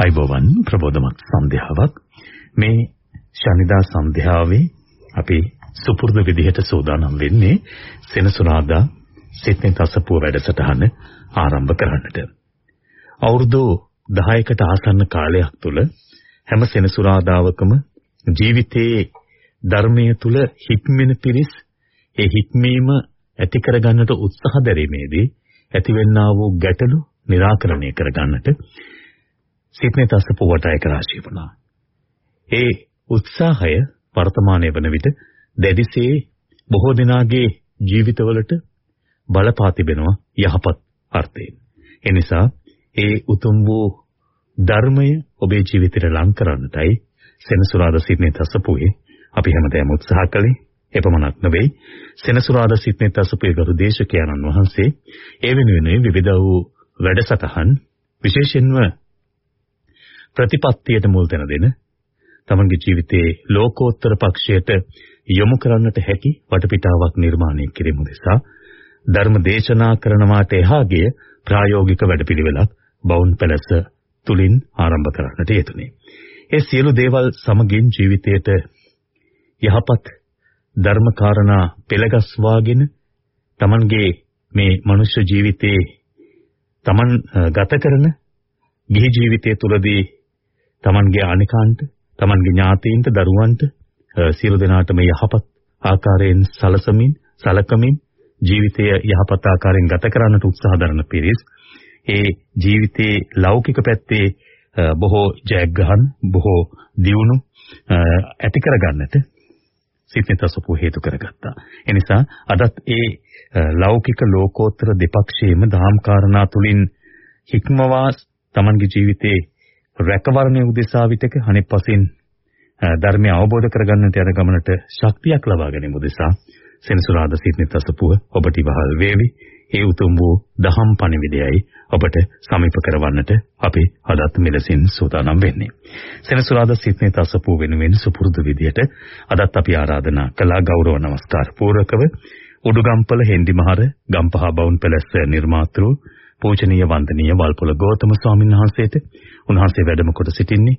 අයිබෝවන් ප්‍රබෝධමත් සන්ධ්‍යාවක්. මේ ශනිදා සන්ධ්‍යාවේ අපි සුපුරුදු විදිහට සූදානම් වෙන්නේ සෙනසුරාදා සිත්නේ තසපුව වැඩසටහන ආරම්භ කරන්නට. අවුරුදු 10කට ආසන්න කාලයක් තුල හැම සෙනසුරාදාවකම ජීවිතයේ ධර්මයේ තුල හික්මෙන පිරිස් ඒ හික්මීම ඇති කරගන්නට උත්සාහ දැරීමේදී ඇතිවෙනා වූ ගැටලු निराකරණය කරගන්නට සිත්නේ තස්සපු වටයක රාශිය වුණා. ඒ උත්සාහය වර්තමානයේ වන විට දැඩිසේ බොහෝ දෙනාගේ ජීවිතවලට බලපා තිබෙනවා යහපත් අර්ථයෙන්. ඒ නිසා ඒ උතුම් වූ ධර්මය ඔබේ ජීවිතයට ලං කරන්නටයි සෙනසුරාදා සිත්නේ තස්සපුවේ අපි හැමදාම උත්සාහ කළේ. එපමණක් නෙවෙයි සෙනසුරාදා සිත්නේ තස්සපුවේ ගරු දේශකයන්න් වහන්සේ. ඒ වෙනුවෙන් විවිධ වූ වැඩසටහන් විශේෂයෙන්ම ප්‍රතිපත්තියට මුල් තැන දෙන තමන්ගේ ජීවිතයේ ලෝකෝත්තර පක්ෂයට යොමු කරන්නට හැකි වටපිටාවක් නිර්මාණය කිරීම උදෙසා ධර්ම දේශනා කරනවාට එහාගිය ප්‍රායෝගික වැඩපිළිවෙලක් බවුන් පැලස තුලින් ආරම්භ කරන්නට යෙදුනේ. ඒ සියලු දේවල් සමගින් ජීවිතයට යහපත් ධර්ම කාරණා පෙළගස්වාගෙන තමන්ගේ මේ මනුෂ්‍ය ජීවිතයේ තමන් ගත කරන ගිහි ජීවිතය තුළදී තමන්ගේ අනිකාන්ත, තමන්ගේ ඥාතීන්ට, දරුවන්ට සියලු දෙනාටම යහපත් ආකාරයෙන් සලසමින්, සලකමින් ජීවිතය යහපත් ආකාරයෙන් ගත කරන්නට උත්සාහ දරන පිරිස් ඒ ජීවිතයේ ලෞකික පැත්තේ බොහෝ ජයග්‍රහණ, බොහෝ දියුණු ඇති කරගන්නට සිත්නිතසපු හේතු කරගත්තා. එනිසා අදත් ඒ ලෞකික ලෝකෝත්තර දෙපක්ෂයේම දහම් කාරණා තුලින් හික්මවා තමන්ගේ ජීවිතේ රැකවරණය උදෙසා විතක අනෙක් පසින් ධර්මය අවබෝධ කරගන්නට යන ගමනට ශක්තියක් ලබා ගැනීම උදෙසා සෙනසුරාදා සිටනිත් අසපුව ඔබට ඉවහල් වේවි. ඒ උතුම් වූ දහම් පණිවිඩයයි ඔබට සමීප කරවන්නට අපි අදත් මෙලෙසින් සූදානම් වෙන්නේ. සෙනසුරාදා සිටනිත් අසපුව වෙනුවෙන් සුපුරුදු විදියට අදත් අපි ආරාධනා කළා ගෞරව නමස්කාර පූර්වකව උඩුගම්පල හෙන්දිමහර ගම්පහ බවුන් පැලැස්ස නිර්මාතෘ පූජනීය වන්දනීය වල්පොල ගෞතම ස්වාමීන් වහන්සේට උන්වහන්සේ වැඩම කොට සිටින්නේ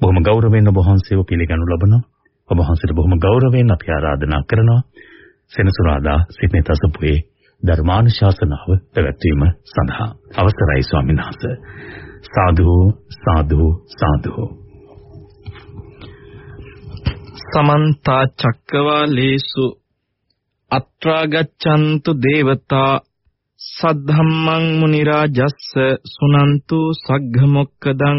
බොහොම ගෞරවයෙන් ඔබ වහන්සේව පිළිගනු ලබනවා. ඔබ වහන්සේට බොහොම ගෞරවයෙන් අපි ආරාධනා කරනවා. සෙනසුරාදා සිටනේ තසපුවේ ධර්මානුශාසනාව පැවැත්වීම සඳහා. අවසරයි ස්වාමීන් වහන්සේ. සාදු සාදු සාදු. සමන්ත චක්කවාලේසු අත්‍රා ගච්ඡන්තු දේවතා සද්ධම්මං මුනි රාජස්ස සුනන්තු සග්ග මොක්කදං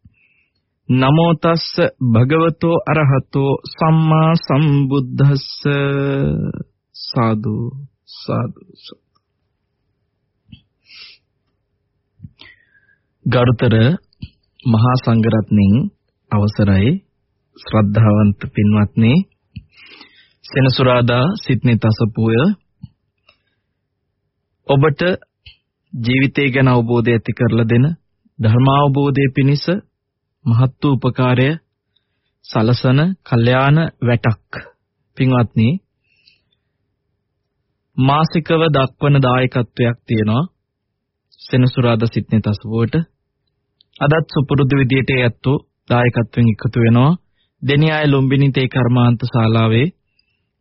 නමෝ තස්ස භගවතෝ අරහතෝ සම්මා සම්බුද්දස්ස. සාදු සාදු ගරුතර මහා සංඝරත්නයන් අවසරයි. ශ්‍රද්ධාවන්ත පින්වත්නි සෙනසුරාදා සිත්නේ තසපුය ඔබට ජීවිතය ගැන අවබෝධය ඇති කරලා දෙන ධර්මාවබෝධයේ පිණිස මහත් වූ උපකාරය සලසන කල්යාණ වැටක්. පින්වත්නි මාසිකව දක්වන දායකත්වයක් තියෙනවා සෙනසුරාදා සිටනේ තසවුවට. අදත් සුපුරුදු විදියට ඇත්තෝ දායකත්වයෙන් එකතු වෙනවා දෙනියාය ලුම්බිනි තේ කර්මාන්ත ශාලාවේ.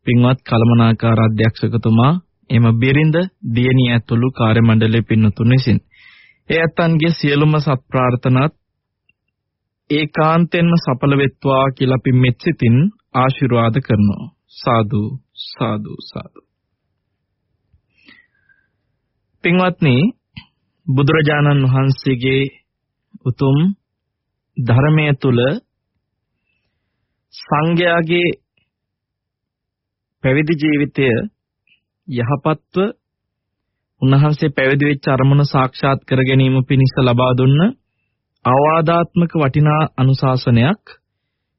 පින්වත් කලමනාකාර අධ්‍යක්ෂකතුමා එම බිරිඳ දියණිය ඇතුළු කාර්ය මණ්ඩලයේ පින්නතුන් විසින්. ඒ ඇත්තන්ගේ සියලුම සත් ප්‍රාර්ථනාත් ඒකාන්තයෙන්ම සඵල වෙත්වා කියලා අපි මෙත්සිතින් ආශිර්වාද කරනවා. සාදු සාදු සාදු. පින්වත්නි බුදුරජාණන් වහන්සේගේ උතුම් ධර්මය තුල සංඝයාගේ පැවිදි ජීවිතය යහපත්ව උන්වහන්සේ පැවිදි වෙච්ච අරමුණ සාක්ෂාත් කර ගැනීම පිණිස ලබා දුන්න අවවාදාත්මක වටිනා අනුශාසනයක්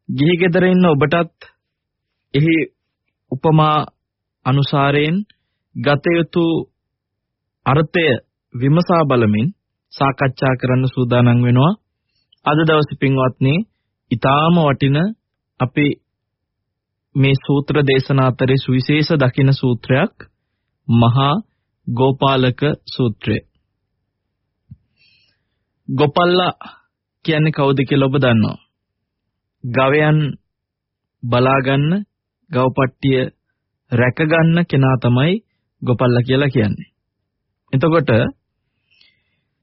ගිහි ගෙදර ඉන්න ඔබටත් එහි උපමා අනුසාරයෙන් ගත යුතු අර්ථය විමසා බලමින් සාකච්ඡා කරන්න සූදානම් වෙනවා අද දවසේ පින්වත්නි ඊටාම වටින අපි මේ සූත්‍ර දේශනා අතරේ සුවිශේෂ දකින සූත්‍රයක් මහා ගෝපාලක සූත්‍රය. ගෝපල්ලා කියන්නේ කවුද කියලා ඔබ දන්නවා. ගවයන් බලාගන්න ගවපට්ටිය රැකගන්න කෙනා තමයි ගෝපල්ලා කියලා කියන්නේ. එතකොට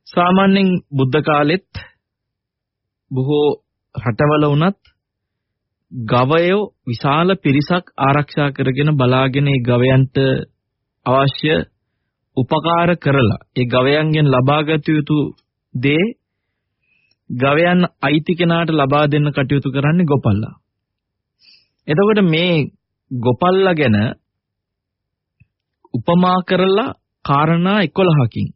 සාමාන්‍යයෙන් බුද්ධ කාලෙත් බොහෝ රටවල වුණත් ගවයෝ විශාල පිරිසක් ආරක්ෂා කරගෙන බලාගෙන ඒ ගවයන්ට අවශ්‍ය උපකාර කරලා ඒ ගවයන්ගෙන් ලබාගත යුතු දේ ගවයන් අයිති කෙනාට ලබා දෙන්න කටයුතු කරන්නේ ගොපල්ලා. එතකොට මේ ගොපල්ලා ගැන උපමා කරලා කාරණා 11කින්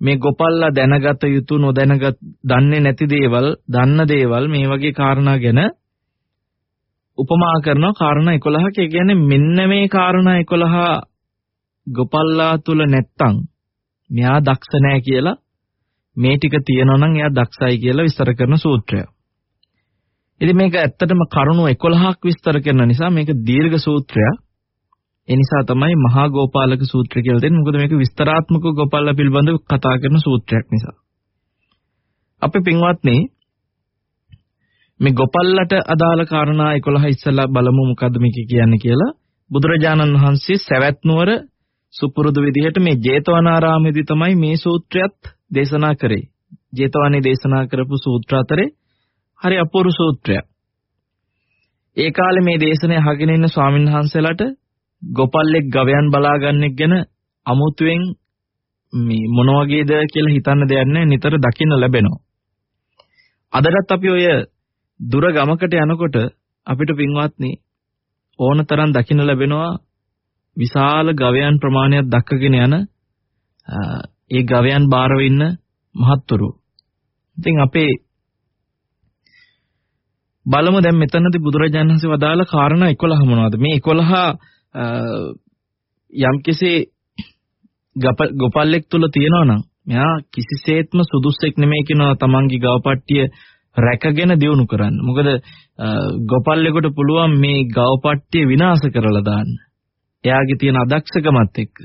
මේ ගොපල්ලා දැනගත යුතු නොදැනගත් දන්නේ නැති දේවල් දන්න දේවල් මේ වගේ කාරණා ගැන උපමා කරන කාරණා 11ක ඒ කියන්නේ මෙන්න මේ කාරණා 11 ගොපල්ලා තුල නැත්තම් මෙයා දක්ෂ නැහැ කියලා මේ ටික තියෙනවා නම් එයා දක්ෂයි කියලා විස්තර කරන සූත්‍රය. ඉතින් මේක ඇත්තටම කරුණු 11ක් විස්තර කරන නිසා මේක දීර්ඝ සූත්‍රයක්. ඒ නිසා තමයි මහා ගෝපාලක සූත්‍රය කියලා දෙන්නේ. මොකද මේක විස්තරාත්මක ගෝපාල පිළිබඳව කතා කරන සූත්‍රයක් නිසා. අපි පින්වත්නි මේ ගෝපල්ලට අදාළ කාරණා 11 ඉස්සලා බලමු මොකද්ද මේක කියන්නේ කියලා. බුදුරජාණන් වහන්සේ සවැත් නුවර සුපුරුදු විදිහට මේ ජේතවනාරාමයේදී තමයි මේ සූත්‍රයත් දේශනා කරේ. ජේතවනේ දේශනා කරපු සූත්‍ර අතරේ හරි අපූර්ව සූත්‍රයක්. ඒ කාලේ මේ දේශනය අහගෙන ඉන්න ස්වාමීන් වහන්සේලාට ගොපල්ලෙක් ගවයන් බලාගන්නෙක් ගැන අමුතුවෙන් මේ මොන වගේද කියලා හිතන්න දෙයක් නැහැ නිතර දකින්න ලැබෙනවා. අදටත් අපි ඔය දුර ගමකට යනකොට අපිට පින්වත්නි ඕනතරම් දකින්න ලැබෙනවා විශාල ගවයන් ප්‍රමාණයක් දක්කගෙන යන ඒ ගවයන් බාරව ඉන්න මහත්තුරු. ඉතින් අපේ බලමු දැන් මෙතනදී බුදුරජාණන් වහන්සේ වදාළ කාරණා 11 මොනවද? මේ 11 යම්කිසි ගොපල්ලෙක් තුල තියෙනවා නම් මෙයා කිසිසේත්ම සුදුස්සෙක් නෙමෙයි කියනවා තමන්ගේ ගවපට්ටිය රැකගෙන දියුණු කරන්න. මොකද ගොපල්ලෙකුට පුළුවන් මේ ගවපට්ටිය විනාශ කරලා දාන්න. එයාගේ තියෙන අදක්ෂකමත් එක්ක.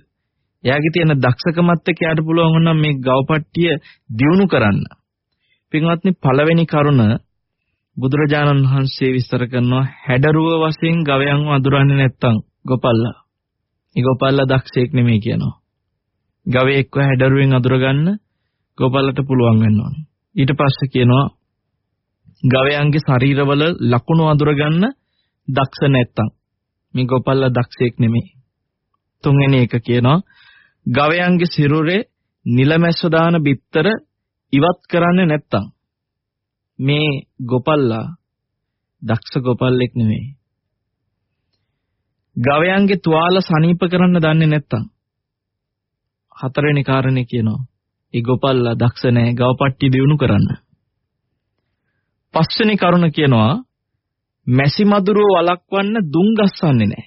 එයාගේ තියෙන දක්ෂකමත් එක්ක එයාට පුළුවන් වුණා මේ ගවපට්ටිය දියුණු කරන්න. පින්වත්නි පළවෙනි කරුණ බුදුරජාණන් වහන්සේ විස්තර කරනවා හැඩරුව වශයෙන් ගවයන්ව අඳුරන්නේ නැත්තම් ගොපල්ලා. ඒ ගොපල්ලා දක්ෂයෙක් නෙමෙයි කියනවා. ගවයෙක්ව හැඩරුවෙන් අඳුරගන්න ගොපල්ලට පුළුවන් වෙන්න ඕනේ. ඊට පස්සේ කියනවා ගවයන්ගේ ශරීරවල ලකුණු අඳුරගන්න දක්ෂ නැත්තම් මේ ගොපල්ලා දක්ෂයෙක් නෙමෙයි. තුන්වෙනි එක කියනවා ගවයන්ගේ සිරුරේ නිලමැස්ස දාන බිත්තර ඉවත් කරන්නේ නැත්තම් මේ ගොපල්ලා දක්ෂ ගොපල්ලෙක් නෙමෙයි. ගවයන්ගේ තුවාල සනීප කරන්න දන්නේ නැත්තම් හතරවෙනි කාරණේ කියනවා. ඒ ගොපල්ලා දක්ෂ නැහැ ගවපට්ටි දිනු කරන්න. පස්වෙනි කරුණ කියනවා මැසි මදුරුව වළක්වන්න දුම් ගස්සන්නේ නැහැ.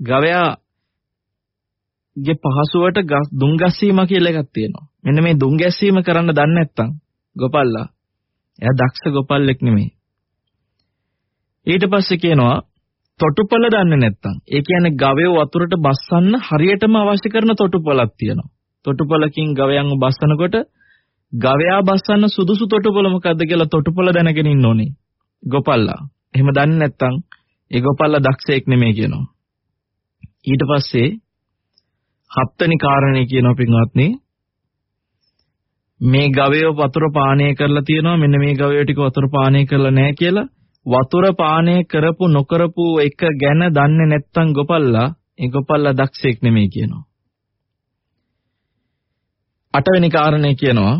ගවයාගේ පහසුවට දුම් ගැස්සීම කියලා එකක් තියෙනවා. මෙන්න මේ දුම් ගැස්සීම කරන්න දන්නේ නැත්නම් ගොපල්ලා එයා දක්ෂ ගොපල්ලෙක් නෙමෙයි. ඊට පස්සේ කියනවා තොටුපළ දන්නේ නැත්නම් ඒ කියන්නේ ගවය වතුරට බස්සන්න හරියටම අවශ්‍ය කරන තොටුපළක් තියෙනවා. තොටුපළකින් ගවයන්ව බස්සනකොට ගවයා බස්සන්න සුදුසු තොටුපළ මොකද්ද කියලා තොටුපළ දැනගෙන ඉන්න ඕනේ. ගොපල්ලා. එහෙම දන්නේ නැත්නම් ඒ ගොපල්ලා දක්ෂයෙක් නෙමෙයි කියනවා. ඊට පස්සේ හත්වෙනි කාරණේ කියනවා පින්වත්නි මේ ගවයෝ වතුර පානය කරලා තියෙනවා මෙන්න මේ ගවයෝ ටික වතුර පානය කරලා නැහැ කියලා වතුර පානය කරපු නොකරපු එක ගැන දන්නේ නැත්තම් ගොපල්ලා ඒ ගොපල්ලා දක්ෂයෙක් නෙමෙයි කියනවා. අටවෙනි කාරණේ කියනවා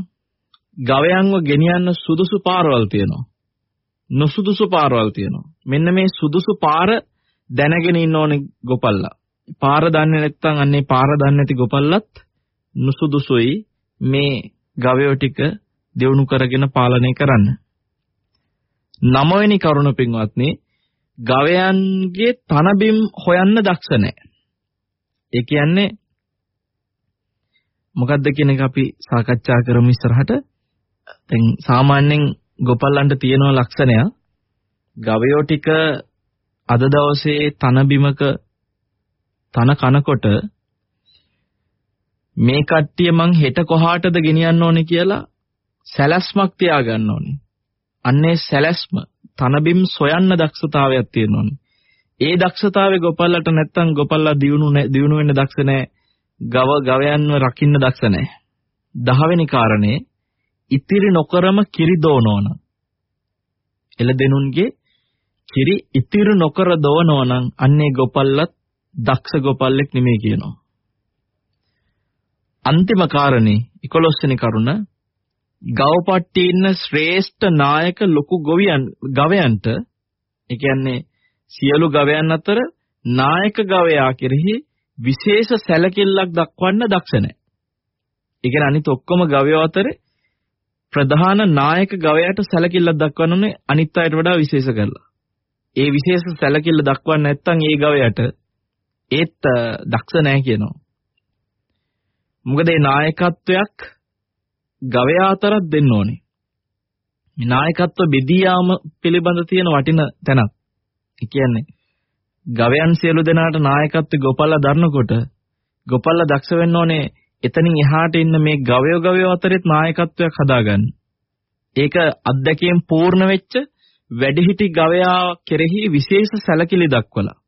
ගවයන්ව ගෙනියන්න සුදුසු පාරවල් තියෙනවා. නොසුදුසු පාරවල් තියෙනවා. මෙන්න මේ සුදුසු පාර දැනගෙන ඉන්න ඕනේ ගොපල්ලා. පාර දන්නේ නැත්නම් අන්නේ පාර දන්නේ නැති ගොපල්ලත් නුසුදුසුයි මේ ගවයෝ ටික දියුණු කරගෙන පාලනය කරන්න. නවවෙනි කරුණ පින්වත්නි ගවයන්ගේ තනබිම් හොයන්න දක්ෂ නැහැ. ඒ කියන්නේ මොකද්ද කියන එක අපි සාකච්ඡා කරමු ඉස්සරහට. දැන් සාමාන්‍යයෙන් ගොපල්ලන්ට තියෙන ලක්ෂණය ගවයෝ ටික අද දවසේ තනබිමක තන කනකොට මේ කට්ටිය මං හෙට කොහාටද ගෙනියන්න ඕනේ කියලා සැලැස්මක් තියාගන්න ඕනේ. අන්නේ සැලැස්ම තනබිම් සොයන්න දක්ෂතාවයක් තියෙන්න ඕනේ. ඒ දක්ෂතාවය ගොපල්ලට නැත්තම් ගොපල්ලා දියුණු දියුණු වෙන්න දක්ෂ නැහැ. ගව ගවයන්ව රකින්න දක්ෂ නැහැ. දහවෙනි කාරණේ ඉතිරි නොකරම කිරි දෝනෝන. එළදෙනුන්ගේ කිරි ඉතිරි නොකර දෝනෝනම් අන්නේ ගොපල්ලත් දක්ෂ ගොපල්ලෙක් නෙමෙයි කියනවා. අන්තිම කාරණේ 11 වෙනි කරුණ ගවපට්ටියේ ඉන්න ශ්‍රේෂ්ඨ නායක ලොකු ගොවියන් ගවයන්ට ඒ කියන්නේ සියලු ගවයන් අතර නායක ගවයා කෙරෙහි විශේෂ සැලකිල්ලක් දක්වන්න දක්ෂ නැහැ. ඒ කියන්නේ අනිත් ඔක්කොම ගවයෝ අතරේ ප්‍රධාන නායක ගවයාට සැලකිල්ලක් දක්වන්න ඕනේ අනිත් අයට වඩා විශේෂ කරලා. ඒ විශේෂ සැලකිල්ල දක්වන්න නැත්නම් ඒ ගවයාට ඒත් දක්ෂ නැහැ කියනවා. මොකද ඒ නායකත්වයක් ගවයා අතරත් දෙන්න ඕනේ. මේ නායකත්ව බෙදී යාම පිළිබඳ තියෙන වටින තැනක්. ඒ කියන්නේ ගවයන් සියලු දෙනාට නායකත්වය ගොපල්ලා දරනකොට ගොපල්ලා දක්ෂ වෙන්න ඕනේ එතනින් එහාට ඉන්න මේ ගවය ගවය අතරෙත් නායකත්වයක් හදාගන්න. ඒක අත්දැකීම් පූර්ණ වෙච්ච වැඩිහිටි ගවයා කෙරෙහි විශේෂ සැලකිලි දක්වලා.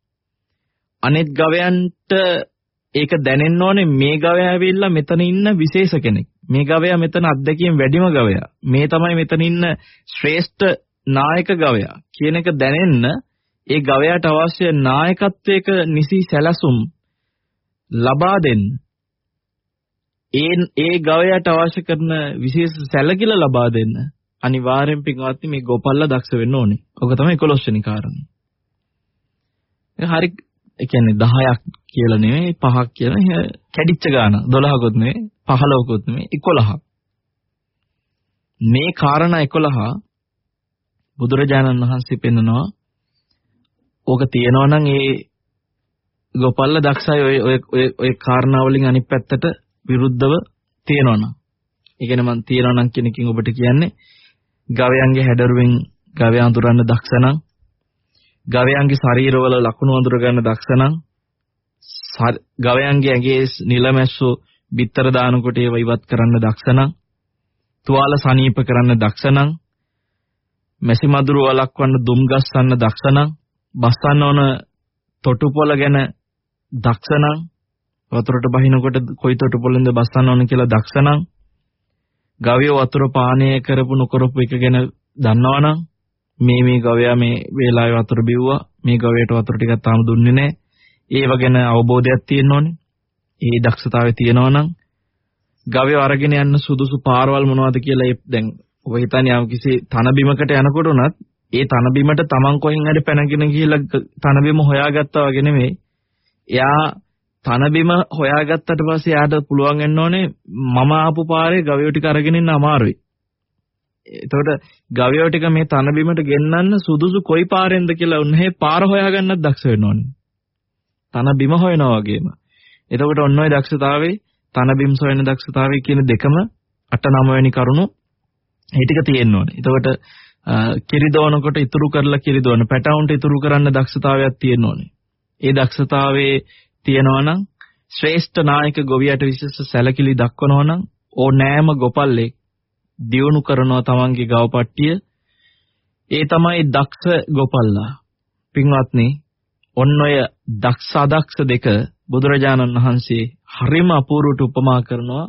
අනෙත් ගවයන්ට ඒක දැනෙන්න ඕනේ මේ ගවයා ඇවිල්ලා මෙතන ඉන්න විශේෂ කෙනෙක්. මේ ගවයා මෙතන අත්දැකීම් වැඩිම ගවයා. මේ තමයි මෙතන ඉන්න ශ්‍රේෂ්ඨ නායක ගවයා කියන එක දැනෙන්න ඒ ගවයාට අවශ්‍ය නායකත්වයක නිසි සැලසුම් ලබා දෙන්න. ඒ ඒ ගවයාට අවශ්‍ය කරන විශේෂ සැලකිල්ල ලබා දෙන්න අනිවාර්යෙන් පින්වත්නි මේ ගොපල්ලා දක්ෂ වෙන්න ඕනේ. ඔක තමයි 11 වෙනි කාරණේ. හරි ඒ කියන්නේ 10ක් කියලා නෙමෙයි 5ක් කියලා කැඩිච්ච ගාන 12කුත් නෙමෙයි 15කුත් නෙමෙයි 11ක්. මේ කාරණා 11 බුදුරජාණන් වහන්සේ පෙන්නනවා ඕක තියෙනවා නම් ඒ ගොපල්ල දක්ෂයි ඔය ඔය ඔය ඔය කාරණා වලින් අනිත් පැත්තට විරුද්ධව තියෙනවා නම්. ඒ කියන්නේ මම තියෙනවා නම් කියන එකකින් ඔබට කියන්නේ ගවයන්ගේ හැඩරුවෙන් ගවයා අඳුරන්න දක්ෂ නම් ගවයන්ගේ ශරීරවල ලකුණු අඳුර ගන්න දක්ෂ නම් ගවයන්ගේ ඇඟේ නිලමැස්සෝ බිත්තර දානකොට ඒව ඉවත් කරන්න දක්ෂ නම් තුවාල සනීප කරන්න දක්ෂ නම් මැසි මදුරු වළක්වන්න දුම් ගස්සන්න දක්ෂ නම් බස්සන්න ඕන තොටුපොළ ගැන දක්ෂ නම් වතුරට බහිනකොට කොයි තොටුපොළෙන්ද බස්සන්න ඕන කියලා දක්ෂ නම් ගවය වතුර පානය කරපු නොකරපු එක ගැන දන්නවනම් මේ මේ ගවයා මේ වේලාවේ වතුර බිව්වා මේ ගවයට වතුර ටිකක් තාම දුන්නේ නැහැ. ඒව ගැන අවබෝධයක් තියෙන්න ඕනේ. ඒ දක්ෂතාවය තියෙනවා නම් ගවය අරගෙන යන්න සුදුසු පාරවල් මොනවද කියලා දැන් ඔබ හිතන්නේ යම් කිසි තන බිමකට යනකොට උනත් ඒ තන බිමට Taman කොහෙන් හරි පැනගෙන ගිහිල්ලා තන බිම හොයාගත්තා වගේ නෙමෙයි. එයා තන බිම හොයාගත්තට පස්සේ එයාට පුළුවන් වෙන්න ඕනේ මම ආපු පාරේ ගවයෝ ටික අරගෙන ඉන්න අමාරුයි එතකොට ගවයෝ ටික මේ තන බිමට ගෙන්නන්න සුදුසු කොයි පාරෙන්ද කියලා උන්නේ පාර හොයාගන්නත් දක්ෂ වෙන්න ඕනේ. තන බිම හොයනවා වගේම. එතකොට ඔන්න ඔය දක්ෂතාවේ තන බිම් සොයන දක්ෂතාවය කියන දෙකම 8 9 වෙනි කරුණු ඒ ටික තියෙන්න ඕනේ. එතකොට කිරිදෝනකොට ඉතුරු කරලා කිරිදෝන පැටවුන්ට ඉතුරු කරන්න දක්ෂතාවයක් තියෙන්න ඕනේ. ඒ දක්ෂතාවයේ තියෙනවා නම් ශ්‍රේෂ්ඨ නායක ගොවියට විශේෂ සැලකිලි දක්වනවා නම් ඕනෑම ගොපල්ලෙක් දියුණු කරනවා තමන්ගේ ගවපට්ටිය ඒ තමයි දක්ෂ ගොපල්ලා. පින්වත්නි ඔන්න ඔය දක්ෂ අදක්ෂ දෙක බුදුරජාණන් වහන්සේ හරිම අපූර්වට උපමා කරනවා.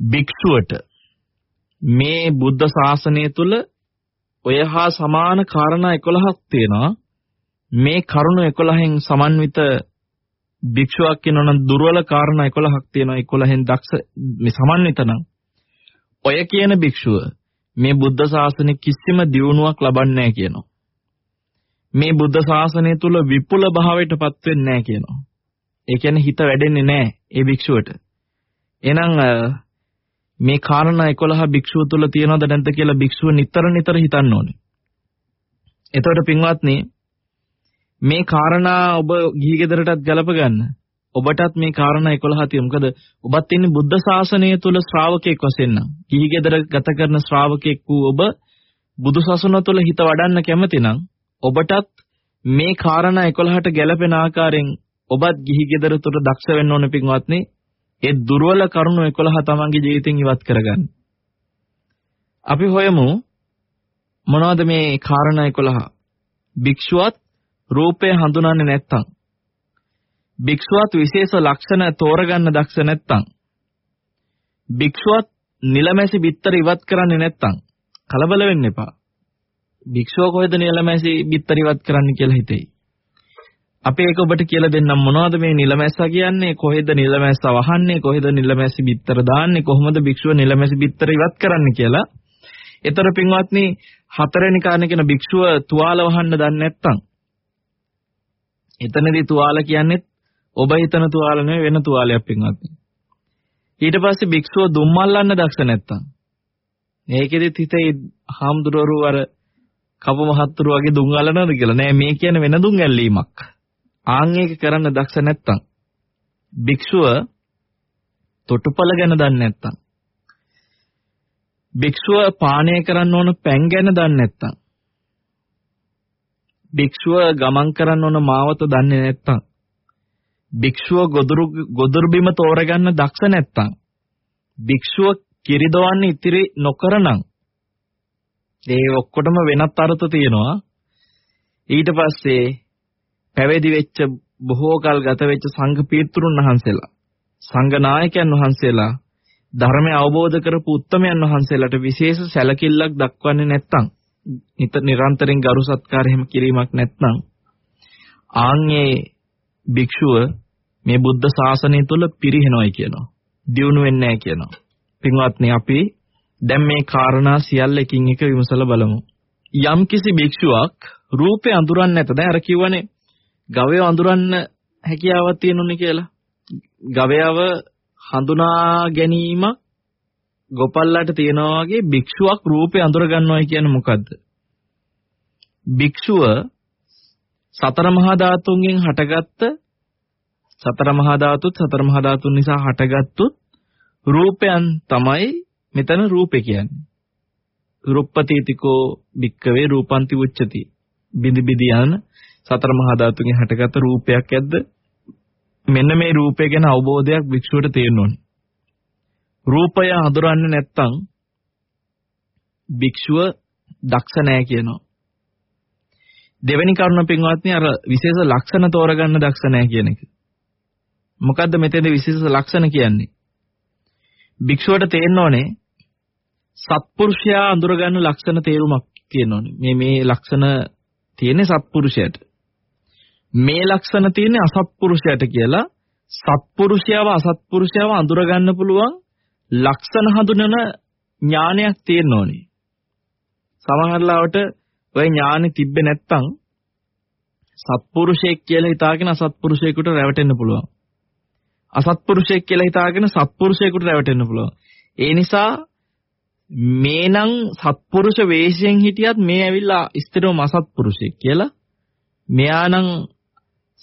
භික්ෂුවට මේ බුද්ධ ශාසනය තුල ඔය හා සමාන කාරණා 11ක් තියෙනවා. මේ කරුණු 11න් සමන්විත භික්ෂුවක් කියනවනම් දුර්වල කාරණා 11ක් තියෙනවා 11න් දක්ෂ මේ සමන්විත නම් ඔය කියන භික්ෂුව මේ බුද්ධ ශාසනය කිසිම දියුණුවක් ලබන්නේ නැහැ කියනවා. මේ බුද්ධ ශාසනය තුල විපුල භාවයටපත් වෙන්නේ නැහැ කියනවා. ඒ කියන්නේ හිත වැඩෙන්නේ නැහැ ඒ භික්ෂුවට. එහෙනම් මේ කාරණා 11 භික්ෂුව තුල තියෙනවද නැද්ද කියලා භික්ෂුව නිතර නිතර හිතන්න ඕනේ. එතකොට පින්වත්නි මේ කාරණා ඔබ ගිහි ගෙදරටත් ගලප ගන්න. ඔබටත් මේ කාරණා 11 තියෙන. මොකද ඔබත් ඉන්නේ බුද්ධ ශාසනය තුල ශ්‍රාවකෙක් වශයෙන් නම්. ගිහි ගෙදර ගත කරන ශ්‍රාවකෙක් වූ ඔබ බුදු සසුන තුල හිත වඩන්න කැමති නම් ඔබටත් මේ කාරණා 11ට ගැලපෙන ආකාරයෙන් ඔබත් ගිහි ගෙදර තුර දක්ෂ වෙන්න ඕන පින්වත්නි. ඒ දුර්වල කරුණු 11 තමන්ගේ ජීවිතෙන් ඉවත් කරගන්න. අපි හොයමු මොනවද මේ කාරණා 11? භික්ෂුවත් රූපය හඳුනන්නේ නැත්තම් භික්ෂුවත් විශේෂ ලක්ෂණ තෝරගන්න දක්ෂ නැත්තම් භික්ෂුවත් නිලමැසි බිත්තර ඉවත් කරන්නේ නැත්තම් කලබල වෙන්න එපා. භික්ෂුව කොහෙද නිලමැසි බිත්තර ඉවත් කරන්න කියලා හිතෙයි. අපි ඒක ඔබට කියලා දෙන්නම් මොනවද මේ නිලමැස්සා කියන්නේ කොහෙද නිලමැස්සා වහන්නේ කොහෙද නිලමැසි බිත්තර දාන්නේ කොහොමද භික්ෂුව නිලමැසි බිත්තර ඉවත් කරන්නේ කියලා. ඒතර පින්වත්නි හතරෙනි කාරණේ කියන භික්ෂුව තුවාල වහන්න දන්නේ නැත්තම් එතනදී තුවාල කියන්නේ ඔබ හිතන තුවාල නෙවෙයි වෙන තුවාලයක් පින්වත්නි. ඊට පස්සේ භික්ෂුව දුම්මල්ලන්න දක්ෂ නැත්තම්. මේකෙදිත් හිතේ හාමුදුරුවෝ අර කපු මහත්තුරු වගේ දුම් අල්ලනවද කියලා. නෑ මේ කියන්නේ වෙන දුම් ඇල්ලීමක්. ආන් ඒක කරන්න දක්ෂ නැත්තම්. භික්ෂුව තොටුපළ ගැන දන්නේ නැත්තම්. භික්ෂුව පානය කරන්න ඕන පැන් ගැන දන්නේ නැත්තම්. භික්ෂුව ගමන් කරන්න ඕන මාවත දන්නේ නැත්තම් භික්ෂුව ගොදුරු ගොදුරු බිම තෝරගන්න දක්ෂ නැත්තම් භික්ෂුව කිරිදවන්න ඉතිරි නොකරනම් ඒ ඔක්කොටම වෙනත් අර්ථ තියෙනවා. ඊට පස්සේ පැවිදි වෙච්ච බොහෝ කල් ගත වෙච්ච සංඝ පීත්‍රුන් වහන්සේලා සංඝ නායකයන් වහන්සේලා ධර්මය අවබෝධ කරපු උත්තමයන් වහන්සේලාට විශේෂ සැලකිල්ලක් දක්වන්නේ නැත්නම් නිත නිරන්තරයෙන් ගරු සත්කාර එහෙම කිරීමක් නැත්නම් ආන්ගේ භික්ෂුව මේ බුද්ධ ශාසනය තුල පිරිහෙනවයි කියනවා. දියුණු වෙන්නේ නැහැ කියනවා. පින්වත්නි අපි දැන් මේ කාරණා සියල්ල එකින් එක විමසලා බලමු. යම් කිසි භික්ෂුවක් රූපේ අඳුරන්නේ නැත. දැන් අර කිව්වනේ ගවය අඳුරන්න හැකියාවක් තියෙනුනේ කියලා. ගවයව හඳුනා ගැනීම ගොපල්ලාට තියනවා වගේ භික්ෂුවක් රූපේ අඳුර ගන්නවා කියන්නේ මොකද්ද? භික්ෂුව සතර මහා ධාතුන්ගෙන් හටගත්ත සතර මහා ධාතුත් සතර මහා ධාතුන් නිසා හටගත්තු රූපයන් තමයි මෙතන රූපේ කියන්නේ. රුප්පතිතිකෝ භික්කවේ රූපන්ති උච්චති. බිඳි බිඳි යන සතර මහා ධාතුන්ගෙන් හටගත්ත රූපයක් ඇද්ද? මෙන්න මේ රූපය ගැන අවබෝධයක් භික්ෂුවට තියෙන්න ඕනේ. රූපය හඳුරන්නේ නැත්නම් භික්ෂුව දක්ෂ නැහැ කියනවා. දෙවෙනි කරුණ පින්වත්නි අර විශේෂ ලක්ෂණ තෝරගන්න දක්ෂ නැහැ කියන එක. මොකද්ද මෙතෙන්ද විශේෂ ලක්ෂණ කියන්නේ? භික්ෂුවට තේරෙන්න ඕනේ සත්පුරුෂයා අඳුරගන්න ලක්ෂණ තේරුමක් තියෙනෝනේ. මේ මේ ලක්ෂණ තියෙන්නේ සත්පුරුෂයට. මේ ලක්ෂණ තියෙන්නේ අසත්පුරුෂයට කියලා සත්පුරුෂයව අසත්පුරුෂයව අඳුරගන්න පුළුවන් ලක්ෂණ හඳුනන ඥානයක් තියෙන්න ඕනේ. සමහරලාවට ඔය ඥානෙ තිබ්බේ නැත්තම් සත්පුරුෂයෙක් කියලා හිතාගෙන අසත්පුරුෂයෙකුට රැවටෙන්න පුළුවන්. අසත්පුරුෂයෙක් කියලා හිතාගෙන සත්පුරුෂයෙකුට රැවටෙන්න පුළුවන්. ඒ නිසා මේනම් සත්පුරුෂ වේශයෙන් හිටියත් මේ ඇවිල්ලා ස්ථිරවම අසත්පුරුෂයෙක් කියලා මෙයානම්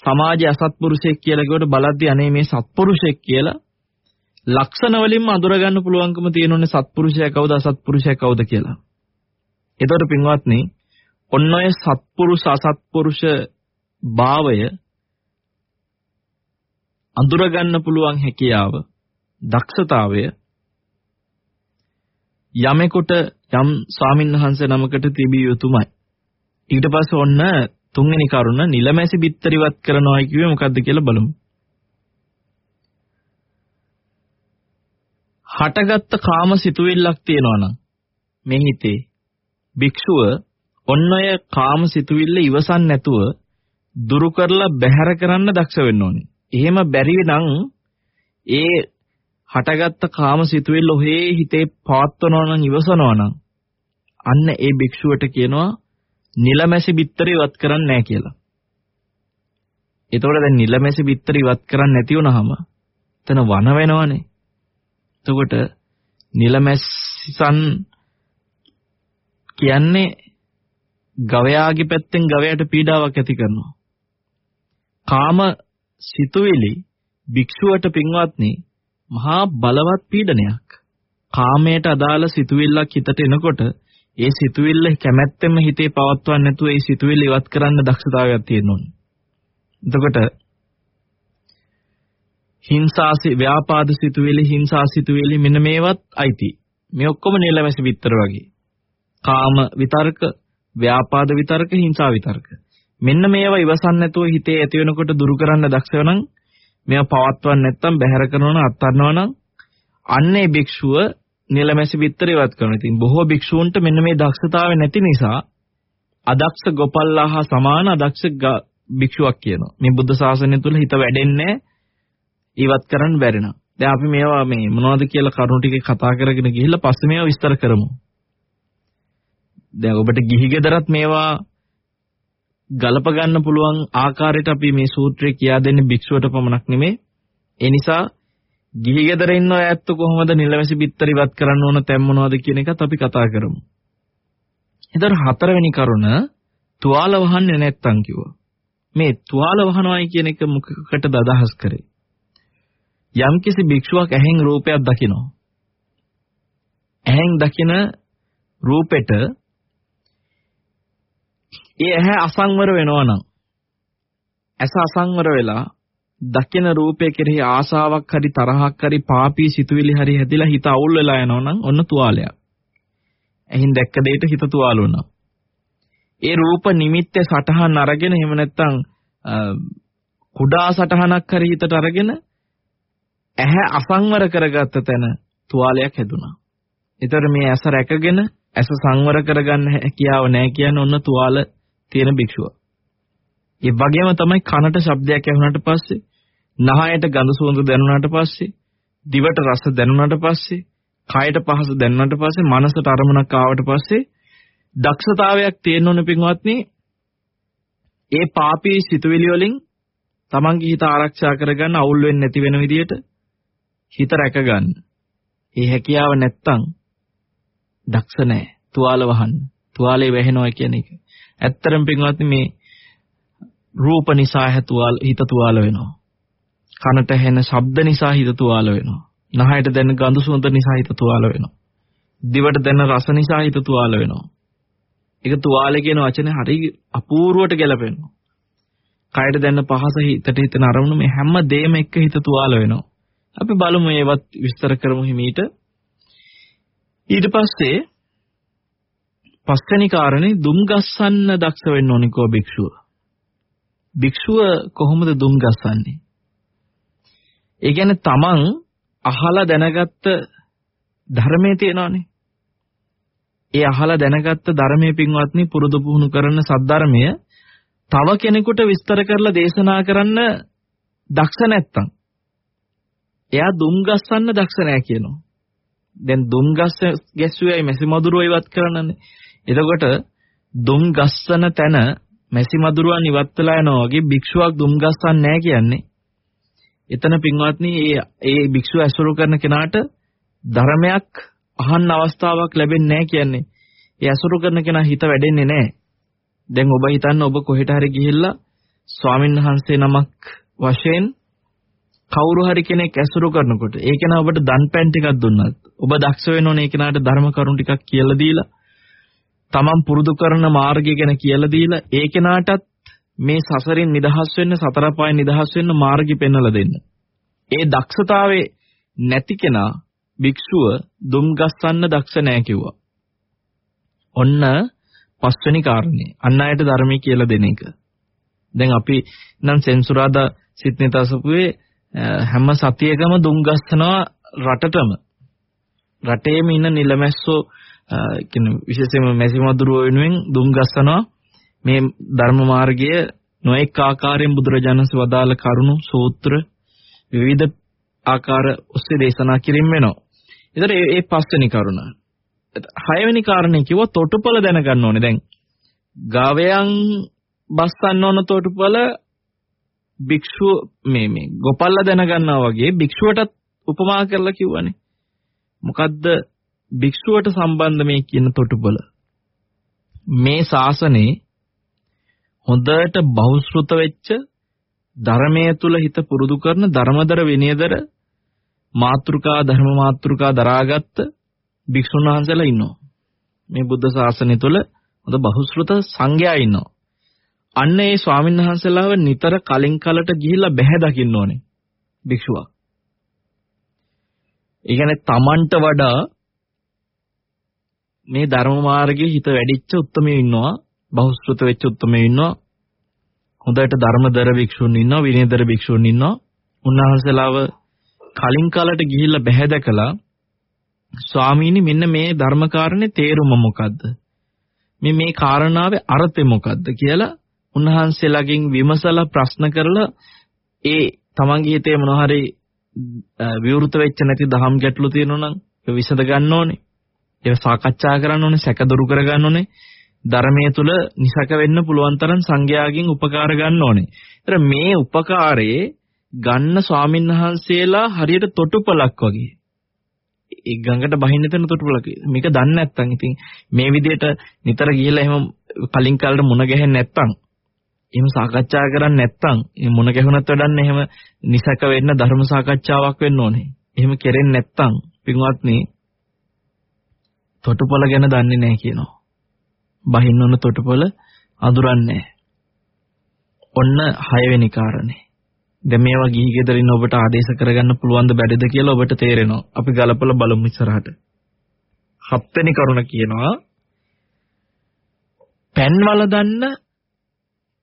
සමාජයේ අසත්පුරුෂයෙක් කියලා කිව්වට බලද්දී අනේ මේ සත්පුරුෂයෙක් කියලා ලක්ෂණ වලින්ම අඳුර ගන්න පුළුවන්කම තියෙනුනේ සත්පුරුෂයා කවුද අසත්පුරුෂයා කවුද කියලා. එතකොට පින්වත්නි ඔන්න ඔය සත්පුරුෂ අසත්පුරුෂ භාවය අඳුර ගන්න පුළුවන් හැකියාව දක්ෂතාවය යමෙකුට යම් ස්වාමින්වහන්සේ නමකට තිබිය යුතුමයි. ඊට පස්සේ ඔන්න තුන්වෙනි කරුණ නිලමැසි බිත්තරිවත් කරනවා කිව්වේ මොකද්ද කියලා බලමු. හටගත්ත කාම සිතුවිල්ලක් තියෙනවා නම් මේ හිතේ භික්ෂුව ඔන්න ඔය කාම සිතුවිල්ල ඉවසන් නැතුව දුරු කරලා බැහැර කරන්න දක්ෂ වෙන්න ඕනේ. එහෙම බැරි නම් ඒ හටගත්ත කාම සිතුවිල්ල ඔහේ හිතේ පවත්වනවා නම් ඉවසනවා නම් අන්න ඒ භික්ෂුවට කියනවා නිලමැසි බිත්තර ඉවත් කරන්නේ නැහැ කියලා. එතකොට දැන් නිලමැසි බිත්තර ඉවත් කරන්නේ නැති වුනහම එතන වන වෙනවනේ. එතකොට නිලමැස්සන් කියන්නේ ගවයාගේ පැත්තෙන් ගවයාට පීඩාවක් ඇති කරනවා. කාම සිතුවිලි භික්ෂුවට පින්වත්නි මහා බලවත් පීඩනයක්. කාමයට අදාළ සිතුවිල්ලක් හිතට එනකොට ඒ සිතුවිල්ල කැමැත්තෙන්ම හිතේ පවත්වන්න නැතුව ඒ සිතුවිල්ල ඉවත් කරන්න දක්ෂතාවයක් තියෙන්න ඕනේ. එතකොට හිංසාසි ව්‍යාපාද සිතුවිලි හිංසා සිතුවිලි මෙන්න මේවත් අයිති. මේ ඔක්කොම නිලමැසි විතර වගේ. කාම විතර්ක, ව්‍යාපාද විතර්ක, හිංසා විතර්ක. මෙන්න මේවා ඉවසන්න නැතුව හිතේ ඇති වෙනකොට දුරු කරන්න දක්ෂ වෙනනම් මේවා පවත්වන්න නැත්නම් බැහැර කරනවා නම් අත්හරිනවා නම් අන්නේ භික්ෂුව නිලමැසි විතර ඉවත් කරනවා. ඉතින් බොහෝ භික්ෂූන්ට මෙන්න මේ දක්ෂතාවය නැති නිසා අදක්ෂ ගොපල්ලා හා සමාන අදක්ෂ භික්ෂුවක් කියනවා. මේ බුද්ධ ශාසනය තුල හිත වැඩෙන්නේ ඉවත් කරන්න බැරි නම්. දැන් අපි මේවා මේ මොනවද කියලා කරුණු ටික කතා කරගෙන ගිහිල්ලා පස්සේ මේවා විස්තර කරමු. දැන් ඔබට ගිහි ගෙදරත් මේවා ගලප ගන්න පුළුවන් ආකාරයට අපි මේ සූත්‍රය කියා දෙන්නේ භික්ෂුවට පමණක් නෙමෙයි. ඒ නිසා ගිහි ගෙදර ඉන්න අය ඇත්ත කොහොමද නිලවැසි බිත්තර ඉවත් කරන්න ඕන තැන් මොනවද කියන එකත් අපි කතා කරමු. ඊතර හතරවෙනි කරුණ තුවාල වහන්නේ නැත්තම් කිව්වා. මේ තුවාල වහනවායි කියන එක මොකකටද අදහස් කරේ? යම්කිසි භික්ෂුවක් ඇහෙන් රූපයක් දකිනවා. ඇහෙන් දකින රූපෙට ඒ ඇහැ අසංවර වෙනවා නම් ඇස අසංවර වෙලා දකින රූපය කෙරෙහි ආසාවක් හරි තරහක් හරි පාපී සිතුවිලි හරි හැදිලා හිත අවුල් වෙලා යනවා නම් ඔන්න තුවාලයක්. ඇහින් දැක්ක දෙයට හිත තුවාල වුණා. ඒ රූප නිමිත්තේ සටහන් අරගෙන එහෙම නැත්නම් කුඩා සටහනක් හරි හිතට අරගෙන ඇහැ අසංවර කරගත්ත තැන තුවාලයක් හැදුනා. ඒතර මේ ඇස රැකගෙන ඇස සංවර කරගන්න හැකියාව නැහැ කියන්නේ ඔන්න තුවාල තියෙන භික්ෂුව. ඒ වගේම තමයි කනට ශබ්දයක් ඇහුණාට පස්සේ, නහයට ගඳ සුවඳ දැනුණාට පස්සේ, දිවට රස දැනුණාට පස්සේ, කයට පහස දැනුණාට පස්සේ, මනසට අරමුණක් ආවට පස්සේ දක්ෂතාවයක් තියෙන්න ඕන පින්වත්නි. ඒ පාපී සිතුවිලි වලින් තමන්ගේ හිත ආරක්ෂා කරගන්න අවුල් වෙන්නේ නැති වෙන විදියට හිත රැකගන්න. ඒ හැකියාව නැත්තම් දක්ෂ නැහැ. තුවාල වහන්න. තුවාලේ වැහෙනවා කියන එක. ඇත්තරම් පින්වත්නි මේ රූප නිසා හිතුවාල හිත තුවාල වෙනවා. කනට ඇහෙන ශබ්ද නිසා හිත තුවාල වෙනවා. නහයට දැනෙන ගඳ සුවඳ නිසා හිත තුවාල වෙනවා. දිවට දැනෙන රස නිසා හිත තුවාල වෙනවා. ඒක තුවාලේ කියන වචනේ හරි අපූර්වට ගැලපෙනවා. කයට දැනෙන පහස හිතට හිතන අරමුණු මේ හැම දෙයක්ම එක්ක හිත තුවාල වෙනවා. අපි බලමු ඒවත් විස්තර කරමු හිමීට. ඊට පස්සේ පස්වෙනි කාරණේ දුම් ගස්සන්න දක්ෂ වෙන්න ඕනිකෝ භික්ෂුව. භික්ෂුව කොහොමද දුම් ගස්සන්නේ? ඒ කියන්නේ තමන් අහලා දැනගත්ත ධර්මයේ තියෙනවානේ. ඒ අහලා දැනගත්ත ධර්මයේ පින්වත්නි පුරුදු පුහුණු කරන සද්ධර්මය තව කෙනෙකුට විස්තර කරලා දේශනා කරන්න දක්ෂ නැත්තම් එයා දුම් ගස්සන්න දක්ෂ නැහැ කියනවා. දැන් දුම් ගස්ස ගැස්සුවයි මැසි මදුරුව ඉවත් කරන්නනේ. එතකොට දුම් ගස්සන තැන මැසි මදුරුවන් ඉවත් වෙලා යනවා වගේ භික්ෂුවක් දුම් ගස්සන්නේ නැහැ කියන්නේ. එතන පින්වත්නි ඒ ඒ භික්ෂුව ඇසුරු කරන කෙනාට ධර්මයක් අහන්න අවස්ථාවක් ලැබෙන්නේ නැහැ කියන්නේ. ඒ ඇසුරු කරන කෙනා හිත වැඩෙන්නේ නැහැ. දැන් ඔබ හිතන්න ඔබ කොහෙට හරි ගිහිල්ලා ස්වාමීන් වහන්සේ නමක් වශයෙන් කවුරු හරි කෙනෙක් ඇසුරු කරනකොට ඒ කෙනා ඔබට දන් පෑන් ටිකක් දුන්නත් ඔබ දක්ෂ වෙන්න ඕනේ ඒ කෙනාට ධර්ම කරුණු ටිකක් කියලා දීලා තමන් පුරුදු කරන මාර්ගය ගැන කියලා දීලා ඒ කෙනාටත් මේ සසරින් නිදහස් වෙන්න සතර පායෙන් නිදහස් වෙන්න මාර්ගය පෙන්වලා දෙන්න. ඒ දක්ෂතාවේ නැති කෙනා භික්ෂුව දුම් ගස්සන්න දක්ෂ නැහැ කිව්වා. ඔන්න පස්වෙනි කාරණේ අන් අයට ධර්මයේ කියලා දෙන එක. දැන් අපි නම් සෙන්සුරාදා සිත්නිතසපුවේ හැම සතියකම දුම් ගස්සනවා රටටම. රටේම ඉන්න නිලමැස්සෝ කියන විශේෂයෙන්ම මැසි මදුරුව වෙනුවෙන් දුම් ගස්සනවා මේ ධර්ම මාර්ගය නොඑක ආකාරයෙන් බුදුරජාණන් වදාළ කරුණු සූත්‍ර විවිධ ආකාර ඔස්සේ දේශනා කිරීම වෙනවා. ඒතර ඒ පස්වෙනි කරුණ. හයවෙනි කාරණේ කිව්වා තොටුපළ දැනගන්න ඕනේ. දැන් ගාවයන් බස්සන්න ඕන තොටුපළ භික්ෂුව මේ මේ ගොපල්ල දැනගන්නවා වගේ භික්ෂුවටත් උපමා කරලා කිව්වනේ. මොකද්ද භික්ෂුවට සම්බන්ධ මේ කියන තොටුපළ? මේ ශාසනේ හොඳට බහුශෘත වෙච්ච ධර්මයේ තුල හිත පුරුදු කරන ධර්මදර විනයදර මාත්‍රිකා ධර්ම මාත්‍රිකා දරාගත්ත භික්ෂුන් වහන්සේලා ඉන්නවා. මේ බුද්ධ ශාසනය තුල හොඳ බහුශෘත සංඝයා ඉන්නවා. අන්න ඒ ස්වාමීන් වහන්සේලාව නිතර කලින් කලට ගිහිල්ලා බැහැ දකින්න ඕනේ. භික්ෂුවක්. ඒ කියන්නේ Tamanට වඩා මේ ධර්ම මාර්ගයේ හිත වැඩිච්ච උත්මයෝ ඉන්නවා. බහුශෘත වෙච්ච උත්මයෝ ඉන්නවා. හොඳට ධර්මදර භික්ෂුන් ඉන්නවා, විනයදර භික්ෂුන් ඉන්නවා. උන්වහන්සේලාව කලින් කාලට ගිහිල්ලා බැහැ දැකලා ස්වාමීනි මෙන්න මේ ධර්මකාරණේ තේරුම මොකද්ද? මේ මේ කාරණාවේ අර්ථය මොකද්ද කියලා උන්වහන්සේලාගෙන් විමසලා ප්‍රශ්න කරලා ඒ තමන්ගේ හිතේ මොන හරි විවෘත වෙච්ච නැති දහම් ගැටලු තියෙනවා නම් ඒක විසඳ ගන්න ඕනේ. ඒක සාකච්ඡා කරන්න ඕනේ, සැකදොරු කර ගන්න ඕනේ. ධර්මයේ තුල නිසක වෙන්න පුළුවන් තරම් සංඝයාගෙන් උපකාර ගන්න ඕනේ. ඒතර මේ උපකාරයේ ගන්න ස්වාමින්වහන්සේලා හරියට තොටුපලක් වගේ. ඒ ගඟට බහින්න තැන තොටුපලක්. මේක දන්නේ නැත්නම් ඉතින් මේ විදිහට නිතර ගිහිල්ලා එහෙම කලින් කාලේ මුණ ගැහෙන්නේ නැත්නම් එහෙම සාකච්ඡා කරන්නේ නැත්නම් මුණ ගැහුණත් වැඩන්නේ එහෙම නිසක වෙන්න ධර්ම සාකච්ඡාවක් වෙන්න ඕනේ. එහෙම කෙරෙන්නේ නැත්නම් පින්වත්නි තොටුපල ගැන දන්නේ නැහැ කියනවා. බහින්න ඕන තොටුපල අඳුරන්නේ ඔන්න හයවෙනි කාරණේ. දැන් මේවා ගිහි ගෙදරින් ඔබට ආදේශ කරගන්න පුළුවන්ද බැරිද කියලා ඔබට තේරෙනවා. අපි ගලපලා බලමු ඉස්සරහට. හත්වෙනි කරුණ කියනවා පෑන්වල දන්න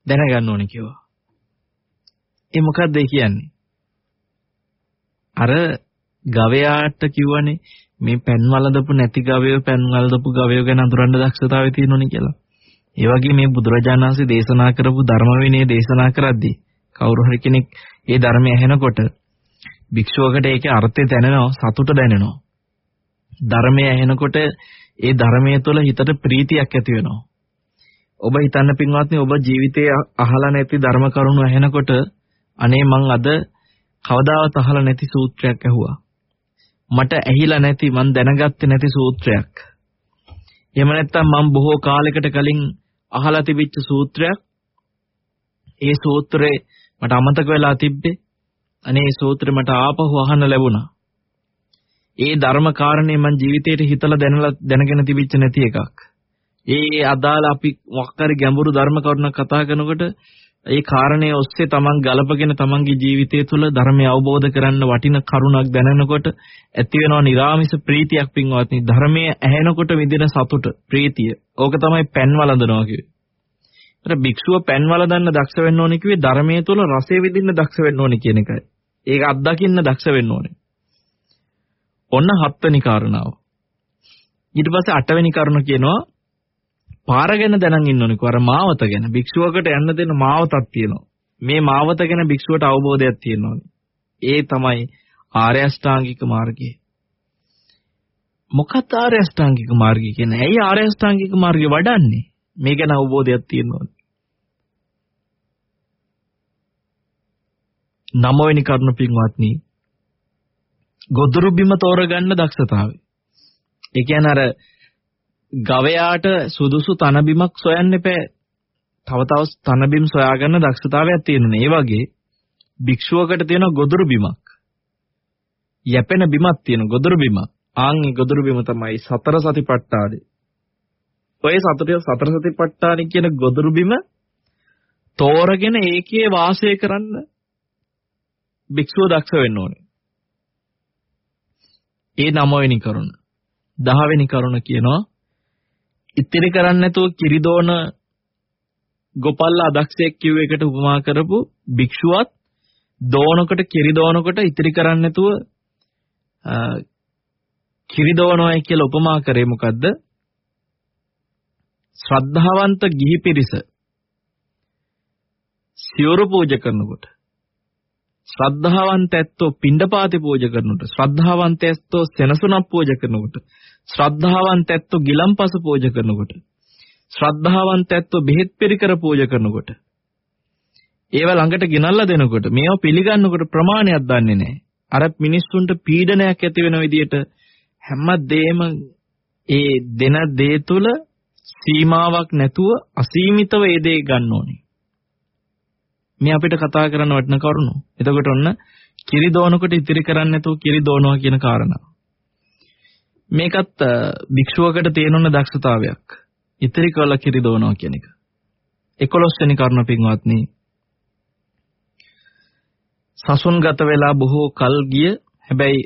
දැනගන්න ඕනේ කිව්වා. ඒ මොකද්ද ඒ කියන්නේ? අර ගවයාට කිව්වනේ මේ පෑන් වලදපු නැති ගවයෝ පෑන් වලදපු ගවයෝ ගැන අඳුරන්න දක්ෂතාවය තියෙනෝනේ කියලා. ඒ වගේ මේ බුදුරජාණන් වහන්සේ දේශනා කරපු ධර්ම විනය දේශනා කරද්දී කවුරු හරි කෙනෙක් ඒ ධර්මය ඇහෙනකොට භික්ෂුවකට ඒකේ අර්ථය දැනෙනවා සතුට දැනෙනවා. ධර්මය ඇහෙනකොට ඒ ධර්මයේ තුළ හිතට ප්‍රීතියක් ඇති වෙනවා. ඔබ හිතන්න පින්වත්නි ඔබ ජීවිතේ අහලා නැති ධර්ම කරුණු ඇහෙනකොට අනේ මං අද කවදාවත් අහලා නැති සූත්‍රයක් ඇහුවා. මට ඇහිලා නැති මං දැනගත්තේ නැති සූත්‍රයක්. එහෙම නැත්නම් මං බොහෝ කාලයකට කලින් අහලා තිබිච්ච සූත්‍රයක්. ඒ සූත්‍රේ මට අමතක වෙලා තිබ්බේ. අනේ ඒ සූත්‍රේ මට ආපහු අහන්න ලැබුණා. ඒ ධර්ම කාරණේ මං ජීවිතේට හිතලා දැනලා දැනගෙන තිබිච්ච නැති එකක්. ඒ අදාළ අපි මොකක්hari ගැඹුරු ධර්ම කරුණක් කතා කරනකොට ඒ කාරණේ ඔස්සේ තමන් ගලපගෙන තමන්ගේ ජීවිතය තුළ ධර්මය අවබෝධ කරන්න වටින කරුණක් දැනනකොට ඇති වෙනවා නිරාමිස ප්‍රීතියක් පින්වත්නි ධර්මයේ ඇහෙනකොට විඳින සතුට ප්‍රීතිය. ඕක තමයි පෙන් වළඳනවා කිව්වේ. ඒතර භික්ෂුව පෙන් වළඳන්න දක්ෂ වෙන්න ඕනේ කිව්වේ ධර්මයේ තුළ රසය විඳින්න දක්ෂ වෙන්න ඕනේ කියන එකයි. ඒක අත්දකින්න දක්ෂ වෙන්න ඕනේ. ඔන්න හත්වෙනි කාරණාව. ඊට පස්සේ අටවෙනි කරුණ කියනවා පාර ගැන දැනන් ඉන්න ඕනිකෝ අර මාවත ගැන. භික්ෂුවකට යන්න දෙන මාවතක් තියෙනවා. මේ මාවත ගැන භික්ෂුවට අවබෝධයක් තියෙනවා ඒ තමයි ආර්ය අෂ්ටාංගික මාර්ගය. මොකක්ද ආර්ය අෂ්ටාංගික මාර්ගය කියන්නේ? ඇයි ආර්ය අෂ්ටාංගික මාර්ගය වඩන්නේ? මේ ගැන අවබෝධයක් තියෙනවා නවවෙනි කරුණ පින්වත්නි ගොදුරු බිම තෝරගන්න දක්ෂතාවය. ඒ කියන්නේ අර ගවයාට සුදුසු තනබිමක් සොයන්න එපා. තව තව තනබිම් සොයාගන්න දක්ෂතාවයක් තියෙනුනේ. ඒ වගේ භික්ෂුවකට තියෙන ගොදුරු බිමක්. යැපෙන බිමක් තියෙන ගොදුරු බිමක්. ආන් ඒ ගොදුරු බිම තමයි සතර සතිපට්ඨානෙ. ඔය සතර සතර සතිපට්ඨානෙ කියන ගොදුරු බිම තෝරගෙන ඒකේ වාසය කරන්න භික්ෂුව දක්ෂ වෙන්න ඕනේ. ඒ නවවෙනි කරුණ. දහවෙනි කරුණ කියනවා ඉතිරි කරන්නේ නැතුව කිරිදෝන ගොපල්ල අදක්ෂයෙක් කිව්ව එකට උපමා කරපු භික්ෂුවත් දෝනකට කිරිදෝනකට ඉතිරි කරන්නේ නැතුව කිරිදෝනොයි කියලා උපමා කරේ මොකද්ද? ශ්‍රද්ධාවන්ත ගිහි පිරිස සිවුරු පූජා කරනකොට ශ්‍රද්ධාවන්ත ඇත්තෝ පිණ්ඩපාති පූජා කරනකොට ශ්‍රද්ධාවන්ත ඇත්තෝ සෙනසුනක් පූජා කරනකොට ශ්‍රද්ධාවන්ත ඇත්තෝ ගිලම්පස පූජා කරනකොට ශ්‍රද්ධාවන්ත ඇත්තෝ බෙහෙත් පෙරිකර පූජා කරනකොට ඒව ළඟට ගෙනල්ලා දෙනකොට මේව පිළිගන්නකොට ප්‍රමාණයක් දන්නේ නැහැ. අර මිනිස්සුන්ට පීඩනයක් ඇති වෙන විදියට හැමදේම ඒ දෙන දේ තුල සීමාවක් නැතුව අසීමිතව ඒ දේ ගන්න ඕනේ. මේ අපිට කතා කරන්න වටින කරුණු. එතකොට ඔන්න කිරි දෝනකොට ඉතිරි කරන්නේ නැතුව කිරි දෝනවා කියන කාරණාව. මේකත් භික්ෂුවකට තියෙන දක්ෂතාවයක්. ඉතිරි කළ කිරි දෝනවා කියන එක. 11 වෙනි කරුණ පින්වත්නි. සසුන්ගත වෙලා බොහෝ කල් ගිය හැබැයි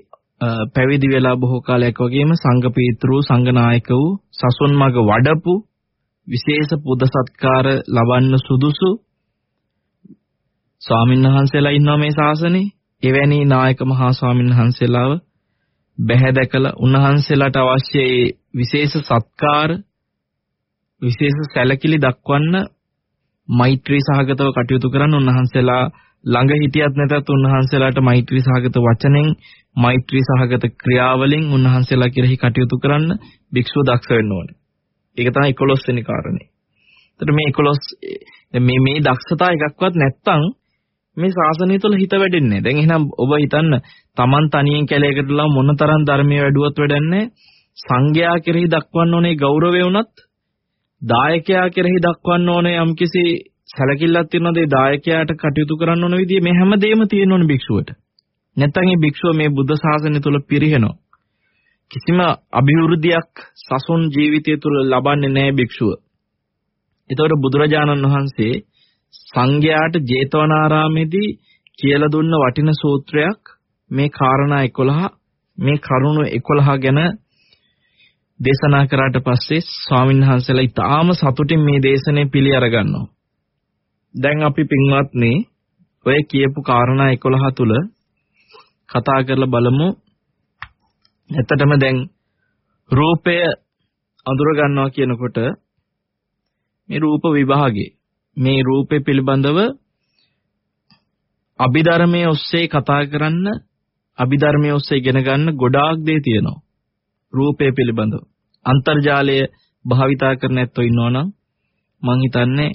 පැවිදි වෙලා බොහෝ කාලයක් වගේම සංඝ පීතෘ සංඝ නායක වූ සසුන් මග වඩපු විශේෂ පුද සත්කාර ලබන්න සුදුසු ස්වාමීන් වහන්සේලා ඉන්නවා මේ ශාසනේ. එවැනි නායක මහා ස්වාමීන් වහන්සේලාව බැහැ දැකලා උන්වහන්සේලාට අවශ්‍ය විශේෂ සත්කාර විශේෂ සැලකිලි දක්වන්න මෛත්‍රී සහගතව කටයුතු කරන්න උන්වහන්සේලා ළඟ හිටියත් නැතත් උන්වහන්සේලාට මෛත්‍රී සහගත වචනෙන් මෛත්‍රී සහගත ක්‍රියාවලින් උන්වහන්සේලා කෙරෙහි කටයුතු කරන්න භික්ෂුව දක්ෂ වෙන්න ඕනේ. ඒක තමයි 11 වෙනි කාරණේ. එතකොට මේ 11 මේ මේ දක්ෂතා එකක්වත් නැත්තම් මේ ශාසනය තුළ හිත වැඩෙන්නේ. දැන් එහෙනම් ඔබ හිතන්න Taman තනියෙන් කැලේකටලා මොනතරම් ධර්මයේ වැඩුවත් වැඩන්නේ සංඝයා කෙරෙහි දක්වන්න ඕනේ ගෞරවය වුණත් දායකයා කෙරෙහි දක්වන්න ඕනේ යම්කිසි සැලකිල්ලක් තියෙනවද ඒ දායකයාට කටයුතු කරන්න ඕන විදිය මේ හැමදේම තියෙන්න ඕනේ භික්ෂුවට. නැත්තම් මේ භික්ෂුව මේ බුද්ධ ශාසනය තුළ පිරිහෙනවා. කිසිම අභිවෘද්ධියක් සසුන් ජීවිතය තුළ ලබන්නේ නැහැ භික්ෂුව. ඒතකොට බුදුරජාණන් වහන්සේ සංඝයාට ජේතවනාරාමේදී කියලා දුන්න වටින සූත්‍රයක් මේ කාරණා 11 මේ කරුණු 11 ගැන දේශනා කරාට පස්සේ ස්වාමීන් වහන්සේලා ඊටාම සතුටින් මේ දේශනේ පිළි අරගන්නවා. දැන් අපි පින්වත්නි ඔය කියපු කාරණා 11 තුල කතා කරලා බලමු. එතටම දැන් රූපය අඳුර ගන්නවා කියනකොට මේ රූප විභාගේ මේ රූපේ පිළිබඳව අභිධර්මයේ ඔස්සේ කතා කරන්න අභිධර්මයේ ඔස්සේ ඉගෙන ගන්න ගොඩාක් දේ තියෙනවා. රූපය පිළිබඳව. අන්තර්ජාලය භාවිතා කරන ඇත්තෝ ඉන්නවනම් මං හිතන්නේ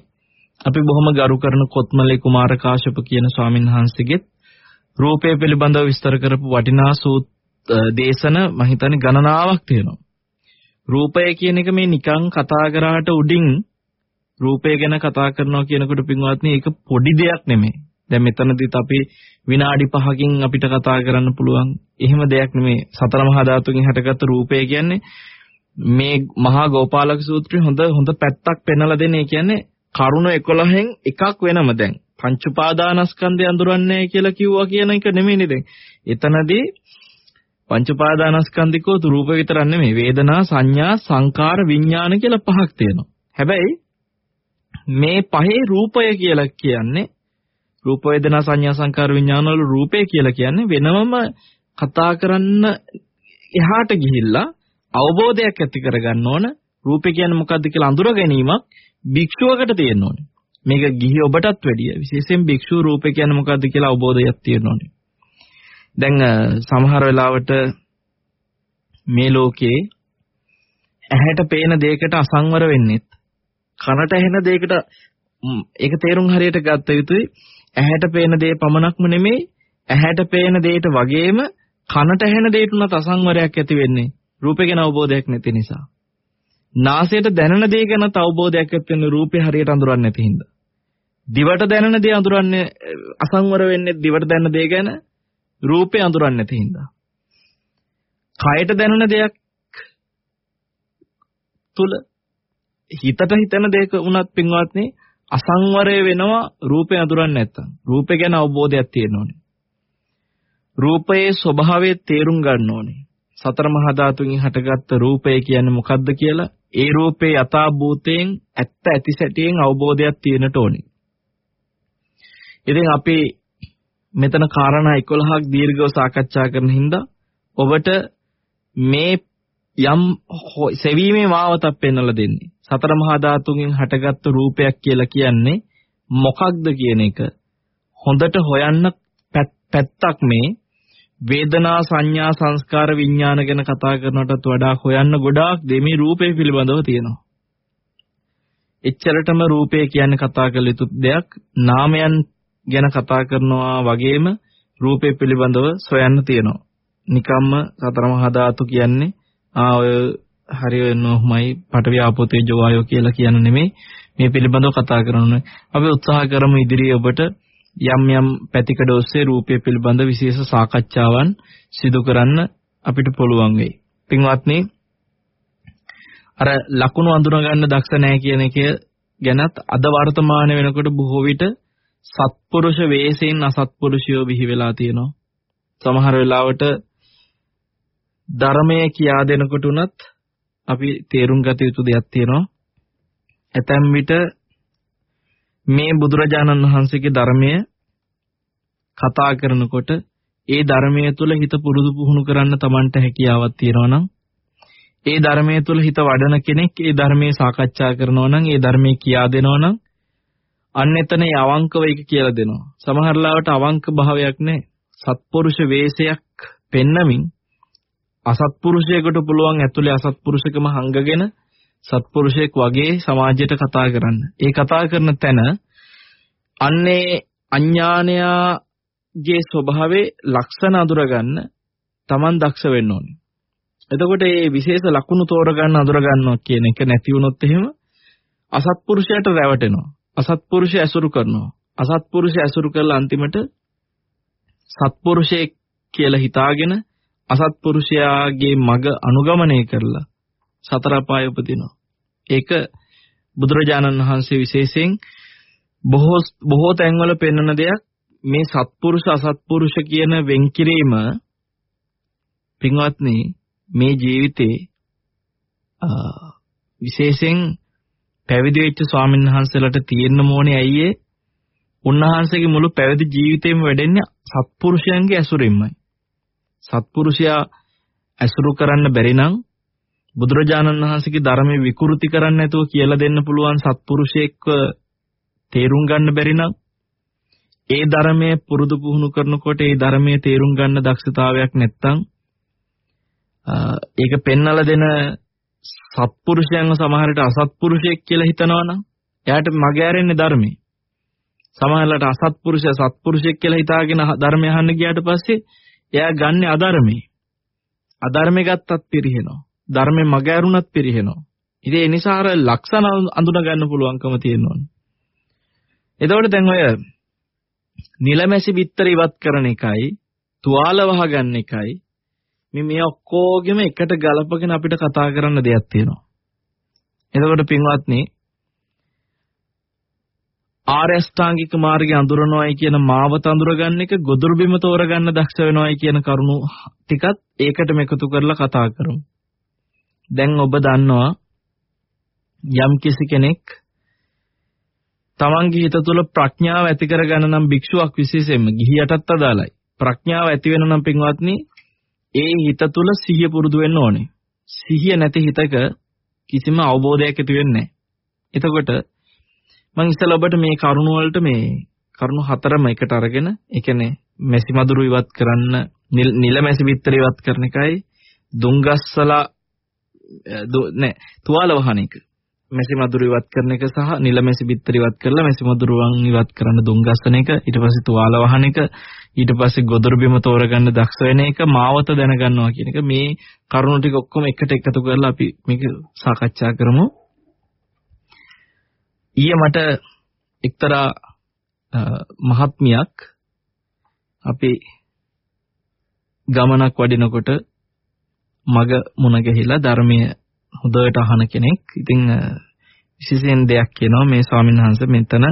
අපි බොහොම ගරු කරන කොත්මලේ කුමාර කාශ්‍යප කියන ස්වාමීන් වහන්සේගෙත් රූපය පිළිබඳව විස්තර කරපු වටිනා සූත් දේශන මං හිතන්නේ ගණනාවක් තියෙනවා. රූපය කියන එක මේ නිකං කතා කරාට උඩින් රූපය ගැන කතා කරනවා කියනකොට පින්වත්නි ඒක පොඩි දෙයක් නෙමෙයි. දැන් මෙතනදිත් අපි විනාඩි 5කින් අපිට කතා කරන්න පුළුවන්. එහෙම දෙයක් නෙමෙයි. සතර මහා ධාතුන්ගෙන් හටගත්තු රූපය කියන්නේ මේ මහා ගෝපාලක සූත්‍රයේ හොඳ හොඳ පැත්තක් පෙන්වලා දෙන්නේ. කියන්නේ කරුණ 11න් එකක් වෙනම දැන්. පංච උපාදානස්කන්ධය අඳුරන්නේ කියලා කිව්වා කියන එක නෙමෙයිනේ දැන්. එතනදී පංච උපාදානස්කන්ධිකෝ රූප විතරක් නෙමෙයි. වේදනා, සංඥා, සංකාර, විඥාන කියලා පහක් තියෙනවා. හැබැයි මේ පහේ රූපය කියලා කියන්නේ රූප වේදනා සංඥා සංකාර විඥාන වල රූපය කියලා කියන්නේ වෙනමම කතා කරන්න එහාට ගිහිල්ලා අවබෝධයක් ඇති කරගන්න ඕන රූපය කියන්නේ මොකද්ද කියලා අඳුර ගැනීමක් භික්ෂුවකට තියෙන්න ඕනේ. මේක ගිහි ඔබටත් වැඩිය විශේෂයෙන් භික්ෂුව රූපය කියන්නේ මොකද්ද කියලා අවබෝධයක් තියෙන්න ඕනේ. දැන් සමහර වෙලාවට මේ ලෝකේ ඇහැට පේන දෙයකට අසංවර වෙන්නෙත් කනට ඇහෙන දෙයකට ඒක තේරුම් හරියට ගත්ත යුතුයි. ඇහැට පේන දේ පමණක්ම නෙමෙයි ඇහැට පේන දෙයට වගේම කනට ඇහෙන දෙයට උනත් අසංවරයක් ඇති වෙන්නේ රූපේ ගැන අවබෝධයක් නැති නිසා. නාසයට දැනෙන දේ ගැන අවබෝධයක් ඇති වෙන්නේ රූපේ හරියට අඳුරන්නේ නැති හින්දා. දිවට දැනෙන දේ අඳුරන්නේ අසංවර වෙන්නේ දිවට දැනෙන දේ ගැන රූපේ අඳුරන්නේ නැති හින්දා. කයට දැනෙන දෙයක් තුල හිතට හිතන දෙයක වුණත් පින්වත්නි අසංවරය වෙනවා රූපේ අඳුරන්නේ නැත්තම්. රූපේ ගැන අවබෝධයක් තියෙන්න ඕනේ. රූපයේ ස්වභාවය තේරුම් ගන්න ඕනේ. සතර මහා ධාතුන්ගෙන් හටගත්ත රූපය කියන්නේ මොකද්ද කියලා ඒ රූපේ යථා භූතයෙන් ඇත්ත ඇති සැටියෙන් අවබෝධයක් තියෙනට ඕනේ. ඉතින් අපි මෙතන කාරණා 11ක් දීර්ඝව සාකච්ඡා කරන හින්දා ඔබට මේ යම් සෙවීමේ මාවතක් පෙන්වලා දෙන්නේ. සතර මහා ධාතුන්ගෙන් හටගත්තු රූපයක් කියලා කියන්නේ මොකක්ද කියන එක හොඳට හොයන්න පැත්තක් මේ වේදනා සංඥා සංස්කාර විඥාන ගැන කතා කරනටත් වඩා හොයන්න ගොඩාක් දෙමි රූපේ පිළිබඳව තියෙනවා. එච්චරටම රූපේ කියන්නේ කතා කළ යුතු දෙයක් නාමයන් ගැන කතා කරනවා වගේම රූපේ පිළිබඳව සොයන්න තියෙනවා. නිකම්ම සතර මහා ධාතු කියන්නේ ආ ඔය හරි වෙනවමයි පඨවි ආපෝ තේජෝ වායෝ කියලා කියන නෙමෙයි මේ පිළිබඳව කතා කරන්නේ. අපි උත්සාහ කරමු ඉදිරියේ ඔබට යම් යම් පැතිකඩ ඔස්සේ රූපය පිළිබඳ විශේෂ සාකච්ඡාවන් සිදු කරන්න අපිට පුළුවන් වෙයි. පින්වත්නි අර ලකුණු අඳුන ගන්න දක්ෂ නැහැ කියන එක ගැනත් අද වර්තමාන වෙනකොට බොහෝ විට සත්පුරුෂ වේසෙන් අසත්පුරුෂයෝ බිහි වෙලා තියෙනවා. සමහර වෙලාවට ධර්මය කියා දෙනකොට උනත් අපි තේරුම් ගත යුතු දෙයක් තියෙනවා. ඇතැම් විට මේ බුදුරජාණන් වහන්සේගේ ධර්මය කතා කරනකොට ඒ ධර්මයේ තුල හිත පුරුදු පුහුණු කරන්න Tamanට හැකියාවක් තියෙනවා නම් ඒ ධර්මයේ තුල හිත වඩන කෙනෙක් ඒ ධර්මයේ සාකච්ඡා කරනවා නම් ඒ ධර්මයේ කියා දෙනවා නම් අන්න එතන අවංකව ඒක කියලා දෙනවා. සමහර ලාවට අවංක භාවයක් නැහැ. සත්පුරුෂ වේශයක් පෙන්නමින් අසත්පුරුෂයෙකුට පුළුවන් ඇතුලේ අසත්පුරුෂකම හංගගෙන සත්පුරුෂයෙක් වගේ සමාජයට කතා කරන්න. ඒ කතා කරන තැන අන්නේ අඥානයාගේ ස්වභාවයේ ලක්ෂණ අඳුරගන්න Taman දක්ෂ වෙන්න ඕනේ. එතකොට මේ විශේෂ ලක්ෂණ තෝරගන්න අඳුරගන්නවා කියන එක නැති වුණොත් එහෙම අසත්පුරුෂයට රැවටෙනවා. අසත්පුරුෂය ඇසුරු කරනවා. අසත්පුරුෂය ඇසුරු කරලා අන්තිමට සත්පුරුෂයෙක් කියලා හිතාගෙන අසත්පුරුෂයාගේ මග අනුගමනය කරලා සතර අපාය උපදිනවා. ඒක බුදුරජාණන් වහන්සේ විශේෂයෙන් බොහෝ බොහෝ තැන්වල පෙන්වන දෙයක් මේ සත්පුරුෂ අසත්පුරුෂ කියන වෙන්කිරීම පින්වත්නි මේ ජීවිතේ විශේෂයෙන් පැවිදි වෙච්ච ස්වාමීන් වහන්සේලාට තියෙන්න ඕනේ ඇයි ඒ උන්වහන්සේගේ මුළු පැවිදි ජීවිතේම වැඩෙන්නේ සත්පුරුෂයන්ගේ ඇසුරින්මයි. සත්පුරුෂයා ඇසුරු කරන්න බැරි නම් බුදුරජාණන් වහන්සේගේ ධර්මයේ විකෘති කරන්න නැතුව කියලා දෙන්න පුළුවන් සත්පුරුෂයෙක්ව තේරුම් ගන්න බැරි නම් ඒ ධර්මයේ පුරුදු පුහුණු කරනකොට ඒ ධර්මයේ තේරුම් ගන්න දක්ෂතාවයක් නැත්නම් ඒක පෙන්නලා දෙන සත්පුරුෂයන්ව සමහරට අසත්පුරුෂයෙක් කියලා හිතනවනම් එයාට මග ඇරෙන්නේ ධර්මයේ. සමහරවිට අසත්පුරුෂය සත්පුරුෂයෙක් කියලා හිතාගෙන ධර්මය අහන්න ගියාට පස්සේ එයා ගන්න අධර්මයේ. අධර්මයේ ගත්තත් පිරිහෙනවා. ධර්මයේ මග ඇරුණත් පිරිහෙනවා. ඉතින් ඒ නිසා අර ලක්ෂණ අඳුන ගන්න පුළුවන්කම තියෙනවනේ. එතකොට දැන් ඔය නිලමැසි බිත්තර ඉවත් කරන එකයි තුවාල වහගන්න එකයි මේ මේ ඔක්කොගෙම එකට ගලපගෙන අපිට කතා කරන්න දෙයක් තියෙනවා. එතකොට පින්වත්නි ආර්ය අෂ්ටාංගික මාර්ගය අඳුරනවායි කියන මාවත අඳුරගන්න එක ගොදුරු බිම තෝරගන්න දක්ෂ වෙනවායි කියන කරුණු ටිකත් ඒකටම එකතු කරලා කතා කරමු. දැන් ඔබ දන්නවා යම් කිසි කෙනෙක් තමන්ගේ හිත තුළ ප්‍රඥාව ඇති කරගන්න නම් භික්ෂුවක් විශේෂයෙන්ම ගිහියටත් අදාළයි. ප්‍රඥාව ඇති වෙන නම් පින්වත්නි ඒ හිත තුළ සිහිය පුරුදු වෙන්න ඕනේ. සිහිය නැති හිතක කිසිම අවබෝධයක් ඇති වෙන්නේ නැහැ. එතකොට මම ඉස්සෙල්ලා ඔබට මේ කරුණ වලට මේ කරුණු හතරම එකට අරගෙන ඒ කියන්නේ මැසි මදුරු ඉවත් කරන්න නිල මැසි පිටර ඉවත් කරන එකයි දුංගස්සලා නෑ තුවාල වහන එක. මැසි මදුරු ඉවත් කරන එක සහ නිල මැසි පිටර ඉවත් කරලා මැසි මදුරුවන් ඉවත් කරන්න දුංගස්සන එක ඊට පස්සේ තුවාල වහන එක ඊට පස්සේ ගොදුරු බිම තෝරගන්න දක්ෂ වෙන එක මාවත දැනගන්නවා කියන එක. මේ කරුණු ටික ඔක්කොම එකට එකතු කරලා අපි මේක සාකච්ඡා කරමු. ඊයේ මට එක්තරා මහත්මියක් අපි ගමනක් වඩිනකොට මග මුණ ගැහිලා ධර්මයේ හොඳට අහන කෙනෙක්. ඉතින් විශේෂයෙන් දෙයක් කියනවා මේ ස්වාමීන් වහන්සේ මෙතන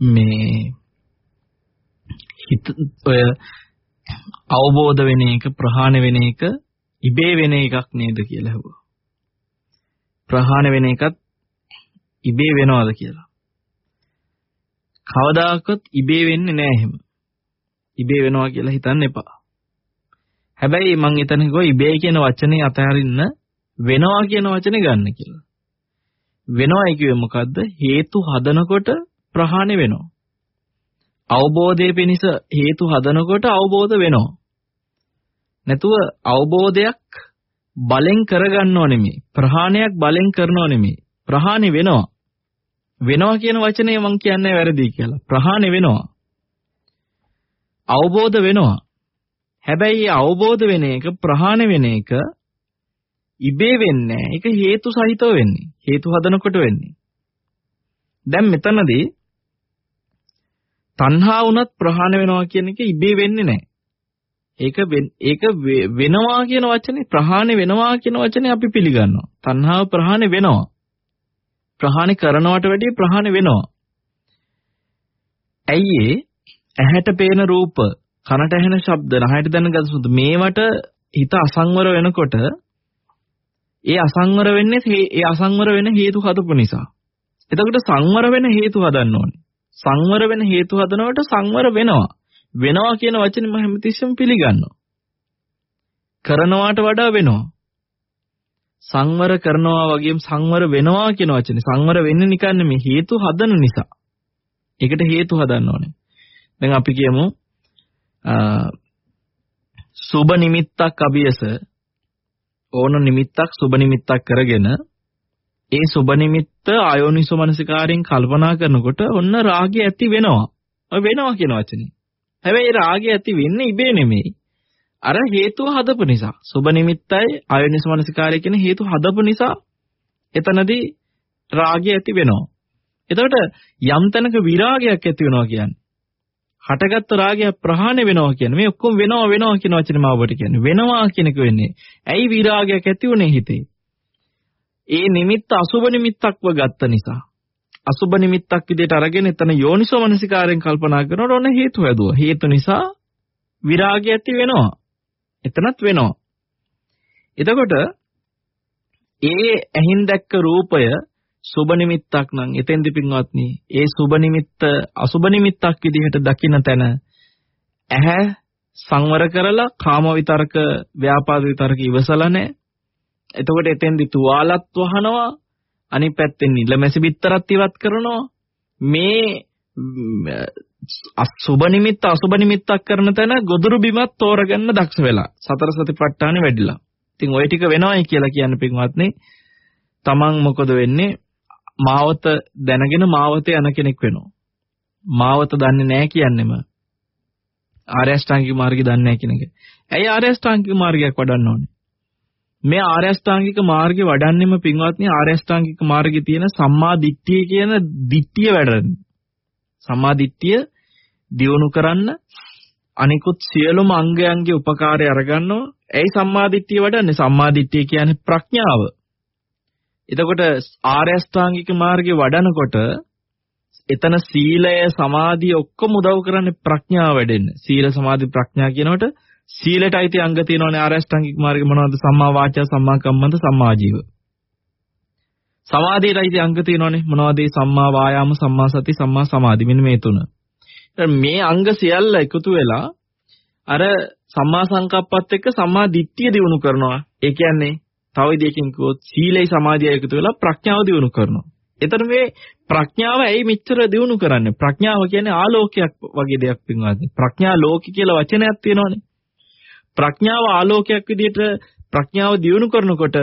මේ හිත ඔය අවබෝධ වෙන එක ප්‍රහාණය වෙන එක ඉබේ වෙන එකක් නේද කියලා හුවා. ප්‍රහාණය වෙන එකත් ඉබේ වෙනවද කියලා. කවදාකවත් ඉබේ වෙන්නේ නැහැ එහෙම. ඉබේ වෙනවා කියලා හිතන්න එපා. හැබැයි මං එතන කිව්වා ඉබේ කියන වචනේ අතහරින්න වෙනවා කියන වචනේ ගන්න කියලා. වෙනවයි කිව්වේ මොකද්ද? හේතු හදනකොට ප්‍රහාණය වෙනවා. අවබෝධය පිණිස හේතු හදනකොට අවබෝධ වෙනවා. නැතුව අවබෝධයක් බලෙන් කරගන්නව නෙමෙයි. ප්‍රහාණයක් බලෙන් කරනව නෙමෙයි. ප්‍රහාණය වෙනවා. වෙනවා කියන වචනේ මම කියන්නේ වැරදි කියලා. ප්‍රහාණය වෙනවා. අවබෝධ වෙනවා. හැබැයි අවබෝධ වෙන එක ප්‍රහාණය වෙන එක ඉබේ වෙන්නේ ඒක හේතු සහිතව වෙන්නේ. හේතු හදනකොට වෙන්නේ. දැන් මෙතනදී තණ්හා වුණත් ප්‍රහාණය වෙනවා කියන එක ඉබේ වෙන්නේ නැහැ. ඒක ඒක වෙනවා කියන වචනේ ප්‍රහාණය වෙනවා කියන වචනේ අපි පිළිගන්නවා. තණ්හාව ප්‍රහාණය වෙනවා. ප්‍රහාණය කරනවට වැඩිය ප්‍රහාණය වෙනවා. ඇයි ඇහැට පේන රූප, කනට ඇහෙන ශබ්ද, නහයට දැනෙන සුදු මේවට හිත අසංවර වෙනකොට ඒ අසංවර වෙන්නේ ඒ අසංවර වෙන හේතු හදපු නිසා. එතකොට සංවර වෙන හේතු හදන්න ඕනේ. සංවර වෙන හේතු හදනකොට සංවර වෙනවා. වෙනවා කියන වචනේ මම හැමතිස්සෙම පිළිගන්නවා. කරනවාට වඩා වෙනවා. සංවර කරනවා වගේම සංවර වෙනවා කියන වචනේ සංවර වෙන්නේ නිකන් නෙමෙයි හේතු හදන නිසා. ඒකට හේතු හදන්න ඕනේ. දැන් අපි කියමු සුබ නිමිත්තක් අභියස ඕන නිමිත්තක් සුබ නිමිත්තක් කරගෙන ඒ සුබ නිමිත්ත ආයෝනිසෝ මනසිකාරයෙන් කල්පනා කරනකොට ඔන්න රාගය ඇති වෙනවා. ඔය වෙනවා කියන වචනේ. හැබැයි රාගය ඇති වෙන්නේ ඉබේ නෙමෙයි. අර හේතුව හදපු නිසා. සුබ නිමිත්තයි ආයෝනිසෝ මනසිකාරය කියන හේතු හදපු නිසා එතනදී රාගය ඇති වෙනවා. එතකොට යම් තැනක විරාගයක් ඇති වෙනවා කියන්නේ හටගත්තු රාගය ප්‍රහාණය වෙනවා කියන්නේ මේ ඔක්කොම වෙනවා වෙනවා කියන වචනේ මම ඔබට කියන්නේ. වෙනවා කියන එක වෙන්නේ. ඇයි විරාගයක් ඇති වුනේ හිතේ? ඒ නිමිත්ත අසුබ නිමිත්තක්ව ගත්ත නිසා. අසුබ නිමිත්තක් විදිහට අරගෙන එතන යෝනිසෝ මනසිකාරයෙන් කල්පනා කරනකොට ඔන්න හේතු හැදුවා. හේතු නිසා විරාගය ඇති වෙනවා. එතනත් වෙනවා එතකොට ඒ ඇහින් දැක්ක රූපය සුබ නිමිත්තක් නම් එතෙන්දි පින්වත්නි ඒ සුබ නිමිත්ත අසුබ නිමිත්තක් විදිහට දකින්න තැන ඇහැ සංවර කරලා කාම විතරක ව්‍යාපාද විතරක ඉවසලා නැහැ. එතකොට එතෙන්දි තුවාලත් වහනවා අනිත් පැත්තෙන් නිලමැසි බිත්තරත් ඉවත් කරනවා. මේ අසුබ නිමිත්ත අසුබ නිමිත්තක් කරන තැන ගොදුරු බිමත් තෝරගන්න දක්ෂ වෙලා සතර සතිපට්ඨානෙ වැඩිලා. ඉතින් ওই ටික වෙනවයි කියලා කියන්නේ පින්වත්නි තමන් මොකද වෙන්නේ මාවත දැනගෙන මාවතේ යන කෙනෙක් වෙනවා. මාවත දන්නේ නැහැ කියන්නෙම ආර්ය අෂ්ටාංගික මාර්ගය දන්නේ නැහැ කියන එක. ඇයි ආර්ය අෂ්ටාංගික මාර්ගයක් වඩන්න ඕනේ? මේ ආර්ය අෂ්ටාංගික මාර්ගය වඩන්නෙම පින්වත්නි ආර්ය අෂ්ටාංගික මාර්ගයේ තියෙන සම්මා දිට්ඨිය කියන දිට්ඨිය වැඩන්න. සම්මා දිට්ඨිය දියුණු කරන්න අනිකුත් සියලුම අංගයන්ගේ උපකාරය අරගන්නවා. ඇයි සම්මා දිට්ඨිය වඩන්නේ? සම්මා දිට්ඨිය කියන්නේ ප්‍රඥාව. එතකොට ආර්ය අෂ්ටාංගික මාර්ගේ වඩනකොට එතන සීලය සමාධිය ඔක්කොම උදව් කරන්නේ ප්‍රඥාව වැඩෙන්න. සීල සමාධි ප්‍රඥා කියනකොට සීලයට අයිති අංග තියෙනවනේ ආර්ය අෂ්ටාංගික මාර්ගේ මොනවද? සම්මා වාචා, සම්මා කම්මන්ත, සම්මා ජීව. සමාධියට අයිති අංග තියෙනවනේ මොනවද? සම්මා වායාම, සම්මා සති, සම්මා සමාධි. මෙන්න මේ තුන. මේ අංග සියල්ල එකතු වෙලා අර සම්මා සංකප්පත් එක්ක සම්මා දිට්ඨිය දිනු කරනවා. ඒ කියන්නේ තව විදියකින් කිව්වොත් සීලයි සමාධියයි එකතු වෙලා ප්‍රඥාව දිනු කරනවා. එතන මේ ප්‍රඥාව ඇයි මෙච්චර දිනු කරන්නේ? ප්‍රඥාව කියන්නේ ආලෝකයක් වගේ දෙයක් පින්වත්නි. ප්‍රඥා ලෝක කියලා වචනයක් තියෙනවනේ. ප්‍රඥාව ආලෝකයක් විදිහට ප්‍රඥාව දිනු කරනකොට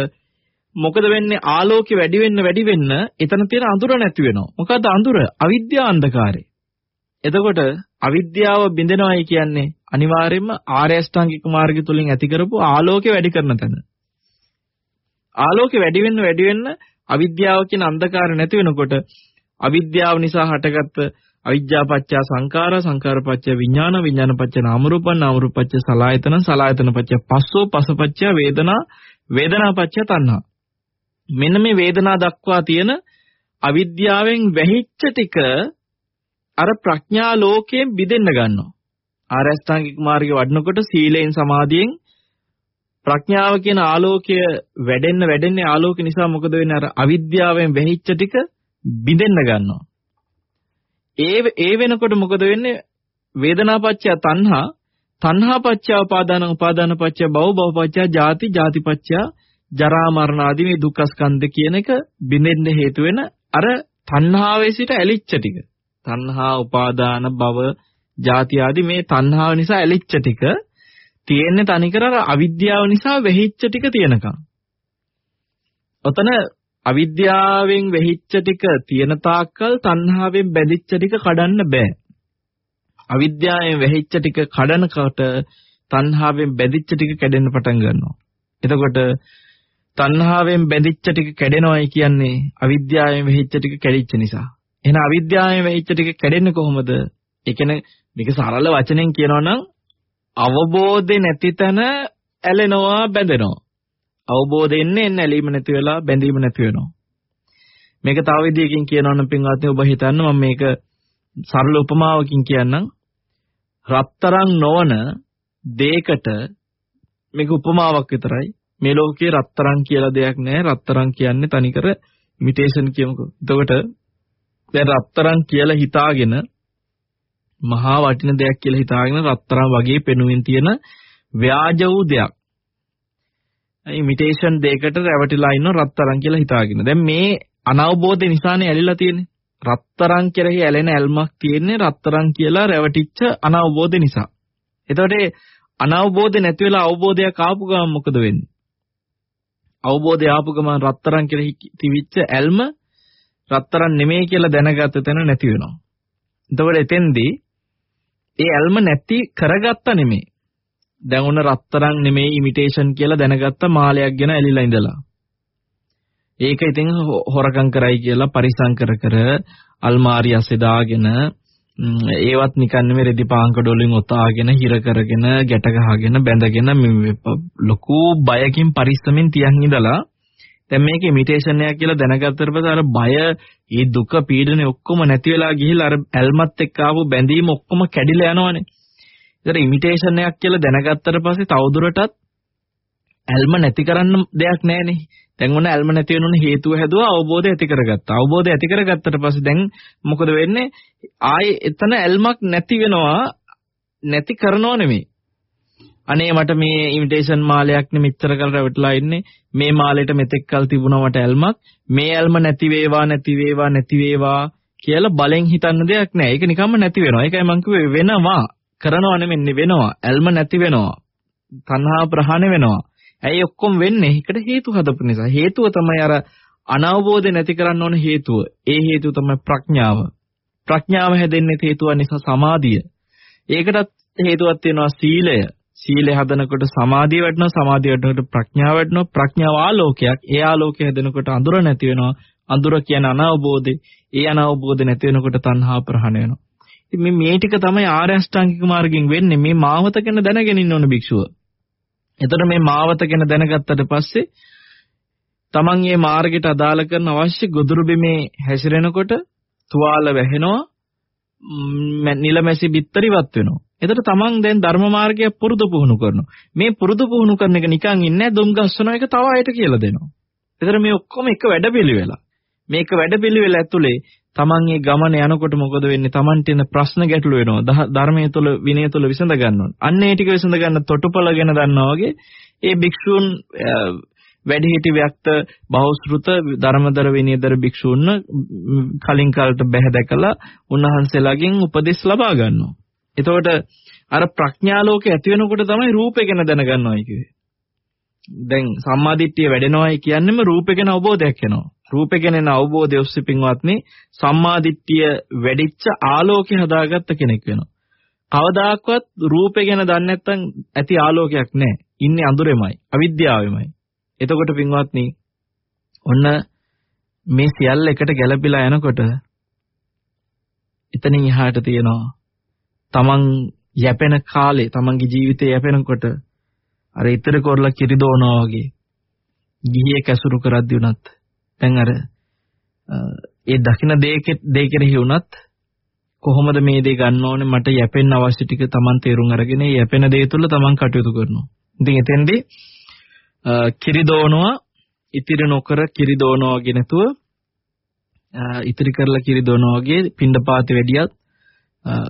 මොකද වෙන්නේ ආලෝකය වැඩි වෙන්න වැඩි වෙන්න එතන තියෙන අඳුර නැති වෙනවා. මොකද අඳුර අවිද්‍යා අන්ධකාරය. එතකොට අවිද්‍යාව බිඳෙනවායි කියන්නේ අනිවාර්යයෙන්ම ආර්ය අෂ්ටාංගික මාර්ගය තුලින් ඇති කරපු ආලෝකය වැඩි කරන තැන. ආලෝකය වැඩි වෙන්න වැඩි වෙන්න අවිද්‍යාව කියන අන්ධකාරය නැති වෙනකොට අවිද්‍යාව නිසා හටගත්ත අවිජ්ජා පත්‍ය සංඛාර සංඛාර පත්‍ය විඥාන විඥාන පත්‍ය නාම රූපං නාම රූප පත්‍ය සලආයතන සලආයතන පත්‍ය පස්සෝ පස පත්‍ය වේදනා වේදනා පත්‍ය තණ්හා මෙන්න මේ වේදනා දක්වා තියෙන අවිද්‍යාවෙන් වැහිච්ච ටික අර ප්‍රඥා ලෝකයෙන් බිදෙන්න ගන්නවා ආරස්ථාංගික මාර්ගය වඩනකොට සීලෙන් සමාධියෙන් ප්‍රඥාව කියන ආලෝකය වැඩෙන්න වැඩෙන්නේ ආලෝක නිසා මොකද වෙන්නේ අර අවිද්‍යාවෙන් වැහිච්ච ටික බිඳෙන්න ගන්නවා. ඒ ඒ වෙනකොට මොකද වෙන්නේ වේදනාපච්චය තණ්හා තණ්හාපච්චය උපාදාන උපාදානපච්චය භව භවපච්චය ජාති ජාතිපච්චය ජරා මරණ ආදී මේ දුක්ඛ ස්කන්ධ කියන එක බිඳෙන්න හේතු වෙන අර තණ්හාවේ සිට ඇලිච්ච ටික. තණ්හා, උපාදාන, භව, ජාති ආදී මේ තණ්හාව නිසා ඇලිච්ච ටික තියෙන්නේ තනිකර අවිද්‍යාව නිසා වෙහිච්ච ටික තියෙනකම්. ඔතන අවිද්‍යාවෙන් වෙහිච්ච ටික තියෙන තාක්කල් තණ්හාවෙන් බැඳිච්ච ටික කඩන්න බෑ. අවිද්‍යාවෙන් වෙහිච්ච ටික කඩනකොට තණ්හාවෙන් බැඳිච්ච ටික කැඩෙන්න පටන් ගන්නවා. එතකොට තණ්හාවෙන් බැඳිච්ච ටික කැඩෙනවයි කියන්නේ අවිද්‍යාවෙන් වෙහිච්ච ටික කැඩිච්ච නිසා. එහෙනම් අවිද්‍යාවෙන් වෙහිච්ච ටික කැඩෙන්නේ කොහොමද? ඒ කියන්නේ මේක සරල වචනෙන් කියනවා නම් අවබෝධේ නැති තැන ඇලෙනවා බැඳෙනවා. අවබෝධය එන්නේ එන්නේ ඇලීම නැති වෙලා බැඳීම නැති වෙනවා. මේක තව විදියකින් කියනවා නම් පින්වත්නි ඔබ හිතන්න මම මේක සරල උපමාවකින් කියන්නම්. රත්තරන් නොවන දෙයකට මේක උපමාවක් විතරයි. මේ ලෝකේ රත්තරන් කියලා දෙයක් නැහැ. රත්තරන් කියන්නේ තනිකර ඉමිටේෂන් කියමුකෝ. එතකොට දැන් රත්තරන් කියලා හිතාගෙන මහා වටින දෙයක් කියලා හිතාගෙන රත්තරන් වගේ පෙනුමින් තියෙන ව්‍යාජ වූ දෙයක්. ඉමිටේෂන් දෙයකට රැවටිලා ඉන්න රත්තරන් කියලා හිතාගෙන. දැන් මේ අනවබෝධය නිසානේ ඇලිලා තියෙන්නේ. රත්තරන් කෙරෙහි ඇලෙන ඇල්මක් තියෙන්නේ රත්තරන් කියලා රැවටිච්ච අනවබෝධය නිසා. එතකොට අනවබෝධය නැති වෙලා අවබෝධයක් ආපු ගමන් මොකද වෙන්නේ? අවබෝධය ආපු ගමන් රත්තරන් කෙරෙහි තිවිච්ච ඇල්ම රත්තරන් නෙමෙයි කියලා දැනගත්ත තැන නැති වෙනවා. එතකොට එතෙන්දී ඒ ඇල්ම නැති කරගත්ත නෙමෙයි. දැන් උන රත්තරන් නෙමෙයි ඉමිටේෂන් කියලා දැනගත්ත මාලයක් ගැන ඇලිලා ඉඳලා. ඒක ඉතින් හොරකම් කරයි කියලා පරිසම් කර කර අල්මාරිය ඇස්සේ දාගෙන ඒවත් නිකන් නෙමෙයි රෙදි පාංකඩ වලින් ඔතාගෙන හිර කරගෙන ගැට ගහගෙන බැඳගෙන ලොකු බයකින් පරිස්සමින් තියන් ඉඳලා දැන් මේක ඉමිටේෂන් එකක් කියලා දැනගත්තට පස්සේ අර බය, ඒ දුක, පීඩනේ ඔක්කොම නැති වෙලා ගිහිල්ලා අර ඇල්මත් එක්ක ආපු බැඳීම ඔක්කොම කැඩිලා යනවනේ. ඒතර ඉමිටේෂන් එකක් කියලා දැනගත්තට පස්සේ තවදුරටත් ඇල්ම නැති කරන්න දෙයක් නැහැනේ. දැන් ඔන්න ඇල්ම නැති වෙනුන හේතුව හැදුවා අවබෝධය ඇති කරගත්තා. අවබෝධය ඇති කරගත්තට පස්සේ දැන් මොකද වෙන්නේ? ආයේ එතන ඇල්මක් නැති වෙනවා නැති කරනව නෙමෙයි. අනේ මට මේ ඉමිටේෂන් මාලයක් නෙ මෙච්චර කල් රැවටලා ඉන්නේ. මේ මාලෙට මෙතෙක් කල් තිබුණා මට ඇල්මක්. මේ ඇල්ම නැති වේවා නැති වේවා නැති වේවා කියලා බලෙන් හිතන්න දෙයක් නෑ. ඒක නිකම්ම නැති වෙනවා. ඒකයි මම කිව්වේ වෙනවා. කරනව නෙමෙන්නේ වෙනවා. ඇල්ම නැති වෙනවා. තණ්හා ප්‍රහාණය වෙනවා. ඇයි ඔක්කොම වෙන්නේ? ඒකට හේතු හදපු නිසා. හේතුව තමයි අර අනවබෝධය නැති කරන්න ඕන හේතුව. ඒ හේතුව තමයි ප්‍රඥාව. ප්‍රඥාව හැදෙන්නේ හේතුව නිසා සමාධිය. ඒකටත් හේතුවක් තියෙනවා සීලය. සීලය හදනකොට සමාධිය වැඩනවා සමාධිය වැඩනකොට ප්‍රඥාව වැඩනවා ප්‍රඥාව ආලෝකයක්. ඒ ආලෝකය හැදෙනකොට අඳුර නැති වෙනවා. අඳුර කියන අනවබෝධය ඒ අනවබෝධ නැති වෙනකොට තණ්හා ප්‍රහාණය වෙනවා. ඉතින් මේ මේ ටික තමයි ආර්ය අෂ්ටාංගික මාර්ගයෙන් වෙන්නේ. මේ මාවත ගැන දැනගෙන ඉන්න ඕන භික්ෂුව. එතකොට මේ මාවත ගැන දැනගත්තට පස්සේ තමන් මේ මාර්ගයට අදාළ කරන අවශ්‍ය ගොදුරු බිමේ හැසිරෙනකොට තුවාල වැහෙනවා. නිලමැසි බිත්තරිවත් වෙනවා. එතකොට තමන් දැන් ධර්ම මාර්ගය පුරුදු පුහුණු කරනවා. මේ පුරුදු පුහුණු කරන එක නිකන් ඉන්නේ දුම් ගස්සන එක තව අයට කියලා දෙනවා. එතකොට මේ ඔක්කොම එක වැඩපිළිවෙලක්. මේක වැඩපිළිවෙල ඇතුලේ තමන් මේ ගමන යනකොට මොකද වෙන්නේ? තමන්ට එන ප්‍රශ්න ගැටලු වෙනවා. ධර්මයේ තුල විනය තුල විසඳ ගන්නවා. අන්න ඒ ටික විසඳ ගන්න තොටුපළ ගැන දන්නවා වගේ ඒ භික්ෂූන් වැඩිහිටි ව්‍යක්ත බහුශෘත ධර්මදර විනයදර භික්ෂූන් කලින් කාලට බැහැ දැකලා උන්වහන්සේලාගෙන් උපදෙස් ලබා ගන්නවා. එතකොට අර ප්‍රඥාලෝකේ ඇති වෙනකොට තමයි රූපේ ගැන දැනගන්නවයි කිව්වේ. දැන් සම්මාදිට්ඨිය වැඩෙනවයි කියන්නෙම රූපේ ගැන අවබෝධයක් එනවා. රූපේ ගැන එන අවබෝධය ඔස්සේ පින්වත්නි සම්මාදිට්ඨිය වැඩිච්ච ආලෝකේ හදාගත්ත කෙනෙක් වෙනවා. කවදාකවත් රූපේ ගැන දන්නේ නැත්නම් ඇති ආලෝකයක් නැහැ. ඉන්නේ අඳුරෙමයි, අවිද්‍යාවෙමයි. එතකොට පින්වත්නි ඔන්න මේ සියල්ල එකට ගැළපිලා යනකොට එතනින් එහාට තියෙනවා තමන් යැපෙන කාලේ තමන්ගේ ජීවිතේ යැපෙනකොට අර ඊතර කරලා කිරි දෝනවා වගේ ගිහියේ කැසුරු කරද්දී උනත් දැන් අර ඒ දකින්න දේ කෙරෙහි උනත් කොහොමද මේ දේ ගන්න ඕනේ මට යැපෙන්න අවශ්‍ය ටික තමන් තේරුම් අරගෙන යැපෙන දේ තුළ තමන් කටයුතු කරනවා. ඉතින් එතෙන්දී කිරි දෝනවා ඉතිරි නොකර කිරි දෝනවා වගේ නැතුව ඉතිරි කරලා කිරි දෝනවා වගේ පින්ඩපාත වැඩියත්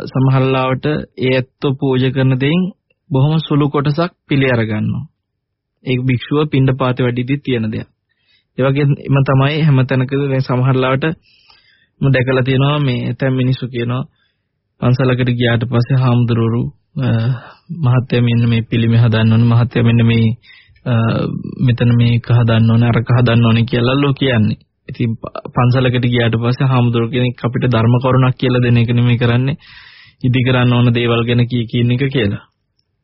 සමහරලාවට ඒ ඇත්තෝ පූජා කරන දෙයින් බොහොම සුළු කොටසක් පිළි අර ගන්නවා. ඒක භික්ෂුව පින්ඩපාත වැඩිදී තියෙන දෙයක්. ඒ වගේම තමයි හැමතැනකදී දැන් සමහරලාවට මම දැකලා තියෙනවා මේ ඇතැම් මිනිස්සු කියනවා පන්සලකට ගියාට පස්සේ හාමුදුරුවෝ මහත්ය මෙන්න මේ පිළිමය හදන්න ඕනේ මහත්ය මෙන්න මේ මෙතන මේක හදන්න ඕනේ අරක හදන්න ඕනේ කියලා ලෝ කියන්නේ. ඉතින් පන්සලකට ගියාට පස්සේ හාමුදුරුවෝ කෙනෙක් අපිට ධර්ම කරුණක් කියලා දෙන එක නෙමෙයි කරන්නේ. ඉදි කරන්න ඕන දේවල් ගැන කී කියන එක කියලා.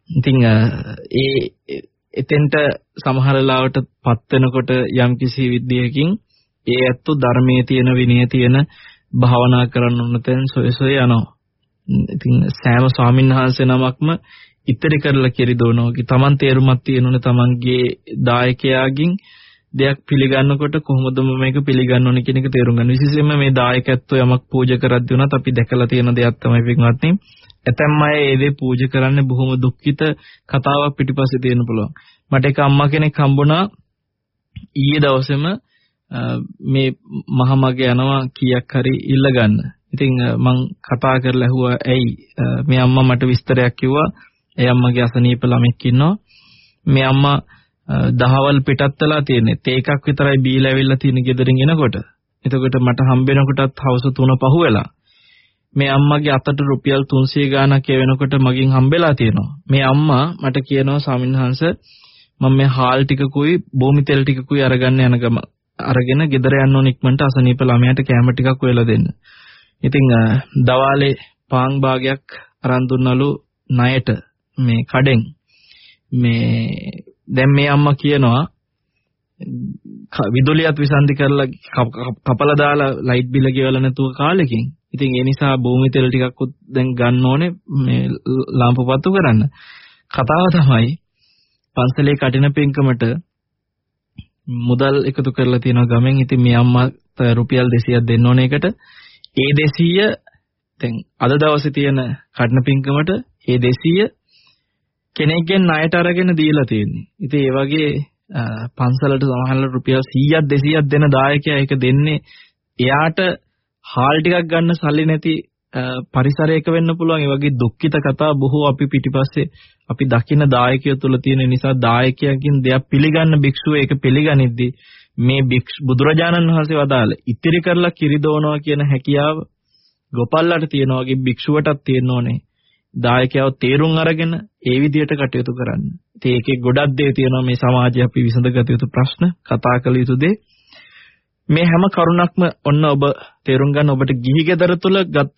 ඉතින් ඒ එතෙන්ට සමහර ලාවට පත් වෙනකොට යම්කිසි විද්‍යයකින් ඒ ඇත්තු ධර්මයේ තියෙන විනය තියෙන භාවනා කරන්න ඕන තැන් සොය සොය යනවා. ඉතින් සෑම ස්වාමීන් වහන්සේ නමක්ම ඉතිරි කරලා කිරි දෝනෝගේ Taman තේරුමක් තියෙනුනේ Tamanගේ දායකයාගෙන් දෙයක් පිළිගන්නකොට කොහොමද මේක පිළිගන්න ඕනේ කියන එක තේරුම් ගන්න. විශේෂයෙන්ම මේ දායකත්වය යමක් පූජා කරද්දී උනත් අපි දැකලා තියෙන දෙයක් තමයි පින්වත්නි. ඇතැම් අය ඒ දේ පූජා කරන්නේ බොහොම දුක්ඛිත කතාවක් පිටිපස්සේ තියෙන්න පුළුවන්. මට එක අම්මා කෙනෙක් හම්බුණා ඊයේ දවසේම මේ මහමගේ යනවා කීයක් හරි ඉල්ල ගන්න. ඉතින් මං කතා කරලා ඇහුවා ඇයි මේ අම්මා මට විස්තරයක් කිව්වා. ඒ අම්මගේ අසනීප ළමෙක් ඉන්නවා. මේ අම්මා දහවල් පිටත් වෙලා තියෙන්නේ. තේ එකක් විතරයි බීලා ඇවිල්ලා තියෙන ගෙදරින් එනකොට. එතකොට මට හම්බෙනකොටත් හවස 3 පහ වෙලා. මේ අම්මගේ අතට රුපියල් 300 ගාණක් වෙනකොට මගෙන් හම්බෙලා තියෙනවා. මේ අම්මා මට කියනවා ස්වාමින්වහන්ස මම මේ හාල් ටිකකුයි භූමි තෙල් ටිකකුයි අරගන්න යන ගම අරගෙන ගෙදර යන්න ඕන ඉක්මනට අසනීප ළමයාට කැම ටිකක් වෙලා දෙන්න. ඉතින් දවාලේ පාන් භාගයක් අරන් දුන්නලු ණයට මේ කඩෙන් මේ දැන් මේ අම්මා කියනවා විදුලියත් විසන්ධි කරලා කපලා දාලා ලයිට් බිල ගෙවලා නැතුව කාලෙකින්. ඉතින් ඒ නිසා භූමි තෙල් ටිකක් දැන් ගන්න ඕනේ මේ ලාම්පු පත්තු කරන්න. කතාව තමයි පන්සලේ කටින පින්කමට මුදල් එකතු කරලා තියෙනවා ගමෙන්. ඉතින් මේ අම්මා රුපියල් 200ක් දෙන්න ඕන එකට. ඒ 200 දැන් අද දවසේ තියෙන කටින පින්කමට ඒ 200 කෙනෙක්ගෙන් ණයට අරගෙන දීලා තියෙන්නේ. ඉතින් ඒ වගේ පන්සලට සමහරවල් රුපියල් 100ක් 200ක් දෙන දායකයා ඒක දෙන්නේ එයාට හාල් ටිකක් ගන්න සල්ලි නැති පරිසරයක වෙන්න පුළුවන්. ඒ වගේ දුක්ඛිත කතා බොහෝ අපි පිටිපස්සේ අපි දකින දායකයෝ තුල තියෙන නිසා දායකයන්කින් දෙයක් පිළිගන්න භික්ෂුව ඒක පිළිගනිද්දී මේ බුදුරජාණන් වහන්සේ වදාළ ඉතිරි කරලා කිරි දෝනවා කියන හැකියාව ගොපල්ලට තියෙනවා වගේ භික්ෂුවටත් තියෙන්න ඕනේ. දායකයව තේරුම් අරගෙන ඒ විදිහට කටයුතු කරන්න. ඉතින් ඒකේ ගොඩක් දේ තියෙනවා මේ සමාජයේ අපි විසඳගත යුතු ප්‍රශ්න, කතා කළ යුතු දේ. මේ හැම කරුණක්ම ඔන්න ඔබ තේරුම් ගන්න ඔබට ගිහි ගෙදර තුල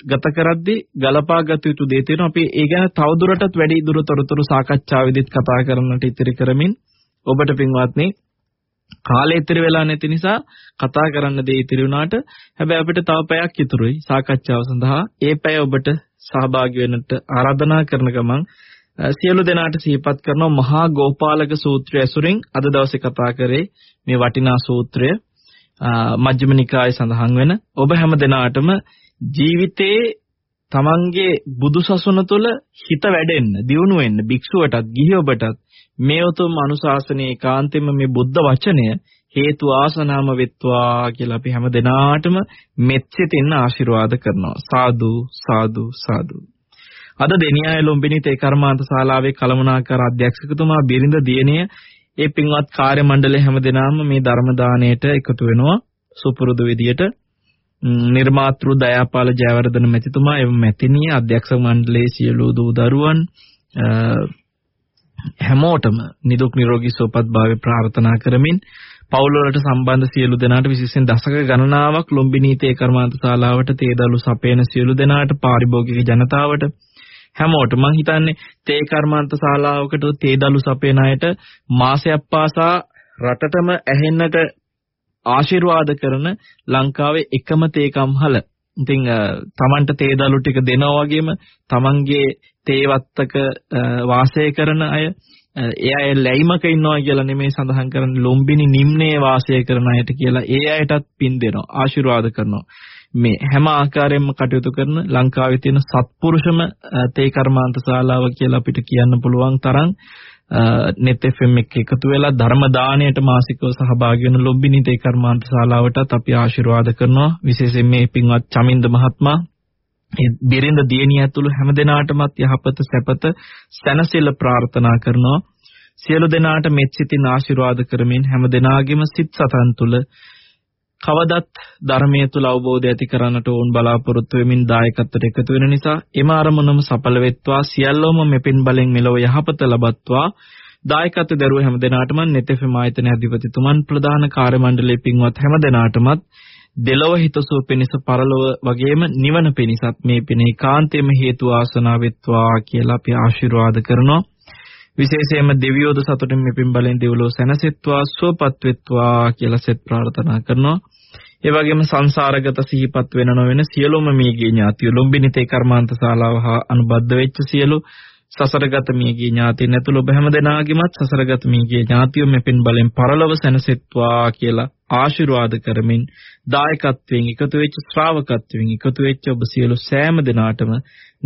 ගත කරද්දී ගලපා ගත යුතු දේ තියෙනවා. අපි ඒ ගැන තවදුරටත් වැඩි දුර තොරතුරු සාකච්ඡාවෙදිත් කතා කරන්නට ඉතිරි කරමින් ඔබට පින්වත්නි කාලය ඉතිරි වෙලා නැති නිසා කතා කරන්න දේ ඉතිරි වුණාට හැබැයි අපිට තව පැයක් ඉතුරුයි සාකච්ඡාව සඳහා. ඒ පැය ඔබට සහභාගී වෙන්නට ආරාධනා කරන ගමන් සියලු දෙනාට සිහිපත් කරනවා මහා ගෝපාලක සූත්‍රය ඇසුරින් අද දවසේ කතා කරේ මේ වටිනා සූත්‍රය මජ්ක්‍ධිම නිකායේ සඳහන් වෙන. ඔබ හැම දිනාටම ජීවිතේ තමන්ගේ බුදුසසුන තුළ හිත වැඩෙන්න දියුණු වෙන්න භික්ෂුවටත් ගිහි ඔබටත් මේ උතුම් අනුශාසනයේ ඒකාන්තයෙන්ම මේ බුද්ධ වචනය හේතු ආසනාම වෙත්වා කියලා අපි හැම දිනාටම මෙත්සිතින් ආශිර්වාද කරනවා. සාදු සාදු සාදු. අද දෙනියාය ලොම්බිනි තේ කර්මාන්ත ශාලාවේ කලමනාකාර අධ්‍යක්ෂකතුමා බිරිඳ දියණිය ඒ පින්වත් කාර්ය මණ්ඩලය හැම දිනම මේ ධර්ම දාණයට එකතු වෙනවා. සුපුරුදු විදියට. නිර්මාතෘ දයාපාල ජයවර්ධන මැතිතුමා එම මැතිණිය අධ්‍යක්ෂ මණ්ඩලයේ සියලු දූ දරුවන් හැමෝටම නිදුක් නිරෝගී සුවපත් භාවය ප්‍රාර්ථනා කරමින් පවුල් වලට සම්බන්ධ සියලු දෙනාට විශේෂයෙන් දශක ගණනාවක් ලොම්බිනීතේ කර්මාන්ත ශාලාවට තේදලු සපයන සියලු දෙනාට පාරිභෝගික ජනතාවට හැමෝටම මං හිතන්නේ තේ කර්මාන්ත ශාලාවකට තේදලු සපයන අයට මාසයක් පාසා රටටම ඇහෙන්නට ආශිර්වාද කරන ලංකාවේ එකම තේකම්හල. ඉතින් තමන්ට තේදලු ටික දෙනවා වගේම තමන්ගේ තේවත්තක වාසය කරන අය ඒ අය ලැයිමක ඉන්නවා කියලා නෙමෙයි සඳහන් කරන්නේ ලොම්බිනි නිම්නයේ වාසය කරන අයට කියලා ඒ අයටත් පින් දෙනවා ආශිර්වාද කරනවා මේ හැම ආකාරයෙන්ම කටයුතු කරන ලංකාවේ තියෙන සත්පුරුෂම තේ කර්මාන්ත ශාලාව කියලා අපිට කියන්න පුළුවන් තරම් net fm එක එකතු වෙලා ධර්ම දාණයට මාසිකව සහභාගී වෙන ලොම්බිනි තේ කර්මාන්ත ශාලාවටත් අපි ආශිර්වාද කරනවා. විශේෂයෙන් මේ පින්වත් චමින්ද මහත්මයා ඒ බිරිඳ දියණිය ඇතුළු හැම දෙනාටමත් යහපත සැපත සැනසෙල්ල ප්‍රාර්ථනා කරනවා. සියලු දෙනාට මෙත් සිතින් ආශිර්වාද කරමින් හැම දෙනාගේම සිත් සතන් තුළ කවදත් ධර්මයේ තුල අවබෝධය ඇති කරන්නට ඕන් බලාපොරොත්තු වෙමින් දායකත්වයට එකතු වෙන නිසා එම අරමුණම සඵල වෙත්වා. සියල්ලෝම මෙපින් බලෙන් මෙලොව යහපත ලබත්වා. දායකත්ව දරුව හැමදෙනාටම නෙතෙෆෙම ආයතන අධිපතිතුමන් ප්‍රධාන කාර්ය මණ්ඩලයේ පින්වත් හැමදෙනාටමත් දෙලොව හිතසුව පිණිස පරලොව වගේම නිවන පිණිසත් මේ පින ඒකාන්තයෙන්ම හේතු ආසනාව වෙත්වා කියලා අපි ආශිර්වාද කරනවා. විශේෂයෙන්ම දෙවියෝද සතුටින් මෙපින් බලෙන් දෙව්ලොව සැනසෙත්වා සුවපත් වෙත්වා කියලා සෙත් ප්‍රාර්ථනා කරනවා. ඒ වගේම සංසාරගත සිහිපත් වෙන නොවන සියලුම මේගේ ඥාතිය ලොම්බිනිතේ කර්මාන්ත ශාලාව හා අනුබද්ධ වෙච්ච සියලු සසරගත මියගිය ඥාතීන් ඇතුළු ඔබ හැම දෙනාගේමත් සසරගත මියගිය ඥාතියෝ මෙපින් බලෙන් පරලොව සැනසෙත්වා කියලා ආශිර්වාද කරමින් දායකත්වයෙන් එකතු වෙච්ච ශ්‍රාවකත්වයෙන් එකතු වෙච්ච ඔබ සියලු සෑම දෙනාටම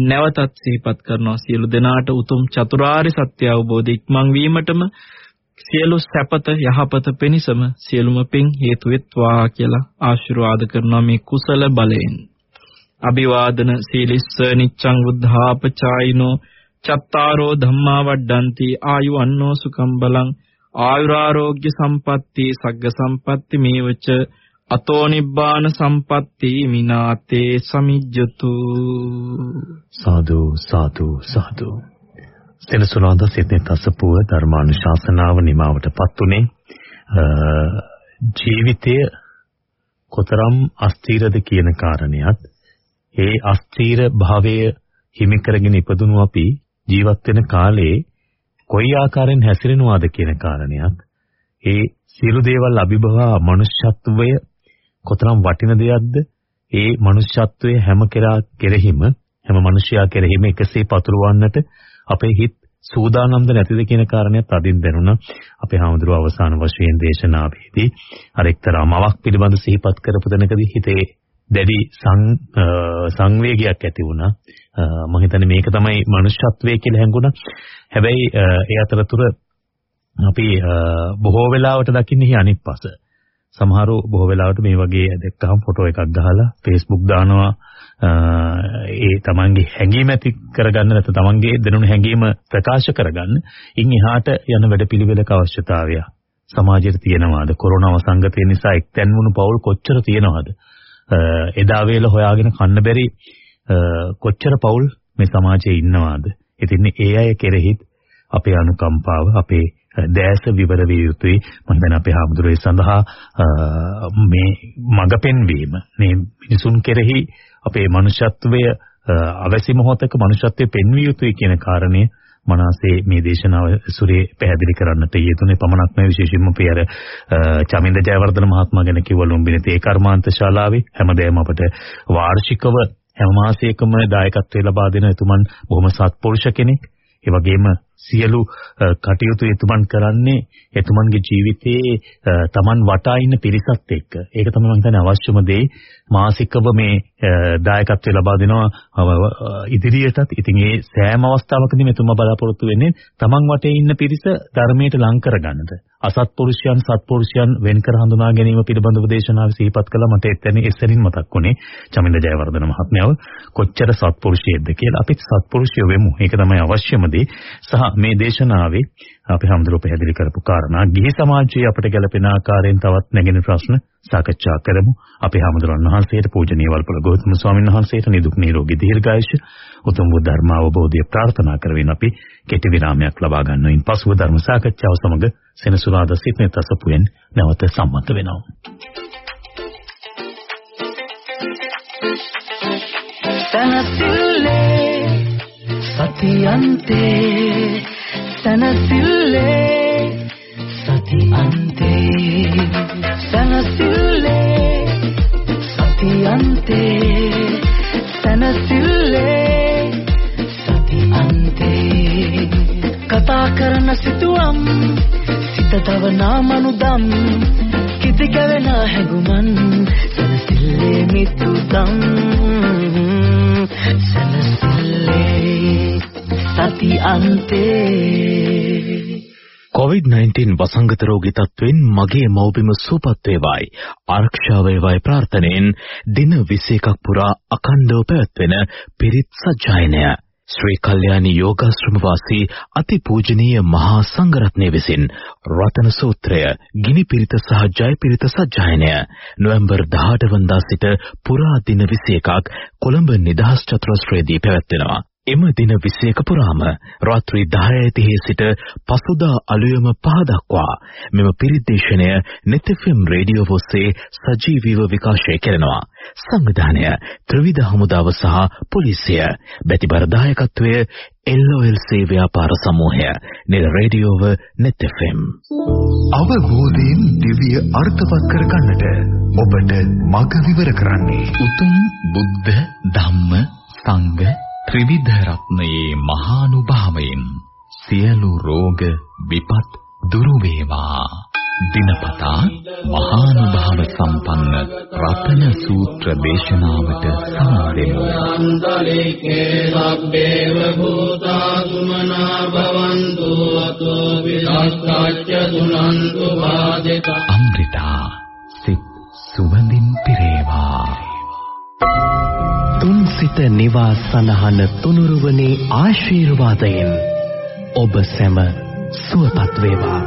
නැවතත් සිහිපත් කරනවා. සියලු දෙනාට උතුම් චතුරාර්ය සත්‍ය අවබෝධ ඉක්මන් වීමටම සියලු සැපත යහපත පිණිසම සියලුම පින් හේතු වෙත්වා කියලා ආශිර්වාද කරනවා මේ කුසල බලයෙන්. අභිවාදන සීලිස්ස නිච්ඡං බුද්ධාපචායිනෝ චත්තාරෝ ධම්මා වඩ්ඩಂತಿ ආයු අන්නෝ සුකම් බලං ආයුරාෝග්‍ය සම්පatti සග්ග සම්පatti මේවච අතෝ නිබ්බාන සම්පatti මිනාතේ සමිජ්ජතු. සාදු සාදු සාදු. සෙනසුනාද සිතේ තසපුව ධර්මානුශාසනාව නිමාවටපත් උනේ. ජීවිතය කොතරම් අස්ථීරද කියන කාරණයක් ඒ අස්ථීර භාවය හිමි කරගෙන ඉපදුණු අපි ජීවත් වෙන කාලේ කොයි ආකාරයෙන් හැසිරෙනවාද කියන කාරණයක් ඒ සියලු දේවල් අභිභවා මනුෂ්‍යත්වය කොතරම් වටින දෙයක්ද ඒ මනුෂ්‍යත්වයේ හැම කෙරා කෙරෙහිම හැම මිනිසයා කෙරෙහිම එකසේ පතුරවන්නට අපේ හිත සූදානම්ද නැතිද කියන කාරණයක් අදින් දැනුණා අපේ හාමුදුරුව අවසාන වශයෙන් දේශනාවේදී අර එක්තරා මවක් පිළිබඳ සිහිපත් කරපු තැනකදී හිතේ දැඩි සංවේගයක් ඇති වුණා මම හිතන්නේ මේක තමයි මනුෂ්‍යත්වයේ කියලා හැඟුණා. හැබැයි ඒ අතරතුර අපි බොහෝ වෙලාවට දකින්නේ අනිත් පස. සමහරව බොහෝ වෙලාවට මේ වගේ දැක්කහම ෆොටෝ එකක් ගහලා Facebook දානවා ඒ තමන්ගේ හැඟීම ඇති කරගන්න නැත්නම් තමන්ගේ දැනුණු හැඟීම ප්‍රකාශ කරගන්න. ඉන් එහාට යන වැඩපිළිවෙලක අවශ්‍යතාවය සමාජයට තියෙනවාද? කොරෝනා වසංගතය නිසා එක්තැන් වුණු පවුල් කොච්චර තියෙනවද? එදා වේල හොයාගෙන කන්න බැරි කොච්චර පවුල් මේ සමාජයේ ඉන්නවාද? ඉතින් ඒ අය කෙරෙහිත් අපේ අනුකම්පාව අපේ දැස විවර විය යුතුයි. මම හිතන්නේ අපේ හාමුදුරුවෝ සඳහා මේ මඟ පෙන්වීම මේ මිනිසුන් කෙරෙහි අපේ මනුෂ්‍යත්වය අවසි මොහොතක මනුෂ්‍යත්වයේ පෙන්විය යුතුයි කියන කාරණය මනසේ මේ දේශනාව සුරේ පැහැදිලි කරන්නට යෙදුනේ. පමණක් නෙවෙයි විශේෂයෙන්ම අපි අර චමින්ද ජයවර්ධන මහත්මයා ගැන කිව්ව ලුම්බිනිතේ කර්මාන්ත ශාලාවේ. හැමදේම අපට වාර්ෂිකව හැම මාසයකම දායකත්වය ලබා දෙන එතුමන් බොහොම සත්පුරුෂ කෙනෙක්. ඒ වගේම සියලු කටයුතු එතුමන් කරන්නේ එතුමන්ගේ ජීවිතයේ Taman වටා ඉන්න පිරිසත් එක්ක. ඒක තමයි මම හිතන්නේ අවශ්‍යම දේ. මාසිකව මේ දායකත්වය ලබා දෙනවා ඉදිරියටත්. ඉතින් ඒ සෑම අවස්ථාවකදී මෙතුමා බලාපොරොත්තු වෙන්නේ Taman වටේ ඉන්න පිරිස ධර්මයට ලං කරගන්නට. අසත්පුරුෂයන් සත්පුරුෂයන් වෙන් කර හඳුනා ගැනීම පිළිබඳව දේශනාව සිහිපත් කළා මට එතන එසරින් මතක් වුණේ චමින්ද ජයවර්ධන මහත්මයාව කොච්චර සත්පුරුෂයෙක්ද කියලා අපි සත්පුරුෂය වෙමු ඒක තමයි අවශ්‍යම දේ සහ මේ දේශනාවේ අපි හැමදෙරෝ පැහැදිලි කරපු කාරණා. ගිහි සමාජයේ අපට ගැළපෙන ආකාරයෙන් තවත් නැගෙන ප්‍රශ්න සාකච්ඡා කරමු. අපි හැමදෙරොන් වහන්සේට පූජනීය වල්පොළ ගෞතම ස්වාමීන් වහන්සේට නිදුක් නිරෝගී දීර්ඝායුෂ උතුම් වූ ධර්ම අවබෝධය ප්‍රාර්ථනා කරමින් අපි කෙටි විරාමයක් ලබා ගන්නවින් පසුව ධර්ම සාකච්ඡාව සමග සෙනසුරාදා සිටනේ තසපුවෙන් නැවත සම්මත වෙනවා. තනසිල්ලේ සතියන්තේ තනසිල්ලේ සතියන්තේ තනසිල්ලේ සතියන්තේ තනසිල්ලේ සතියන්තේ කතා කරන සිතුවම් සිත තවනා මනුදම් කිති කැවෙන හැඟුමන් සනසිල්ලේ මිතුදම් සනසිල්ලේ සති අන්තේ. COVID-19 වසංගත රෝගී තත්වෙන් මගේ මව්බිම සුවපත් වේවායි. ආරක්ෂා වේවායි ප්‍රාර්ථනෙන් දින 21ක් පුරා අඛණ්ඩව පැවැත්වෙන පිරිත් සජ්ජායනය. ශ්‍රී කල්යාණී යෝගාශ්‍රම වාසී අතිපූජනීය මහා සංඝරත්නය විසින් රතන සූත්‍රය, ගිනි පිරිත සහ ජය පිරිත සජ්ජායනය. නොවැම්බර් 18 වනදා සිට පුරා දින 21ක් කොළඹ නිදහස් චතුරස්‍රයේදී පැවැත්වෙනවා. එම දින 21 පුරාම රාත්‍රී 10:30 සිට පසුදා අලුයම 5 දක්වා මෙම පිරිදේශනය නෙතෙෆම් රේඩියෝ ඔස්සේ සජීවීව විකාශය කරනවා. සංවිධානය ත්‍රිවිධ හමුදාව සහ පොලිසිය බැතිබර දායකත්වය LOLC ව්‍යාපාර සමූහය නිල රේඩියෝව නෙතෙෆම් අවබෝධයෙන් දිව්‍ය අර්ථවත් කර ගන්නට ඔබට මඟ විවර කරන්නේ උතුම් බුද්ධ ධම්ම සංඝ ත්‍රිවිධ රත්නයේ මහානුභාවයෙන් සියලු රෝග විපත් දුරු වේවා. දිනපතා මහානුභාව සම්පන්න රතන සූත්‍ර දේශනාවට සමන් දෙමු අන්තරිකේ සබ්බේව භූතා සුමනා භවන්තු අතෝ විනාශාච්ච දුනන්තු වාදිතා අමෘතා සිත් සුවඳින් පිරේවා තුන් සිත නිවා සනහන තුනුරුවනේ ආශිර්වාදයෙන් ඔබ සැම සුවපත් වේවා.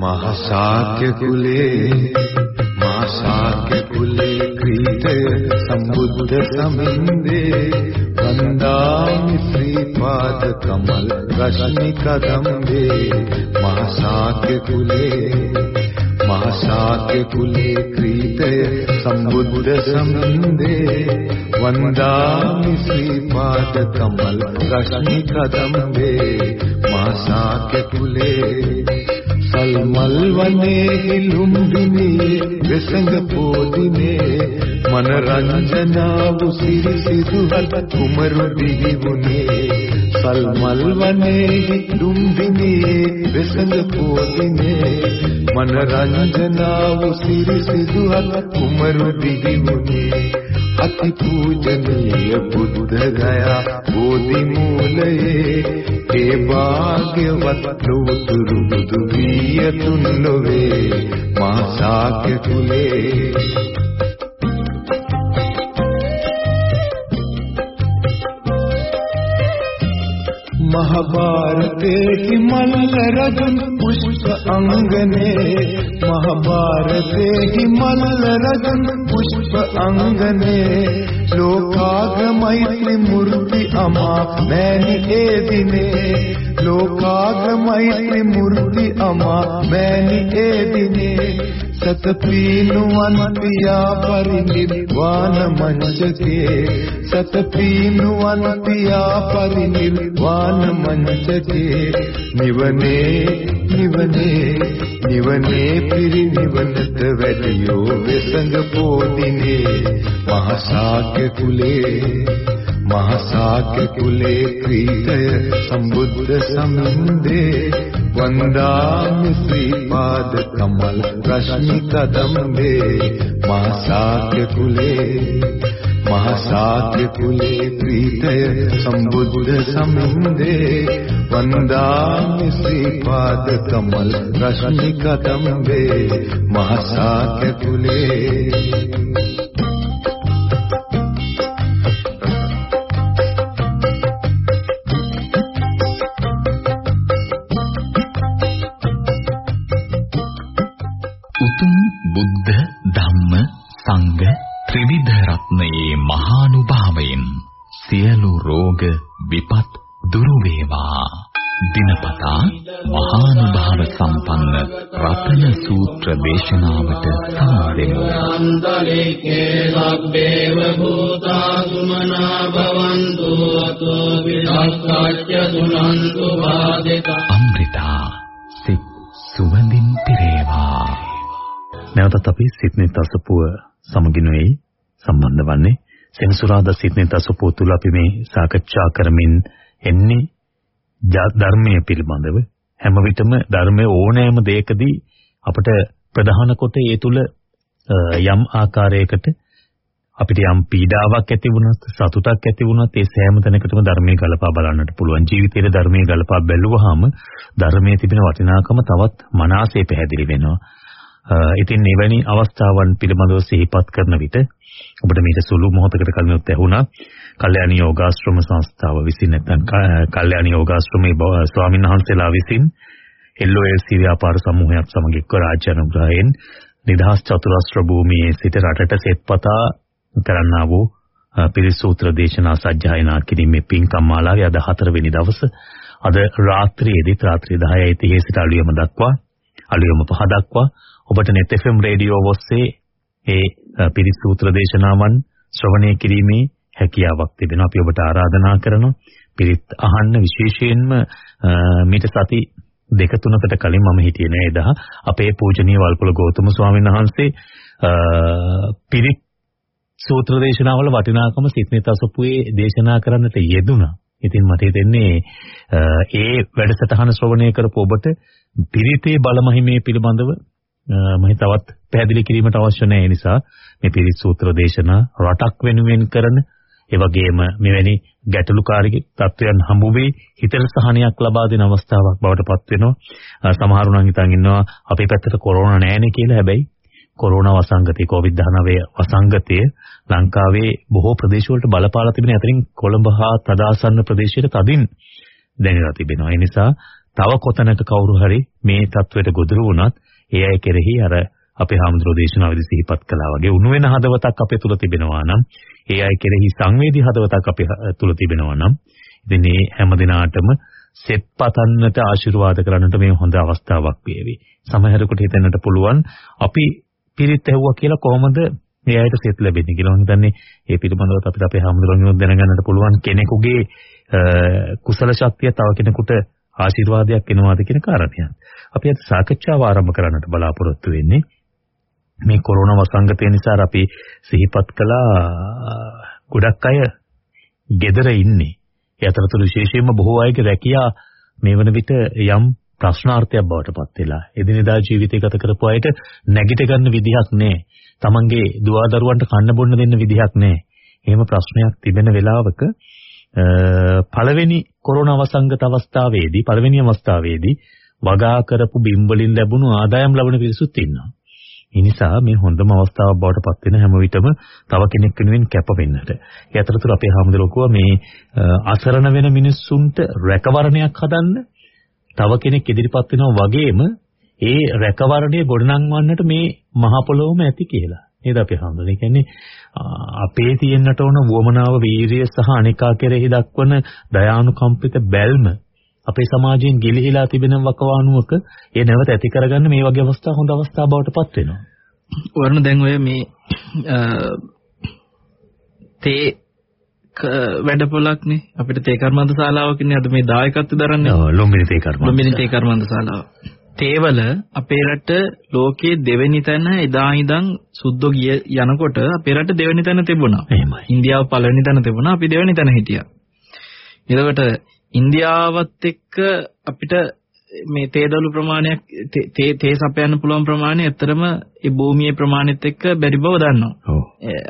මහසාක්‍ය කුලේ මාසාක්‍ය කුලේ ක්‍රීතය සම්බුද්ධ සමින්දේ වන්දාමි ශ්‍රී පාද කමල් රශ්මි කදම්බේ මහසාක්‍ය කුලේ මහසාක්‍ය කුලේ ක්‍රීතය සම්බුද්ධ සමින්දේ වන්දාමි ශ්‍රී පාද කමල් රශ්මි කදම්බේ මහසාක්‍ය කුලේ සල්මල් වනේ ලුම්බිනේ වෙසඟ පොදිනේ මනරංජනාව සිරි සිදුහත් කුමරු දිවිුනේ සල්මල් වනේ ලුම්බිනේ වෙසඟ පොදිනේ මනරංජනාව සිරි සිදුහත් කුමරු දිවිුනේ අති පූජනීය බුද්ධ ගයා බෝධි මූලයේ ඒ භාග්‍යවත් ලෝතුරු බුදු වියතුන් නොවේ මා ශාක්‍ය කුලේ महाभारत हिमल रजन पुष्प अंगने। महाभारत मन रजन पुष्प अंगने। අංගනේ ලෝකාගමෛත්‍රි මුර්ති අමා මෑණි ඒ දිනේ. ලෝකාගමෛත්‍රි මුර්ති අමා මෑණි ඒ දිනේ. සතපීනුවන් පියා පරිනිර්වාණ මංචකේ සතපීනුවන් පියා පරිනිර්වාණ මංචකේ නිවනේ නිවනේ නිවනේ පිරිනිවනට වැඩියෝ වෙසඟ පොදිනේ. මහසාක්‍ය කුලේ මහසාක්‍ය කුලේ ක්‍රීතය සම්බුද්ධ සමින්දේ වන්දාමි ශ්‍රී පාද කමල් රශ්මි කදම්බේ මහසාක්‍ය කුලේ මහසාක්‍ය කුලේ ක්‍රීතය සම්බුද්ධ සමින්දේ වන්දාමි ශ්‍රී පාද කමල් රශ්මි කදම්බේ මහසාක්‍ය දිනපතා මහානුභාව සම්පන්න රතන සූත්‍ර දේශනාවට සමන් දෙමු අන්තරිකේ සබ්බේව භූතා සුමනා භවන්තු අතෝ විනාශාච්ච දුනන්තු වාදිතා අමෘතා සිත් සුවඳින් පිරේවා. නැවතත් අපි සිත්නෙත් අසපුව සමගිනුයි සම්බන්ධ වන්නේ. සෙනසුරාදා සිත්නෙත් අසපුව තුල අපි මේ සාකච්ඡා කරමින් එන්නේ ධර්මයේ පිළිබඳව හැම විටම ධර්මයේ ඕනෑම දෙයකදී අපට ප්‍රධාන කොට ඒ තුල යම් ආකාරයකට අපිට යම් පීඩාවක් ඇති වුණත් සතුටක් ඇති වුණත් ඒ සෑම තැනකටම ධර්මයේ ගලපා බලන්නට පුළුවන්. ජීවිතයේ ධර්මයේ ගලපා බැලුවාම ධර්මයේ තිබෙන වටිනාකම තවත් මනසේ පැහැදිලි වෙනවා. ඉතින් එවැනි අවස්ථාවන් පිළිබඳව සිහිපත් කරන විට ඔබට මේක සුළු මොහොතකට කලිනුත් ඇහුණා. කල්යාණ යෝගාශ්‍රම සංස්ථාව විසින් නැත්නම් කල්යාණ යෝගාශ්‍රමයේ ස්වාමීන් වහන්සේලා විසින් LOLC ව්‍යාපාර සමූහයක් සමග එක්ව රාජ්‍ය අනුග්‍රහයෙන් නිදහස් චතුරස්‍ර භූමියේ සිට රටට සෙත්පතා කරන්නා වූ පිරිසූත්‍ර දේශනා සජ්ජායනා කිරීමේ පින්කම් මාලාවේ අද හතරවෙනි දවස අද රාත්‍රියේදී රාත්‍රී 10:30 සිට අලුයම දක්වා අලුයම පහ දක්වා ඔබට net FM රේඩියෝ ඔස්සේ ඒ පිරිසූත්‍ර දේශනාවන් ශ්‍රවණය කිරීමේ හැකියාවක් තිබෙනවා. අපි ඔබට ආරාධනා කරනවා පිරිත් අහන්න විශේෂයෙන්ම මීට සති දෙක තුනකට කලින් මම හිටියේ නෑ එදා අපේ පූජනීය වල්පොල ගෞතම ස්වාමීන් වහන්සේ පිරිත් සූත්‍ර දේශනාවල වටිනාකම සිත්නිත අසපුවේ දේශනා කරන්නට යෙදුණා. ඉතින් මට හිතෙන්නේ ඒ වැඩසටහන ශ්‍රවණය කරපු ඔබට පිරිතේ බලමහිමේ පිළිබඳව මම තවත් පැහැදිලි කිරීමට අවශ්‍ය නැහැ. නිසා මේ පිරිත් සූත්‍ර දේශනා රටක් වෙනුවෙන් කරන ඒ වගේම මෙවැනි ගැටලුකාරී තත්වයන් හමු වෙයි හිතට සහනයක් ලබා දෙන අවස්ථාවක් බවට පත් වෙනවා. සමහරු නම් හිතන් ඉන්නවා අපේ පැත්තට කොරෝනා නැහැනේ කියලා. හැබැයි කොරෝනා වසංගතය COVID-19 වසංගතය ලංකාවේ බොහෝ ප්‍රදේශවලට බලපාලා තිබෙන අතරින් කොළඹ හා තදාසන්න ප්‍රදේශයට තදින් දැනෙලා තිබෙනවා. ඒ නිසා තව කොතැනක කවුරු හරි මේ තත්වයට ගොදුරු වුණත් ඒ අය කෙරෙහි අර අපේ හාමුදුරුවෝ දේශනාවේදී සිහිපත් කළා වගේ උණු වෙන හදවතක් අපේ තුල තිබෙනවා නම් ඒ අය කෙරෙහි සංවේදී හදවතක් අපේ තුල තිබෙනවා නම් ඉතින් මේ හැම දිනාටම සෙත් පතන්නට ආශිර්වාද කරන්නට මේ හොඳ අවස්ථාවක් වේවි. සමහරකට හිතෙන්නට පුළුවන් අපි පිරිත් ඇහුවා කියලා කොහොමද මේ අයට සෙත් ලැබෙන්නේ කියලා මම හිතන්නේ ඒ පිළිබඳව අපිට අපේ හැමදෙරෝගෙම දැනගන්නට පුළුවන් කෙනෙකුගේ කුසල ශක්තිය තව කෙනෙකුට ආශිර්වාදයක් වෙනවාද කියන කාරණය. අපි අද සාකච්ඡාව ආරම්භ කරන්නට බලාපොරොත්තු වෙන්නේ මේ කොරෝනා වසංගතය නිසා අපි සිහිපත් කළා ගොඩක් අය gedara ඉන්නේ. ඒ අතරතුර විශේෂයෙන්ම බොහෝ අයගේ රැකියා මේ වන විට යම් ප්‍රශ්නාර්ථයක් බවට පත් වෙලා එදිනෙදා ජීවිතය ගත කරපු අයට නැගිට ගන්න විදිහක් නැහැ. Tamange දුවදරුවන්ට කන්න බොන්න දෙන්න විදිහක් නැහැ. එහෙම ප්‍රශ්නයක් තිබෙන වෙලාවක පළවෙනි කොරෝනා වසංගත අවස්ථාවේදී පළවෙනි අවස්ථාවේදී වගා කරපු බිම් වලින් ලැබුණු ආදායම් ලබන පිරිසුත් ඉන්නවා. ඒ නිසා මේ හොඳම අවස්ථාවක් බවට පත් වෙන හැම විටම තව කෙනෙක් වෙනුවෙන් කැප වෙන්නට. ඒ අතරතුර අපේ හාමුදුරුවෝ මේ අසරණ වෙන මිනිස්සුන්ට රැකවරණයක් හදන්න තව කෙනෙක් ඉදිරිපත් වෙනවා වගේම ඒ රැකවරණය ගොඩනංවන්නට මේ මහ පොළොවම ඇති කියලා. නේද අපි හඳුනන්නේ. ඒ කියන්නේ අපේ තියෙන්නට ඕන වුවමනාව වීරිය සහ අනිකා කෙරෙහි දක්වන දයානුකම්පිත බැල්ම අපේ සමාජයෙන් ගිලිහිලා තිබෙන වකවානුවක ඒ නැවත ඇති කරගන්න මේ වගේ අවස්ථා හොඳ අවස්ථා බවට පත් වෙනවා. වරණ දැන් ඔය මේ තේ වැඩපොලක්නේ අපිට තේ කර්මාන්ත ශාලාවකනේ අද මේ දායකත්ව දරන්නේ. ඔව් ලොම්බිනි තේ කර්මාන්ත. ලොම්බිනි තේ කර්මාන්ත ශාලාව. තේවල අපේ රට ලෝකයේ දෙවෙනි තැන එදා ඉඳන් සුද්ධෝ ගිය යනකොට අපේ රට දෙවෙනි තැන තිබුණා. එහෙමයි. ඉන්දියාව පළවෙනි තැන තිබුණා. අපි දෙවෙනි තැන හිටියා. එතකොට ඉන්දියාවත් එක්ක අපිට මේ තේදළු ප්‍රමාණයක් තේ තේ සපයන්න පුළුවන් ප්‍රමාණය ඇත්තරම ඒ භූමියේ ප්‍රමාණෙත් එක්ක බැරි බව දන්නවා. ඔව්.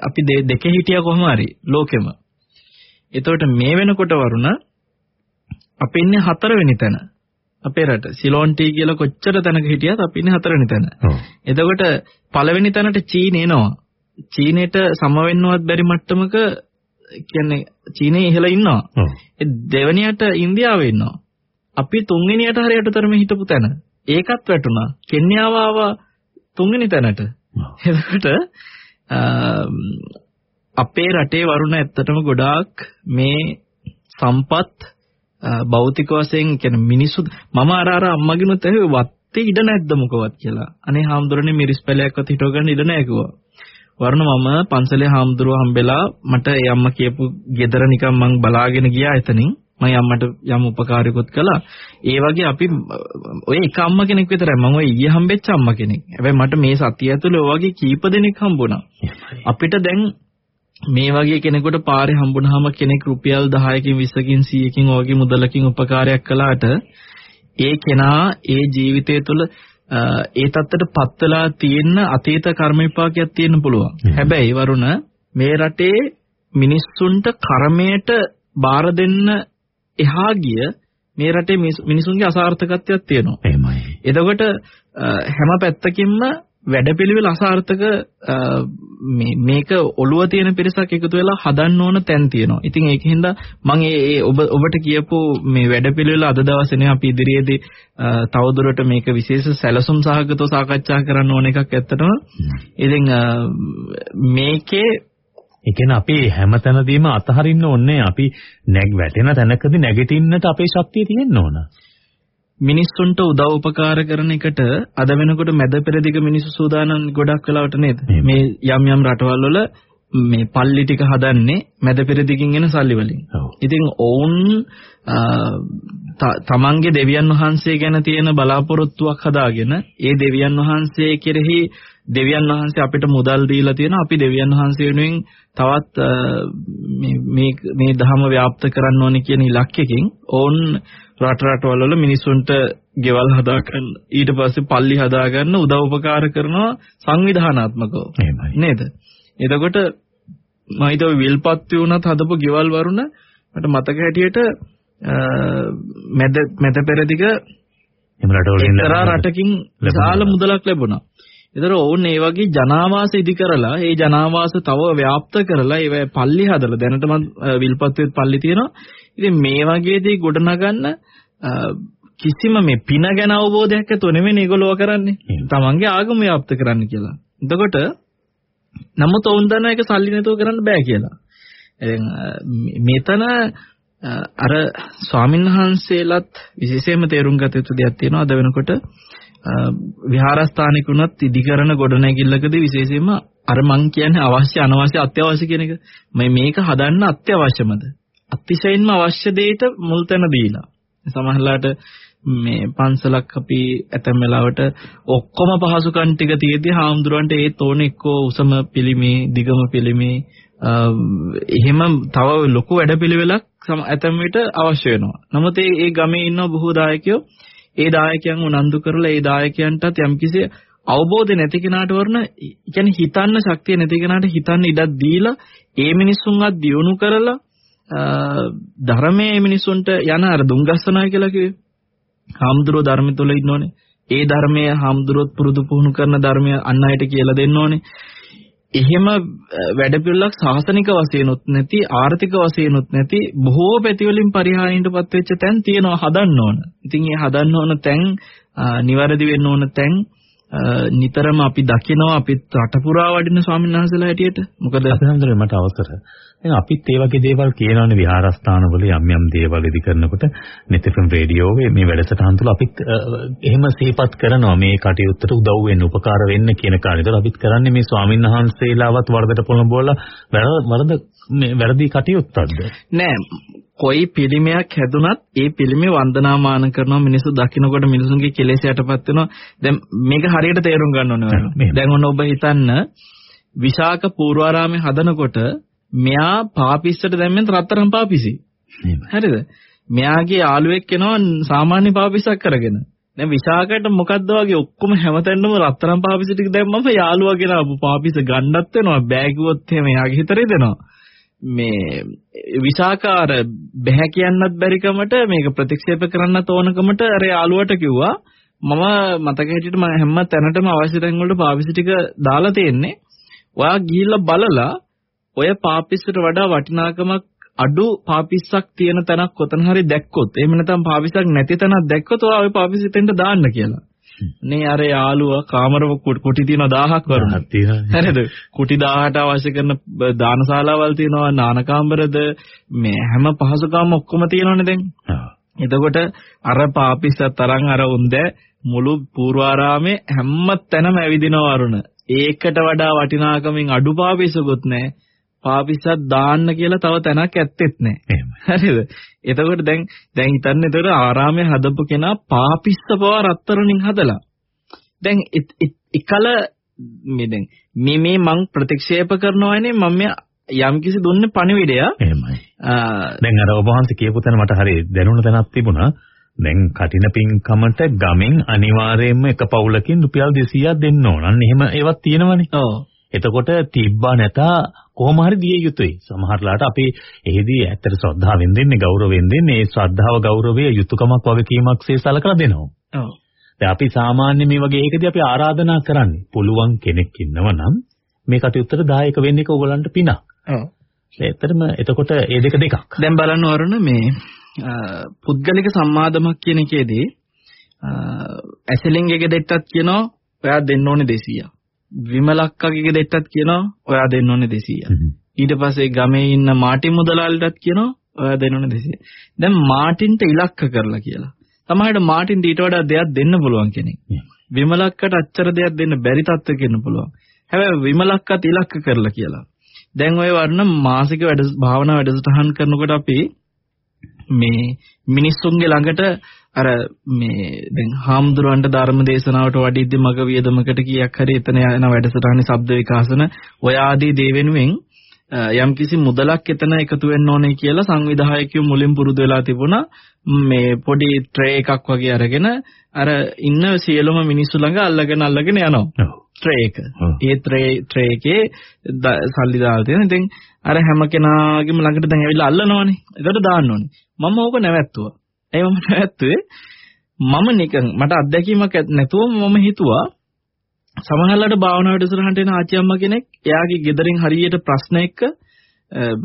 අපි දෙකේ හිටියා කොහොම හරි ලෝකෙම. එතකොට මේ වෙනකොට වරුණ අපි ඉන්නේ හතරවෙනි තැන. අපේ රට සිලෝන් ටී කියලා කොච්චර තැනක හිටියත් අපි ඉන්නේ හතරවෙනි තැන. එතකොට පළවෙනි තැනට චීන එනවා. චීනෙට සම වෙන්නවත් බැරි මට්ටමක කියන්නේ චීනේ ඉහළ ඉන්නවා. ඒ දෙවෙනියට ඉන්දියාවේ ඉන්නවා. අපි තුන්වෙනියට හරියට තරම හිටපු තැන. ඒකත් වැටුණා. කෙන්යාව ආවා තුන්වෙනි තැනට. එතකොට අපේ රටේ වරුණ ඇත්තටම ගොඩාක් මේ සම්පත් භෞතික වශයෙන් කියන්නේ මිනිස්සු මම අර අර අම්මගෙනුත් ඇහුවේ වත්තේ ඉඩ නැද්ද මොකවත් කියලා. අනේ හාමුදුරනේ මිරිස් පැලයක්වත් හිටව ගන්න ඉඩ නැහැ කිව්වා. වරුණ මම පන්සලේ හාමුදුරුව හම්බෙලා මට ඒ අම්මා කියපු ගෙදර නිකන් මං බලාගෙන ගියා එතනින්. මම අම්මට යම් උපකාරයකුත් කළා. ඒ වගේ අපි ඔය එක අම්මා කෙනෙක් විතරයි. මම ඔය ඊයේ හම්බෙච්ච අම්මා කෙනෙක්. හැබැයි මට මේ සතිය ඇතුලේ ඔය වගේ කීප දෙනෙක් හම්බුණා. අපිට දැන් මේ වගේ කෙනෙකුට පාරේ හම්බුනහම කෙනෙක් රුපියල් 10කින් 20කින් 100කින් වගේ මුදලකින් උපකාරයක් කළාට ඒ කෙනා ඒ ජීවිතය තුළ ඒ தත්තට පත් වෙලා තියෙන අතීත කර්ම විපාකයක් තියෙන්න පුළුවන්. හැබැයි වරුණ මේ රටේ මිනිස්සුන්ට කර්මයට බාර දෙන්න එහා ගිය මේ රටේ මිනිසුන්ගේ අසාර්ථකත්වයක් තියෙනවා. එහෙමයි. එතකොට හැම පැත්තකින්ම වැඩපිළිවෙල අසාර්ථක මේ මේක ඔළුව තියෙන පිරිසක් එකතු වෙලා හදන්න ඕන තැන් තියෙනවා. ඉතින් ඒකින්ද මම ඒ ඔබ ඔබට කියපු මේ වැඩපිළිවෙල අද දවසේනේ අපි ඉදිරියේදී තවදුරට මේක විශේෂ සැලසුම් සහගතව සාකච්ඡා කරන්න ඕන එකක් ඇත්තටම. ඉතින් මේකේ ඒ කියන්නේ අපි හැමතැනදීම අතහරින්න ඕනේ අපි නැග වැටෙන තැනකදී නැගිටින්නට අපේ ශක්තිය තියෙන්න ඕන. මිනිස්සුන්ට උදව් උපකාර කරන එකට අද වෙනකොට මැද පෙරදිග මිනිස්සු සූදානම් ගොඩක් වෙලාවට නේද? මේ යම් යම් රටවල් වල මේ පල්ලි ටික හදන්නේ මැද පෙරදිගින් එන සල්ලි වලින්. ඉතින් ඔවුන් තමන්ගේ දෙවියන් වහන්සේ ගැන තියෙන බලාපොරොත්තුවක් හදාගෙන ඒ දෙවියන් වහන්සේ කෙරෙහි දෙවියන් වහන්සේ අපිට මුදල් දීලා තියෙනවා අපි දෙවියන් වහන්සේ වෙනුවෙන් තවත් මේ මේ ධර්ම ව්‍යාප්ත කරන්න ඕනේ කියන ඉලක්කයකින් ඕන් රට රටවල වල මිනිසුන්ට ගෙවල් හදාගන්න ඊට පස්සේ පල්ලි හදාගන්න උදව් උපකාර කරනවා සංවිධානාත්මකව නේද එතකොට මම හිතුවා විල්පත්ති වුණත් හදපු ගෙවල් වරුණ මට මතක හැටියට මැද මැද පෙරදිග එම රටවලින් එක්තරා රටකින් විශාල මුදලක් ලැබුණා. ඒතර ඔවුන් ඒ වගේ ජනාවාස ඉදි කරලා ඒ ජනාවාස තව ව්‍යාප්ත කරලා ඒ පල්ලි හදලා දැනටම විල්පත්තුවේ පල්ලි තියෙනවා. ඉතින් මේ වගේ දේ ගොඩනගන්න කිසිම මේ පින ගැන අවබෝධයක් ඇතුව නෙමෙයි ඒගොල්ලෝ කරන්නේ. තමන්ගේ ආගම ව්‍යාප්ත කරන්න කියලා. එතකොට නමුත් ඔවුන් දන්නා එක සල්ලි නැතුව කරන්න බෑ කියලා. මෙතන අර ස්වාමින්වහන්සේලාත් විශේෂයෙන්ම තේරුම් ගත යුතු දෙයක් තියෙනවා අද වෙනකොට විහාරස්ථානිකුණත් ඉදිකරන ගොඩනැගිල්ලකදී විශේෂයෙන්ම අර මං කියන්නේ අවශ්‍ය අනවශ්‍ය අත්‍යවශ්‍ය කියන එක මේ මේක හදන්න අත්‍යවශ්‍යමද අතිශයින්ම අවශ්‍ය දෙයට මුල් තැන දීලා සමහරලාට මේ පන්සලක් අපි ඇතැම් වෙලාවට ඔක්කොම පහසුකම් ටික තියෙද්දි හාමුදුරන්ට ඒ තෝනේ එක්කෝ උසම පිළිමේ දිගම පිළිමේ එහෙම තව ලොකු වැඩපිළිවෙලක් ඇතැම් විට අවශ්‍ය වෙනවා. නමුත් ඒ ඒ ගමේ ඉන්න බොහෝ දායකයෝ ඒ දායකයන් උනන්දු කරලා ඒ දායකයන්ටත් යම්කිසි අවබෝධ නැති කෙනාට වරන කියන්නේ හිතන්න ශක්තිය නැති කෙනාට හිතන්න ඉඩක් දීලා ඒ මිනිස්සුන්වත් දියුණු කරලා ධර්මයේ මිනිසුන්ට යන අර දුංගස්සනවා කියලා කිව්වේ. හාමුදුරුවෝ ධර්මය තුල ඉන්න ඕනේ. ඒ ධර්මය හාමුදුරුවොත් පුරුදු පුහුණු කරන ධර්මය අන් අයට කියලා දෙන්න ඕනේ. එහෙම වැඩපිළිවෙලක් සාසනික වශයෙන්ුත් නැති ආර්ථික වශයෙන්ුත් නැති බොහෝ පැතිවලින් පරිහානියටපත් වෙච්ච තැන් තියෙනවා හදන්න ඕන. ඉතින් ඒ හදන්න ඕන තැන් නිවැරදි වෙන්න ඕන තැන් නිතරම අපි දකිනවා අපි රට පුරා වඩින ස්වාමීන් වහන්සේලා හැටියට. මොකද අපේ මට අවසර. දැන් අපිත් ඒ වගේ දේවල් කියනවනේ විහාරස්ථානවල යම් යම් දේවල් ඉදි කරනකොට නෙතෙෆම් රේඩියෝවේ මේ වැඩසටහන් තුල අපිත් එහෙම සිහිපත් කරනවා මේ කටයුත්තට උදව් වෙන්න උපකාර වෙන්න කියන කාරණේ. ඒතර අපිත් කරන්නේ මේ ස්වාමීන් වහන්සේලාවත් වරදට පොළඹවලා වරද මේ වැරදි කටයුත්තක්ද? නෑ. කොයි පිළිමයක් හැදුනත් ඒ පිළිමේ වන්දනාමාන කරනවා. මිනිස්සු දකින්නකොට මිනිසුන්ගේ කෙලෙස් යටපත් වෙනවා. දැන් මේක හරියට තේරුම් ගන්න ඕනේ දැන් ඔන්න ඔබ හිතන්න විශාක පූර්වාරාමේ හදනකොට මෙයා පාපිස්සට දැම්මෙන් රත්තරන් පාපිසි. හරිද? මෙයාගේ යාළුවෙක් එනවා සාමාන්‍ය පාපිස්සක් කරගෙන. දැන් විශාකට මොකද්ද වගේ ඔක්කොම හැමතැනම රත්තරන් පාපිස ටික දැම්මම යාළුවා කෙනා පාපිස ගන්නත් වෙනවා. බෑගුවොත් එහෙම එයාගේ හිතරේ දෙනවා. මේ විසාකාර බැහැ කියන්නත් බැරිකමට මේක ප්‍රතික්ෂේප කරන්නත් ඕනකමට අර යාළුවට කිව්වා මම මතක හිටියට මම හැම තැනටම අවශ්‍ය තැන් වලට පාපිසි ටික දාලා තියෙන්නේ. ඔයා ගිහිල්ලා බලලා ඔය පාපිස්සට වඩා වටිනාකමක් අඩු පාපිස්සක් තියෙන තැනක් කොතන හරි දැක්කොත් එහෙම නැත්නම් පාපිස්සක් නැති තැනක් දැක්කොත් ඔයා ওই පාපිස්සෙ තෙන්ට දාන්න කියලා. නේ අර යාළුවා කාමරව කුටි තියෙන 1000ක් වරුණ. හරිද? කුටි 1000ට අවශ්‍ය කරන දානශාලාවල් තියෙනවා නානකාමරද මේ හැම පහසුකම් ඔක්කොම තියෙනවනේ දැන්. එතකොට අර පාපිස්ස තරම් අර උන්ද මුළු පූර්වාරාමේ හැම තැනම ඇවිදිනවා වරුණ. ඒකට වඩා වටිනාකමින් අඩු පාපිස්සකුත් නැහැ. පාපිස්සක් දාන්න කියලා තව තැනක් ඇත්තෙත් නැහැ. හරිද? එතකොට දැන් දැන් හිතන්න එතකොට ආරාමයේ හදපු කෙනා පාපිස්ස පවා රත්තරන්ින් හදලා. දැන් එකල මේ දැන් මේ මේ මං ප්‍රතික්ෂේප කරනවානේ මම මේ යම්කිසි දුන්නේ පණිවිඩය. එහෙමයි. දැන් අර ඔබ වහන්සේ කියපු තැන මට හරි දැනුණ තැනක් තිබුණා. දැන් කටින පින්කමට ගමෙන් අනිවාර්යයෙන්ම එක පවුලකින් රුපියල් 200ක් දෙන්න ඕන. අන්න එහෙම ඒවත් තියෙනවනේ. ඔව්. එතකොට තිබ්බා නැතා කොහොම හරි දිය යුතුයි. සමහරලාට අපි එහිදී ඇත්තට ශ්‍රද්ධාවෙන් දෙන්නේ ගෞරවයෙන් දෙන්නේ ඒ ශ්‍රද්ධාව ගෞරවය යුතුයකමක් වගකීමක්සේ සලකලා දෙනවා. ඔව්. දැන් අපි සාමාන්‍ය මේ වගේ එකදී අපි ආරාධනා කරන්නේ පුළුවන් කෙනෙක් ඉන්නවනම් මේ කටයුත්තට දායක වෙන්න එක ඕගලන්ට පිනක්. ඔව්. ඒතරම එතකොට ඒ දෙක දෙකක්. දැන් බලන්න වරුණ මේ පුද්ගලික සම්මාදමක් කියන එකේදී ඇසලින් ගෙදෙට්ටත් කියනවා ඔයා දෙන්න ඕනේ 200ක්. විමලක්කගේ ගෙදෙට්ටත් කියනවා ඔයා දෙන්න ඕනේ 200ක්. ඊට පස්සේ ගමේ ඉන්න මාටින් මුදලාලිටත් කියනවා ඔයා දෙන්න ඕනේ 200. දැන් මාටින්ට ඉලක්ක කරලා කියලා. සමහරවිට මාටින්ට ඊට වඩා දෙයක් දෙන්න පුළුවන් කෙනෙක්. විමලක්කට අච්චර දෙයක් දෙන්න බැරි තත්ත්වයක ඉන්න පුළුවන්. හැබැයි විමලක්කත් ඉලක්ක කරලා කියලා. දැන් ඔය වර්ණ මාසික වැඩ භාවනා වැඩසටහන් කරනකොට අපි මේ මිනිස්සුන්ගේ ළඟට අර මේ දැන් හාමුදුරන්ට ධර්ම දේශනාවට වඩිද්දි මග වියදමකට කීයක් හරි එතන යන වැඩසටහනේ ශබ්ද විකාශන ඔය ආදී දේ වෙනුවෙන් යම්කිසි මුදලක් එතන එකතු වෙන්න ඕනේ කියලා සංවිධායකයෝ මුලින් පුරුදු වෙලා තිබුණා මේ පොඩි ට්‍රේ එකක් වගේ අරගෙන අර ඉන්න සියලුම මිනිස්සු ළඟ අල්ලගෙන අල්ලගෙන යනවා. ට්‍රේ එක. ඒ ට්‍රේ ට්‍රේ එකේ සල්ලි දාලා තියෙන. ඉතින් අර හැම කෙනාගේම ළඟට දැන් ඇවිල්ලා අල්ලනවනේ. ඒකට දාන්න ඕනේ. මම ඕක නැවැත්තුවා. ඒ මම නැවැත්තුවේ මම නිකන් මට අත්දැකීමක් නැතුව මම හිතුවා සමහරවිට භාවනා වැඩසටහනට එන ආච්චි අම්මා කෙනෙක් එයාගේ ගෙදරින් හරියට ප්‍රශ්න එක්ක අම්,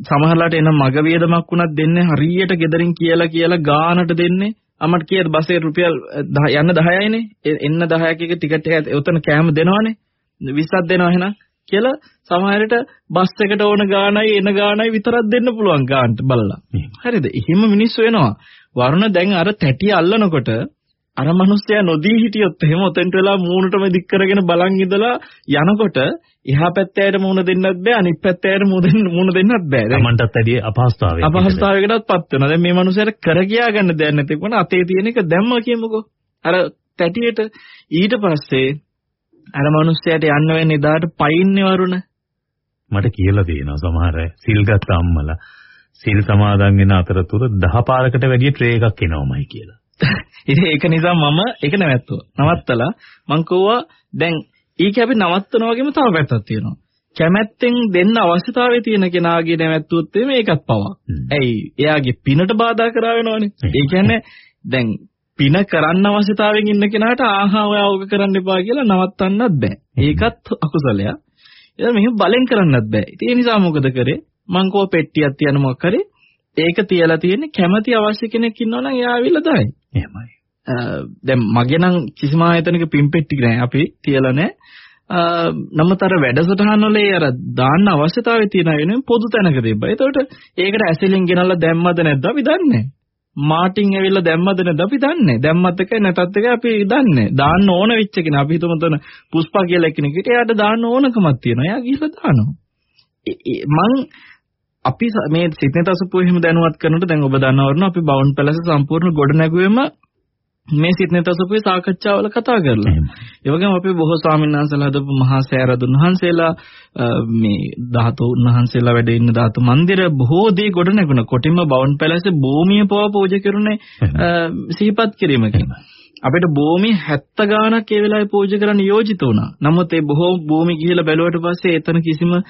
සමහරවිට එන මග වේදමක් වුණත් දෙන්නේ හරියට ගෙදරින් කියලා කියලා ගානට දෙන්නේ. අමට කීයද බස්සේ රුපියල් යන්න 10යිනේ එ- එන්න 10ක එක ටිකට් එක උතන කෑම දෙනවනේ. 20ක් දෙනවා එහෙනම් කියලා සමහරවිට බස් එකට ඕන ගානයි එන ගානයි විතරක් දෙන්න පුළුවන් ගානට බලලා. හරිද? එහෙම මිනිස්සු වෙනවා වරුණ දැන් අර තැටිය අල්ලනකොට අර මිනිස්සයා නොදී හිටියොත් එහෙම ඔතෙන්ට වෙලා මූණටම දික් කරගෙන බලන් ඉඳලා යනකොට එහා පැත්තේට මූණ දෙන්නත් බෑ අනිත් පැත්තේට මූණ දෙන්න මූණ දෙන්නත් බෑ. තමන්ටත් වැඩි අපහසුතාවයක්. අපහසුතාවයකටත් පත් වෙනවා. දැන් මේ මිනිස්සයාට කර කියා ගන්න දෙයක් නැති වුණා. අතේ තියෙන එක දැම්ම කියමුකෝ. අර තැටියට ඊට පස්සේ අර මිනිස්සයාට යන්න වෙන්නේ එදාට පයින්නේ වරුණ. මට කියලා තියෙනවා සමහර සිල්ගත් අම්මලා සිල් සමාදන් වෙන අතරතුර දහ පාරකට වැඩි ට්‍රේ එකක් එනවමයි කියලා. ඉතින් ඒක නිසා මම ඒක නැවැත්තුවා. නවත්තලා මං කිව්වා දැන් ඊක අපි නවත්තනවා වගේම තව පැත්තක් තියෙනවා. කැමැත්තෙන් දෙන්න අවශ්‍යතාවය තියෙන කෙනාගේ නැවැත්තුවොත් මේකත් පවක්. හ්ම්. ඇයි එයාගේ පිනට බාධා කරා වෙනවනේ. ඒ කියන්නේ දැන් පින කරන්න අවශ්‍යතාවයෙන් ඉන්න කෙනාට ආහා ඔයා ඕක කරන්න එපා කියලා නවත්තන්නත් බෑ. ඒකත් අකුසලයක්. ඒක මෙහෙම බලෙන් කරන්නත් බෑ. ඉතින් ඒ නිසා මොකද කරේ? මං කෝ පෙට්ටියක් තියන මොකක් කරේ? ඒක තියලා තියෙන්නේ කැමැති අවශ්‍ය කෙනෙක් ඉන්නවා නම් එයා ආවිල්ලා දායි. එහෙමයි. දැන් මගේ නම් කිසිම ආයතනක පින්පෙට්ටි නෑ අපි තියලා නෑ. නමුත් අර වැඩසටහන් වල ඒ අර දාන්න අවශ්‍යතාවය තියෙන වෙනුවෙන් පොදු තැනක තිබ්බා. ඒතකොට ඒකට ඇසලින් ගෙනල්ලා දැම්මද නැද්ද අපි දන්නේ. මාටින් ඇවිල්ලා දැම්මද නැද්ද අපි දන්නේ. දැම්මත් එකයි නැතත් එකයි අපි දන්නේ. දාන්න ඕන වෙච්ච කෙනා අපි හිතමු තන පුෂ්පා කියලා කෙනෙක් හිටිය එයාට දාන්න ඕනකමක් තියෙනවා. එයා ගිහිල්ලා දානවා. මං අපි මේ සිතේ තසපුව එහෙම දැනුවත් කරනකොට දැන් ඔබ දන්නවරුන අපි බවුන් පැලස සම්පූර්ණ ගොඩ නැගුවෙම මේ සිතේ තසපුවේ සාකච්ඡාවල කතා කරලා. ඒ වගේම අපි බොහෝ ස්වාමීන් වහන්සේලා හදපු මහා සෑරදුන් වහන්සේලා මේ ධාතුන් වහන්සේලා වැඩ ඉන්න ධාතු මන්දිර බොහෝ දේ ගොඩ නැගුණා. කොටින්ම බවුන් පැලස භූමිය පව පූජා කරුනේ සිහිපත් කිරීමකින්. අපිට භූමි 70 ගාණක් ඒ වෙලාවේ පූජා කරන්න යෝජිත වුණා. නමුත් ඒ බොහෝ භූමි ගිහිලා බැලුවට පස්සේ එතන කිසිම අ,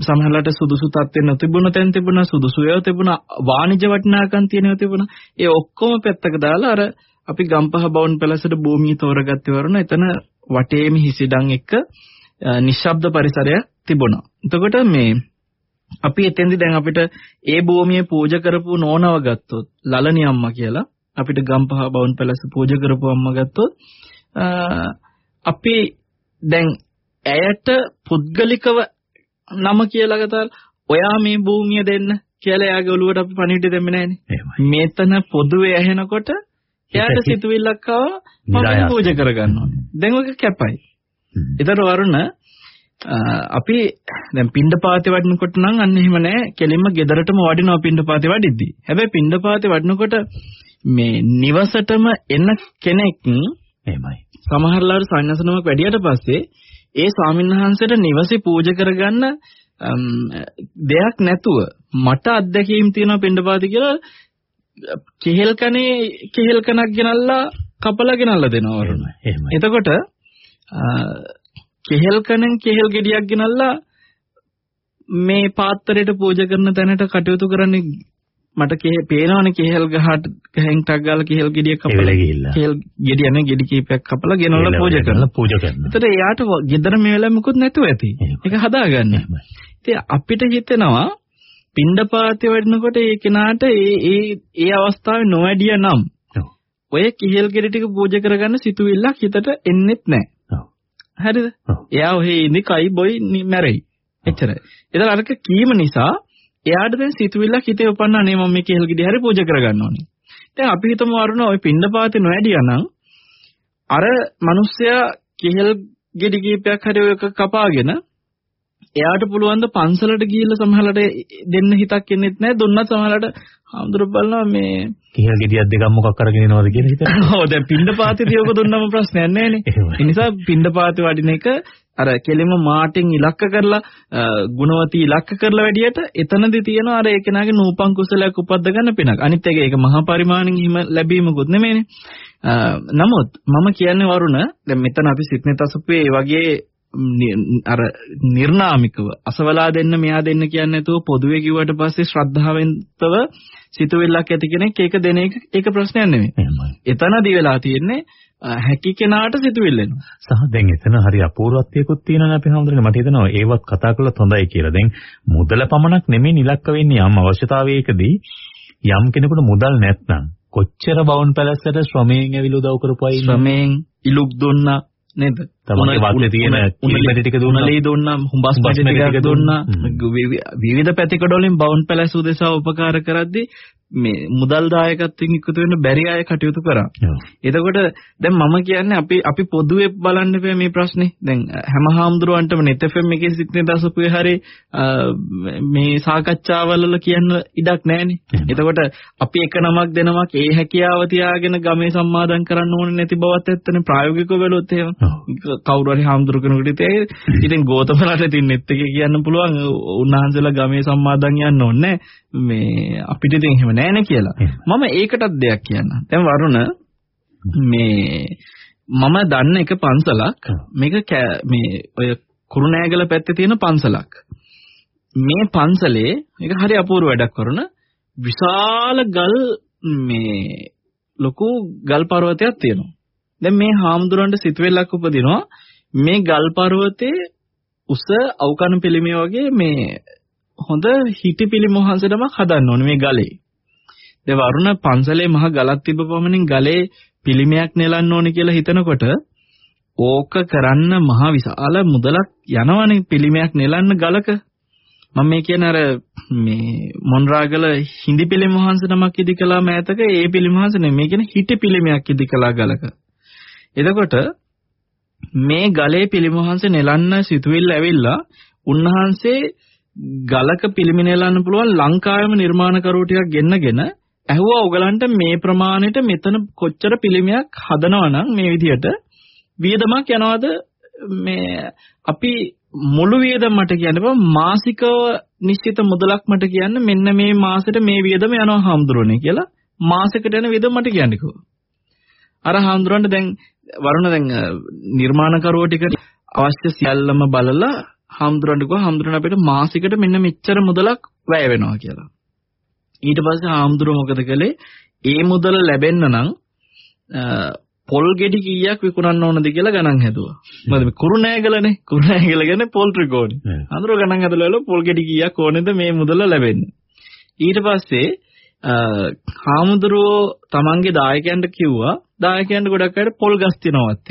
සමහරලාට සුදුසු තත්ත්වෙ නොතිබුණ තැන් තිබුණා, සුදුසු ඒවා තිබුණා, වාණිජ වටිනාකම් තියෙනවා තිබුණා. ඒ ඔක්කොම පැත්තක දාලා අර අපි ගම්පහ බවුන් පැලසට භූමිය තෝරගත්තේ වරුණ එතන වටේම හිසිඩම් එක්ක අ, නිශ්ශබ්ද පරිසරයක් තිබුණා. එතකොට මේ අපි එතෙන්දි දැන් අපිට ඒ භූමියේ පූජා කරපු නෝනව ගත්තොත් ලලනි අම්මා කියලා අපිට ගම්පහ බවුන් පැලස පූජා කරපු අම්මා ගත්තොත් අපි දැන් ඇයට පුද්ගලිකව නම කියලා ගත්තා ඔයා මේ භූමිය දෙන්න කියලා එයාගේ ඔළුවට අපි පණිවිඩ දෙන්නේ නැහනේ. මෙතන පොදුවේ ඇහෙනකොට එයාට සිතුවිල්ලක් ආවා මම. පූජා කරගන්න ඕනේ. දැන් ඔක කැපයි. ඒතර වරුණ අපි දැන් පින්ඩපාතේ වඩනකොට නම් අන්න එහෙම නැහැ. කෙලින්ම ගෙදරටම වඩිනවා පින්ඩපාතේ වඩිද්දී. හැබැයි පින්ඩපාතේ වඩනකොට මේ නිවසටම එන කෙනෙක් එහෙමයි. සමහරලාට සන්නාසනමක් වැඩියට පස්සේ ඒ ස්වාමින්වහන්සේට නිවසේ පූජා කරගන්න දෙයක් නැතුව මට අත්දැකීම් තියෙනවා පින්ඩපාති කියලා කෙහෙල් කනේ කෙහෙල් කනක් ගෙනල්ලා කපලා ගෙනල්ලා දෙනවා වරුණ. එහෙමයි. එතකොට කෙහෙල් කනෙන් කෙහෙල් ගෙඩියක් ගෙනල්ලා මේ පාත්‍රයට පූජා කරන තැනට කටයුතු කරන්නේ මට කෙහෙ පේනවනේ කෙහෙල් ගහට ගහෙන් ටක් ගාලා කෙහෙල් වෙලේ කපලා ගිහිල්ලා. කෙහෙල් ගෙඩිය නේ ගෙඩි කීපයක් කපලා ගෙනල්ලා පූජා කරනවා. පූජා කරනවා. එතකොට එයාට ගෙදර මේ වෙලාවේ මුකුත් නැතුව ඇති. ඒක හදාගන්න. ඉතින් අපිට හිතෙනවා පින්ඩපාතේ වඩනකොට ඒ කෙනාට ඒ ඒ ඒ අවස්ථාවේ නොවැඩිය නම්. ඔය කිහෙල් ගෙඩි ටික පූජා කරගන්න සිතුවිල්ලක් හිතට එන්නෙත් නැහැ. හරිද? එයා ඔහේ ඉන්නේ කයි බොයි මැරෙයි. එච්චරයි. ඒතර අරක කීම නිසා එයාට දැන් සිතුවිල්ලක් හිතේ උපන්න අනේ මම මේ කෙහෙල් ගෙඩි හරි පූජා කරගන්න ඕනේ. දැන් අපි හිතමු වරුණ ওই පින්ඩපාතේ නොඇඩියා නම් අර මිනිස්සයා කෙහෙල් ගෙඩි කීපයක් හරි ඔයක කපාගෙන එයාට පුළුවන් ද පන්සලට ගිහිල්ලා සමහරලට දෙන්න හිතක් එන්නෙත් නැහැ දුන්නත් සමහරලට හාමුදුරු බලනවා මේ කිහිල් ගෙඩියක් දෙකක් මොකක් අරගෙන එනවද කියලා හිතනවා. ඔව් දැන් පින්ඩපාතේදී ඔක දුන්නම ප්‍රශ්නයක් නැහැ එහෙමයි. නේ. ඒ නිසා පින්ඩපාතේ වඩින එක අර කෙලිම මාටින් ඉලක්ක කරලා ගුණවතී ඉලක්ක කරලා වැඩියට එතනදී තියෙනවා අර ඒ කෙනාගේ නූපන් කුසලයක් උපද්ද ගන්න පිනක්. අනිත් එක ඒක මහා පරිමාණින් හිම ලැබීමකුත් නෙමෙයිනේ. නමුත් මම කියන්නේ වරුණ දැන් මෙතන අපි සිත්නේ තසපුවේ ඒ වගේ අර නිර්නාමිකව අසවලා දෙන්න මෙයා දෙන්න කියන්නේ නැතුව පොදුවේ කිව්වට පස්සේ ශ්‍රද්ධාවෙන්තව සිතුවිල්ලක් ඇති කෙනෙක් ඒක දෙන එක ඒක ප්‍රශ්නයක් නෙමෙයි. එතනදී වෙලා තියෙන්නේ හැකි කෙනාට සිතුවිල්ල එනවා. සහ දැන් එතන හරි අපූර්වත්වයකුත් තියෙනවානේ අපි හඳුනන්නේ මට හිතෙනවා ඒවත් කතා කළොත් හොඳයි කියලා. දැන් මුදල පමණක් නෙමෙයි ඉලක්ක වෙන්නේ යම් අවශ්‍යතාවයකදී යම් කෙනෙකුට මුදල් නැත්නම් කොච්චර බවුන් පැලැස්සට ශ්‍රමයෙන් ඇවිල්ලා උදව් කරපුවා ඉන්නේ. ශ්‍රමයෙන් ඉලුක් දුන්නා නේද? තමන්ගේ වත්තේ තියෙන කිරිමැටි ටික දුන්නා. උණලී දුන්නා, හුඹස් පැටි ටික දුන්නා. විවිධ පැතිකඩ වලින් බවුන් පැලැස් උදෙසා උපකාර කරද්දී මේ මුදල් දායකත්වයෙන් එකතු වෙන්න බැරි අය කටයුතු කරා. එතකොට දැන් මම කියන්නේ අපි අපි පොදුවේ බලන්න බෑ මේ ප්‍රශ්නේ. දැන් හැම හාමුදුරුවන්ටම net FM එකේ සිටින දසපුවේ හරි මේ සාකච්ඡාවල කියන්න ඉඩක් නැහැනේ. එතකොට අපි එක නමක් දෙනමක් ඒ හැකියාව තියාගෙන ගමේ සම්මාදම් කරන්න ඕනේ නැති බවත් ඇත්තනේ ප්‍රායෝගිකව බැලුවොත් එහෙම. කවුරු හරි හාමුදුරු කෙනෙකුට ඉතින් ඉතින් ගෝතමලට ඉතින් net එකේ කියන්න පුළුවන් උන්වහන්සේලා ගමේ සම්මාදම් යන්න ඕනේ මේ අපිට ඉතින් එහෙම නැහැනේ කියලා. මම ඒකටත් දෙයක් කියන්න. දැන් වරුණ මේ මම දන්න එක පන්සලක් මේක මේ ඔය කුරුණෑගල පැත්තේ තියෙන පන්සලක්. මේ පන්සලේ මේක හරි අපූර්ව වැඩක් වරුණ විශාල ගල් මේ ලොකු ගල් පර්වතයක් තියෙනවා. දැන් මේ හාමුදුරන්ට සිතුවෙල්ලක් උපදිනවා මේ ගල් පර්වතයේ උස අවකන පිළිමය වගේ මේ හොඳ හිටි පිළිමොහන්සටම හදන්න ඕනේ මේ ගලේ. දැන් වරුණ පන්සලේ මහ ගලක් තිබ්බ පමණින් ගලේ පිළිමයක් නෙලන්න ඕනේ කියලා හිතනකොට ඕක කරන්න මහ විශාල මුදලක් යනවනේ පිළිමයක් නෙලන්න ගලක. මම මේ කියන අර මේ මොන්රාගල හිඳි පිළිම වහන්සේ නමක් ඉදි කළා මෑතක ඒ පිළිම වහන්සේ නෙමෙයි මේ කියන හිටි පිළිමයක් ඉදි කළා ගලක. එතකොට මේ ගලේ පිළිම වහන්සේ නෙලන්න සිතුවිල්ල ඇවිල්ලා උන්වහන්සේ ගලක පිළිම නෙලන්න පුළුවන් ලංකාවේම නිර්මාණකරුවෝ ටිකක් ගෙන්නගෙන ඇහුවා ඔයගලන්ට මේ ප්‍රමාණයට මෙතන කොච්චර පිළිමයක් හදනවා නම් මේ විදිහට වියදමක් යනවාද? මේ අපි මුළු වියදම මට කියන්න බෑ. මාසිකව නිශ්චිත මුදලක් මට කියන්න මෙන්න මේ මාසෙට මේ වියදම යනවා හාමුදුරනේ කියලා මාසෙකට යන වියදම මට කියන්නකෝ අර හාමුදුරන්ට දැන් වරුණ දැන් නිර්මාණකරුවෝ ටික අවශ්‍ය සියල්ලම බලලා හාමුදුරන්ට කිව්වා හාමුදුරන් අපිට මාසිකට මෙන්න මෙච්චර මුදලක් වැය වෙනවා කියලා ඊට පස්සේ හාමුදුරුවෝ මොකද කළේ ඒ මුදල ලැබෙන්න නම් පොල් ගෙඩි කීයක් විකුණන්න ඕනද කියලා ගණන් හැදුවා. මොකද මේ කුරුණෑගලනේ කුරුණෑගල කියන්නේ පොල් ත්‍රිකෝණය. හ්ම්. හඳුර ගණන් හදලා පොල් ගෙඩි කීයක් ඕනේද මේ මුදල ලැබෙන්න. ඊට පස්සේ හාමුදුරුවෝ තමන්ගේ දායකයන්ට කිව්වා දායකයන්ට ගොඩක් අයට පොල් ගස් තියනවත්.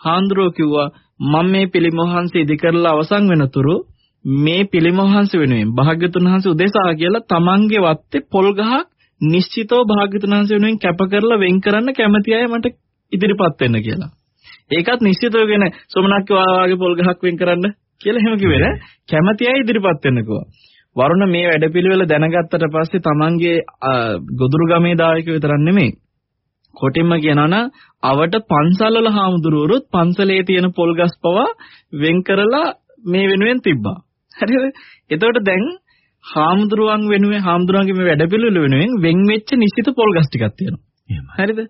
හාමුදුරුවෝ කිව්වා මම මේ පිළිම වහන්සේ ඉදි කරලා අවසන් වෙනතුරු මේ පිළිම වහන්සේ වෙනුවෙන් භාග්‍යතුන් වහන්සේ උදෙසා කියලා තමන්ගේ වත්තේ පොල් ගහක් නිශ්චිතව භාග්‍යතුන් වහන්සේ වෙනුවෙන් කැප කරලා වෙන් කරන්න කැමති අය මට ඉදිරිපත් වෙන්න කියලා. ඒකත් නිශ්චිතව කියන සොමනක් වාගේ පොල් ගහක් වෙන් කරන්න කියලා එහෙම කිව්වේ නෑ. කැමති අය ඉදිරිපත් වෙන්න කිව්වා. වරුණ මේ වැඩපිළිවෙල දැනගත්තට පස්සේ තමන්ගේ ගොදුරු ගමේ දායකයෝ විතරක් නෙමෙයි. කොටින්ම කියනවා නම් අවට පන්සල්වල හාමුදුරුවරුත් පන්සලේ තියෙන පොල් ගස් පවා වෙන් කරලා මේ වෙනුවෙන් තිබ්බා. හරිද? එතකොට දැන් හාමුදුරුවන් වෙනුවෙන් හාමුදුරුවන්ගේ මේ වැඩපිළිවෙල වෙනුවෙන් වෙන් වෙච්ච නිශ්චිත පොල් ගස් ටිකක් තියෙනවා. හරිද?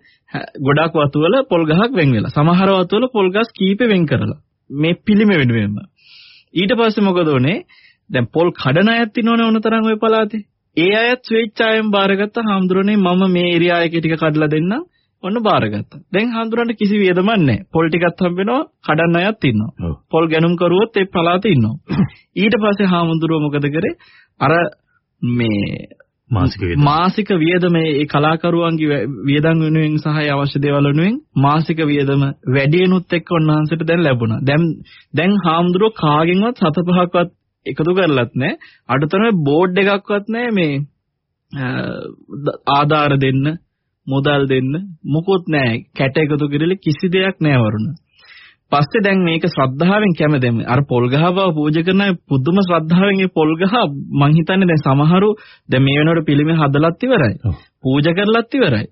ගොඩක් වතු වල පොල් ගහක් වෙන් වෙලා. සමහර වතු වල පොල් ගස් කීපෙ වෙන් කරලා. මේ පිළිම වෙනුවෙන්ම. ඊට පස්සේ මොකද උනේ? දැන් පොල් කඩන අයත් ඉන්නවනේ ඕන තරම් ওই පළාතේ. ඒ අයත් ස්වේච්ඡාවෙන් බාරගත්ත හාමුදුරනේ මම මේ ඒරියා එකේ ටික කඩලා දෙන්නම්. ඔන්න බාරගත්තා. දැන් හාමුදුරන්ට කිසි වියදමක් නැහැ. පොල් ටිකක් හම්බ වෙනවා, කඩන්න අයත් ඉන්නවා. පොල් ගැනුම් කරුවොත් ඒ පළාතේ ඉන්නවා. ඊට පස්සේ හාමුදුරුවෝ මොකද කරේ? අර මේ මාසික වේදන. මාසික වියදම ඒ කලාකරුවන්ගේ වියදම් වෙනුවෙන් සහ ඒ අවශ්‍ය දේවල් වෙනුවෙන් මාසික වියදම වැඩි වෙනුත් එක්ක උන්වහන්සේට දැන් ලැබුණා. දැන් දැන් හාමුදුරුවෝ කාගෙන්වත් සත පහක්වත් එකතු කරලත් නැහැ. අඩුතරමේ බෝඩ් එකක්වත් නැහැ මේ ආධාර දෙන්න, මුදල් දෙන්න මොකොත් නැහැ. කැට එකතු කරලා කිසි දෙයක් නැහැ වරුණ. පස්සේ දැන් මේක ශ්‍රද්ධාවෙන් කැමදෙම අර පොල් ගහව පූජා කරන පුදුම ශ්‍රද්ධාවෙන් ඒ පොල් ගහ මං හිතන්නේ දැන් සමහරු දැන් මේ වෙනකොට පිළිමේ හදලත් ඉවරයි. පූජා කරලත් ඉවරයි.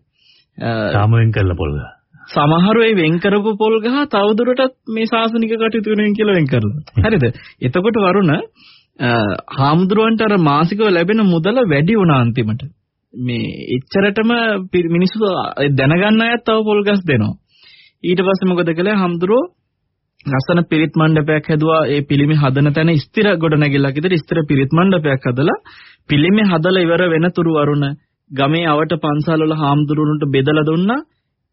අ, සාමයෙන් කරලා පොල් ගහ. සමහරු ඒ වෙන් කරපු පොල් ගහ තවදුරටත් මේ ශාසනික කටයුතු වෙනුවෙන් කියලා වෙන් කරලා. හරිද? එතකොට වරුණ හාමුදුරුවන්ට අර මාසිකව ලැබෙන මුදල වැඩි වුණා අන්තිමට. මේ එච්චරටම මිනිස්සු දැනගන්න අයත් තව පොල් ගස් දෙනවා. ඊට පස්සේ මොකද කළේ හාමුදුරුවෝ ලස්සන පිරිත් මණ්ඩපයක් හැදුවා ඒ පිළිමේ හදන තැන ස්ථිර ගොඩනැගිල්ලක් විතර ස්ථිර පිරිත් මණ්ඩපයක් හදලා පිළිමේ හදලා ඉවර වෙනතුරු වරුණ ගමේ අවට පන්සල් වල හාමුදුරුවන්ට බෙදලා දුන්නා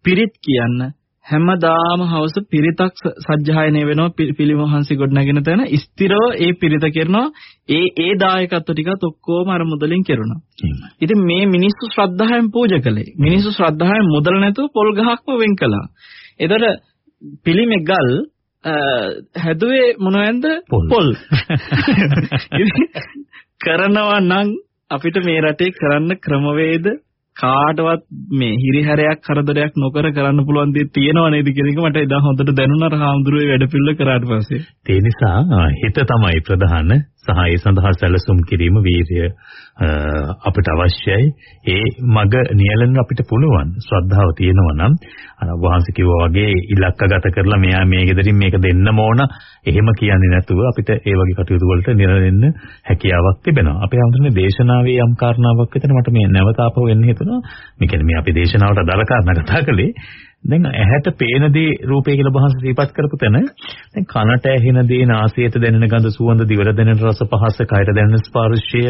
පිරිත් කියන්න හැමදාම හවස පිරිතක් සජ්ජායනය වෙනවා පිළිම වහන්සේ ගොඩනගෙන තැන ස්ථිරව ඒ පිරිත කරනවා ඒ ඒ දායකත්ව ටිකත් ඔක්කොම අර මුදලින් කෙරුණා. ඉතින් මේ මිනිස්සු ශ්‍රද්ධාවෙන් පූජා කළේ. මිනිස්සු ශ්‍රද්ධාවෙන් මුදල නැතුව පොල් ගහක්ම වෙන් කළා. ඒතර පිළිමේ ගල් හැදුවේ මොනවෙන්ද? පොල්. කරනවා නම් අපිට මේ රටේ කරන්න ක්‍රමවේද කාටවත් මේ හිරිහැරයක් කරදරයක් නොකර කරන්න පුළුවන් දේ තියෙනව නේද කියන එක මට එදා හොඳට දැනුණා. අර හාමුදුරුවෝ වැඩ පිළිවෙල කරාට පස්සේ. ඒ නිසා අ, හිත තමයි ප්‍රධාන. සහ ඒ සඳහා සැලසුම් කිරීම වීරිය. අ, අපිට අවශ්‍යයි. ඒ මග නියැලෙන්න අපිට පුළුවන්. ශ්‍රද්ධාව තියෙනවා නම් අර වහන්සේ කිව්වා වගේ ඉලක්කගත කරලා මෙයා මේ ගෙදරින් මේක දෙන්නම ඕන එහෙම කියන්නේ නැතුව අපිට ඒ වගේ කටයුතු වලට නිරලෙන්න හැකියාවක් තිබෙනවා. අපේ අඳුරනේ දේශනාවේ යම් කාරණාවක් විතර මට මේ නැවත ආපහු එන්න හිතුණා. මේ කියන්නේ මේ අපි දේශනාවට අදාළ කාරණා කතා කළේ දැන් ඇහැට පේන දේ රූපය කියලා බහස සිහිපත් කරපු තැන දැන් කනට ඇහෙන දේ නාසයට දැනෙන ගඳ සුවඳ දිවට දැනෙන රස පහස කයට දැනෙන ස්පර්ශය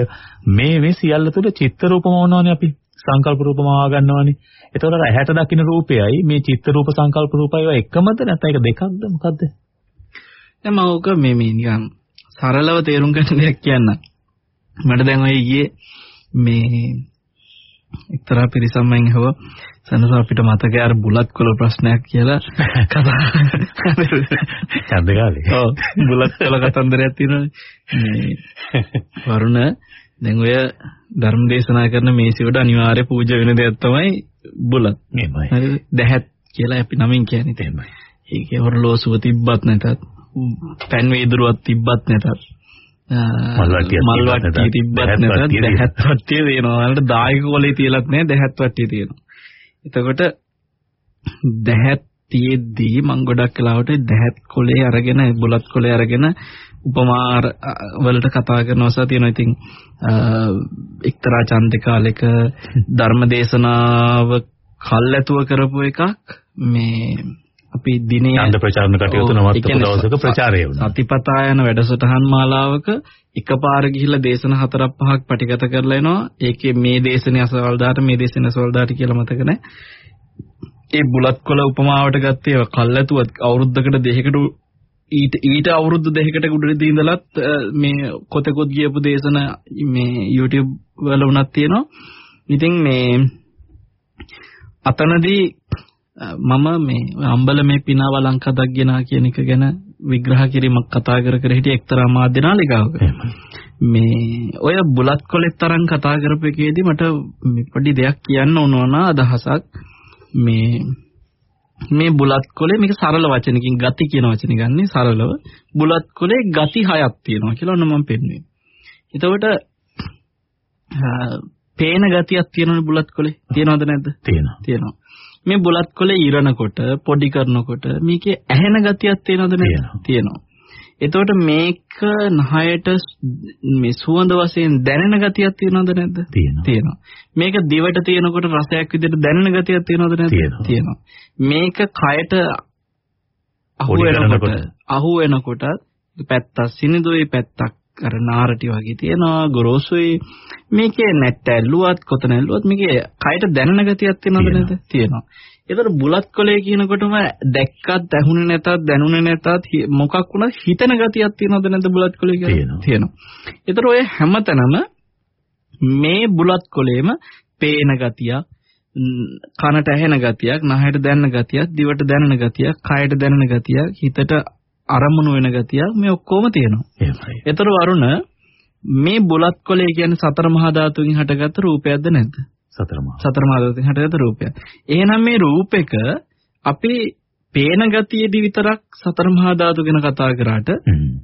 මේ මේ සියල්ල තුළ චිත්ත රූපම වුණානේ අපි. සංකල්ප රූපම ආ ගන්නවානේ. එතකොට අර ඇහැට දකින්න රූපයයි මේ චිත්ත රූප සංකල්ප රූපයයි ඒවා එකමද නැත්නම් ඒක දෙකක්ද? මොකද්ද දැන් මම ඕක මේ මේ නිකන් සරලව තේරුම් ගන්න දෙයක් කියන්න. මට දැන් ඔය ඊයේ මේ එක්තරා පිරිසම්මෙන් අහුව සනස අපිට මතකයි අර බුලත් කොළ ප්‍රශ්නයක් කියලා කතා. ඡන්ද කාලේ ඔව් බුලත් කොළ කතන්දරයක් තියෙනවානේ. මේ වරුණ දැන් ඔය ධර්ම දේශනා කරන මේසෙකට අනිවාර්ය පූජා වෙන දෙයක් තමයි බුලත්. එහෙමයි හරිද? දැහැත් කියලා අපි නමින් කියන්නේ එහෙමයි ඒකේ හොරලෝසුව තිබ්බත් නැතත් පෑන් වේදුරුවක් තිබ්බත් නැතත් මල් වට්ටියක් මල් තිබ්බත් නැතත්, දැහැත් වට්ටිය තියෙනවා. වලට දායක කොලේ තියලත් නැහැ දැහැත් වට්ටිය තියෙනවා. එතකොට දැහැත් තියෙද්දී මම ගොඩක් වෙලාවට දැහැත් කොලේ අරගෙන බුලත් කොලේ අරගෙන උපමා අර- අ- වලට කතා කරනවා සා තියෙනවා. ඉතින් අ, එක්තරා ඡන්ද කාලෙක ධර්ම දේශනාව කල්ැතුව කරපු එකක් මේ අපි දිනේ ඡන්ද ප්‍රචාරණ කටයුතු නවත්තපු දවසක ප්‍රචාරය වුණා සතිපතා යන වැඩසටහන් මාලාවක එකපාර ගිහිල්ලා දේශන හතරක් පහක් පටිගත කරලා එනවා. ඒකේ මේ දේශනේ අසවල් දාට මේ දේශනේ අසවල් දාට කියලා මතක නැහැ. ඒ බුලත් කොළ උපමාවට ගත්තේ කල්ැතුවත් අවුරුද්දකට දෙකකට ඊට ඊට අවුරුදු දෙකකට උඩදී ඉඳලත් මේ කොතෙකුත් ගියපු දේශන මේ YouTube වල උනත් තියෙනවා. ඉතින් මේ අතනදී මම මේ අම්බල මේ පිනාව ලංකදක් ගෙනා කියන එක ගැන විග්‍රහ කිරීමක් කතා කර කර හිටිය එක්තරා මාධ්‍ය නාලිකාවක. මේ ඔය බුලත් කොලෙත් තරම් කතා කරපු එකේදී මට පොඩි දෙයක් කියන්න ඕන වුණා අදහසක්. මේ මේ බුලත් කොලේ මේක සරල වචනකින් ගති කියන වචනේ ගන්නේ සරලව. බුලත් කොලේ ගති හයක් තියෙනවා කියලා ඔන්න මම පෙන්නුවේ. එතකොට පේන ගතියක් තියෙනවනේ බුලත් කොලේ. තියෙනවද නැද්ද? තියෙනවා තියෙනවා. මේ බුලත් කොලේ ඉරනකොට පොඩි කරනකොට මේකේ ඇහෙන ගතියක් තියෙනවද නැද්ද? තියෙනවා. එතකොට මේක නහයට මේ සුවඳ වශයෙන් දැනෙන ගතියක් තියෙනවද නැද්ද? තියෙනවා. මේක දිවට තියෙනකොට රසයක් විදිහට දැනෙන ගතියක් තියෙනවද නැද්ද? තියෙනවා. මේක කයට අහු වෙනකොට. අහු වෙනකොට පැත්තක් සිනිඳුයි පැත්තක් අර නාරටි වගේ තියෙනවා ගොරෝසුයි මේකේ නැට්ට ඇල්ලුවත් කොතන ඇල්ලුවත් මේකේ කයට දැනෙන ගතියක් තියෙනවද නැද්ද තියෙනවා. ඒතර බුලත් කොලේ කියනකොටම දැක්කත් ඇහුනේ නැතත් දැනුනේ නැතත් මොකක් වුණත් හිතන ගතියක් තියෙනවද නැද්ද බුලත් කොලේ කියලා? තියෙනවා. ඒතර ඔය හැමතැනම මේ බුලත් කොලේම පේන ගතියක් කනට ඇහෙන ගතියක් නහයට දැනෙන ගතියක් දිවට දැනෙන ගතියක් කයට දැනෙන ගතියක් හිතට අරමුණු වෙන ගතියක් මේ ඔක්කොම තියෙනවා. එහෙමයි. ඒතර වරුණ මේ බුලත් කොලේ කියන්නේ සතර මහා ධාතුන්ගෙන් හටගත්ත රූපයක්ද නැද්ද? සතර මහා. සතර මහා ධාතුන්ගෙන් හටගත්ත රූපයක්. එහෙනම් මේ රූපෙක අපි පේන ගතියේදී විතරක් සතර මහා ධාතු ගැන කතා කරාට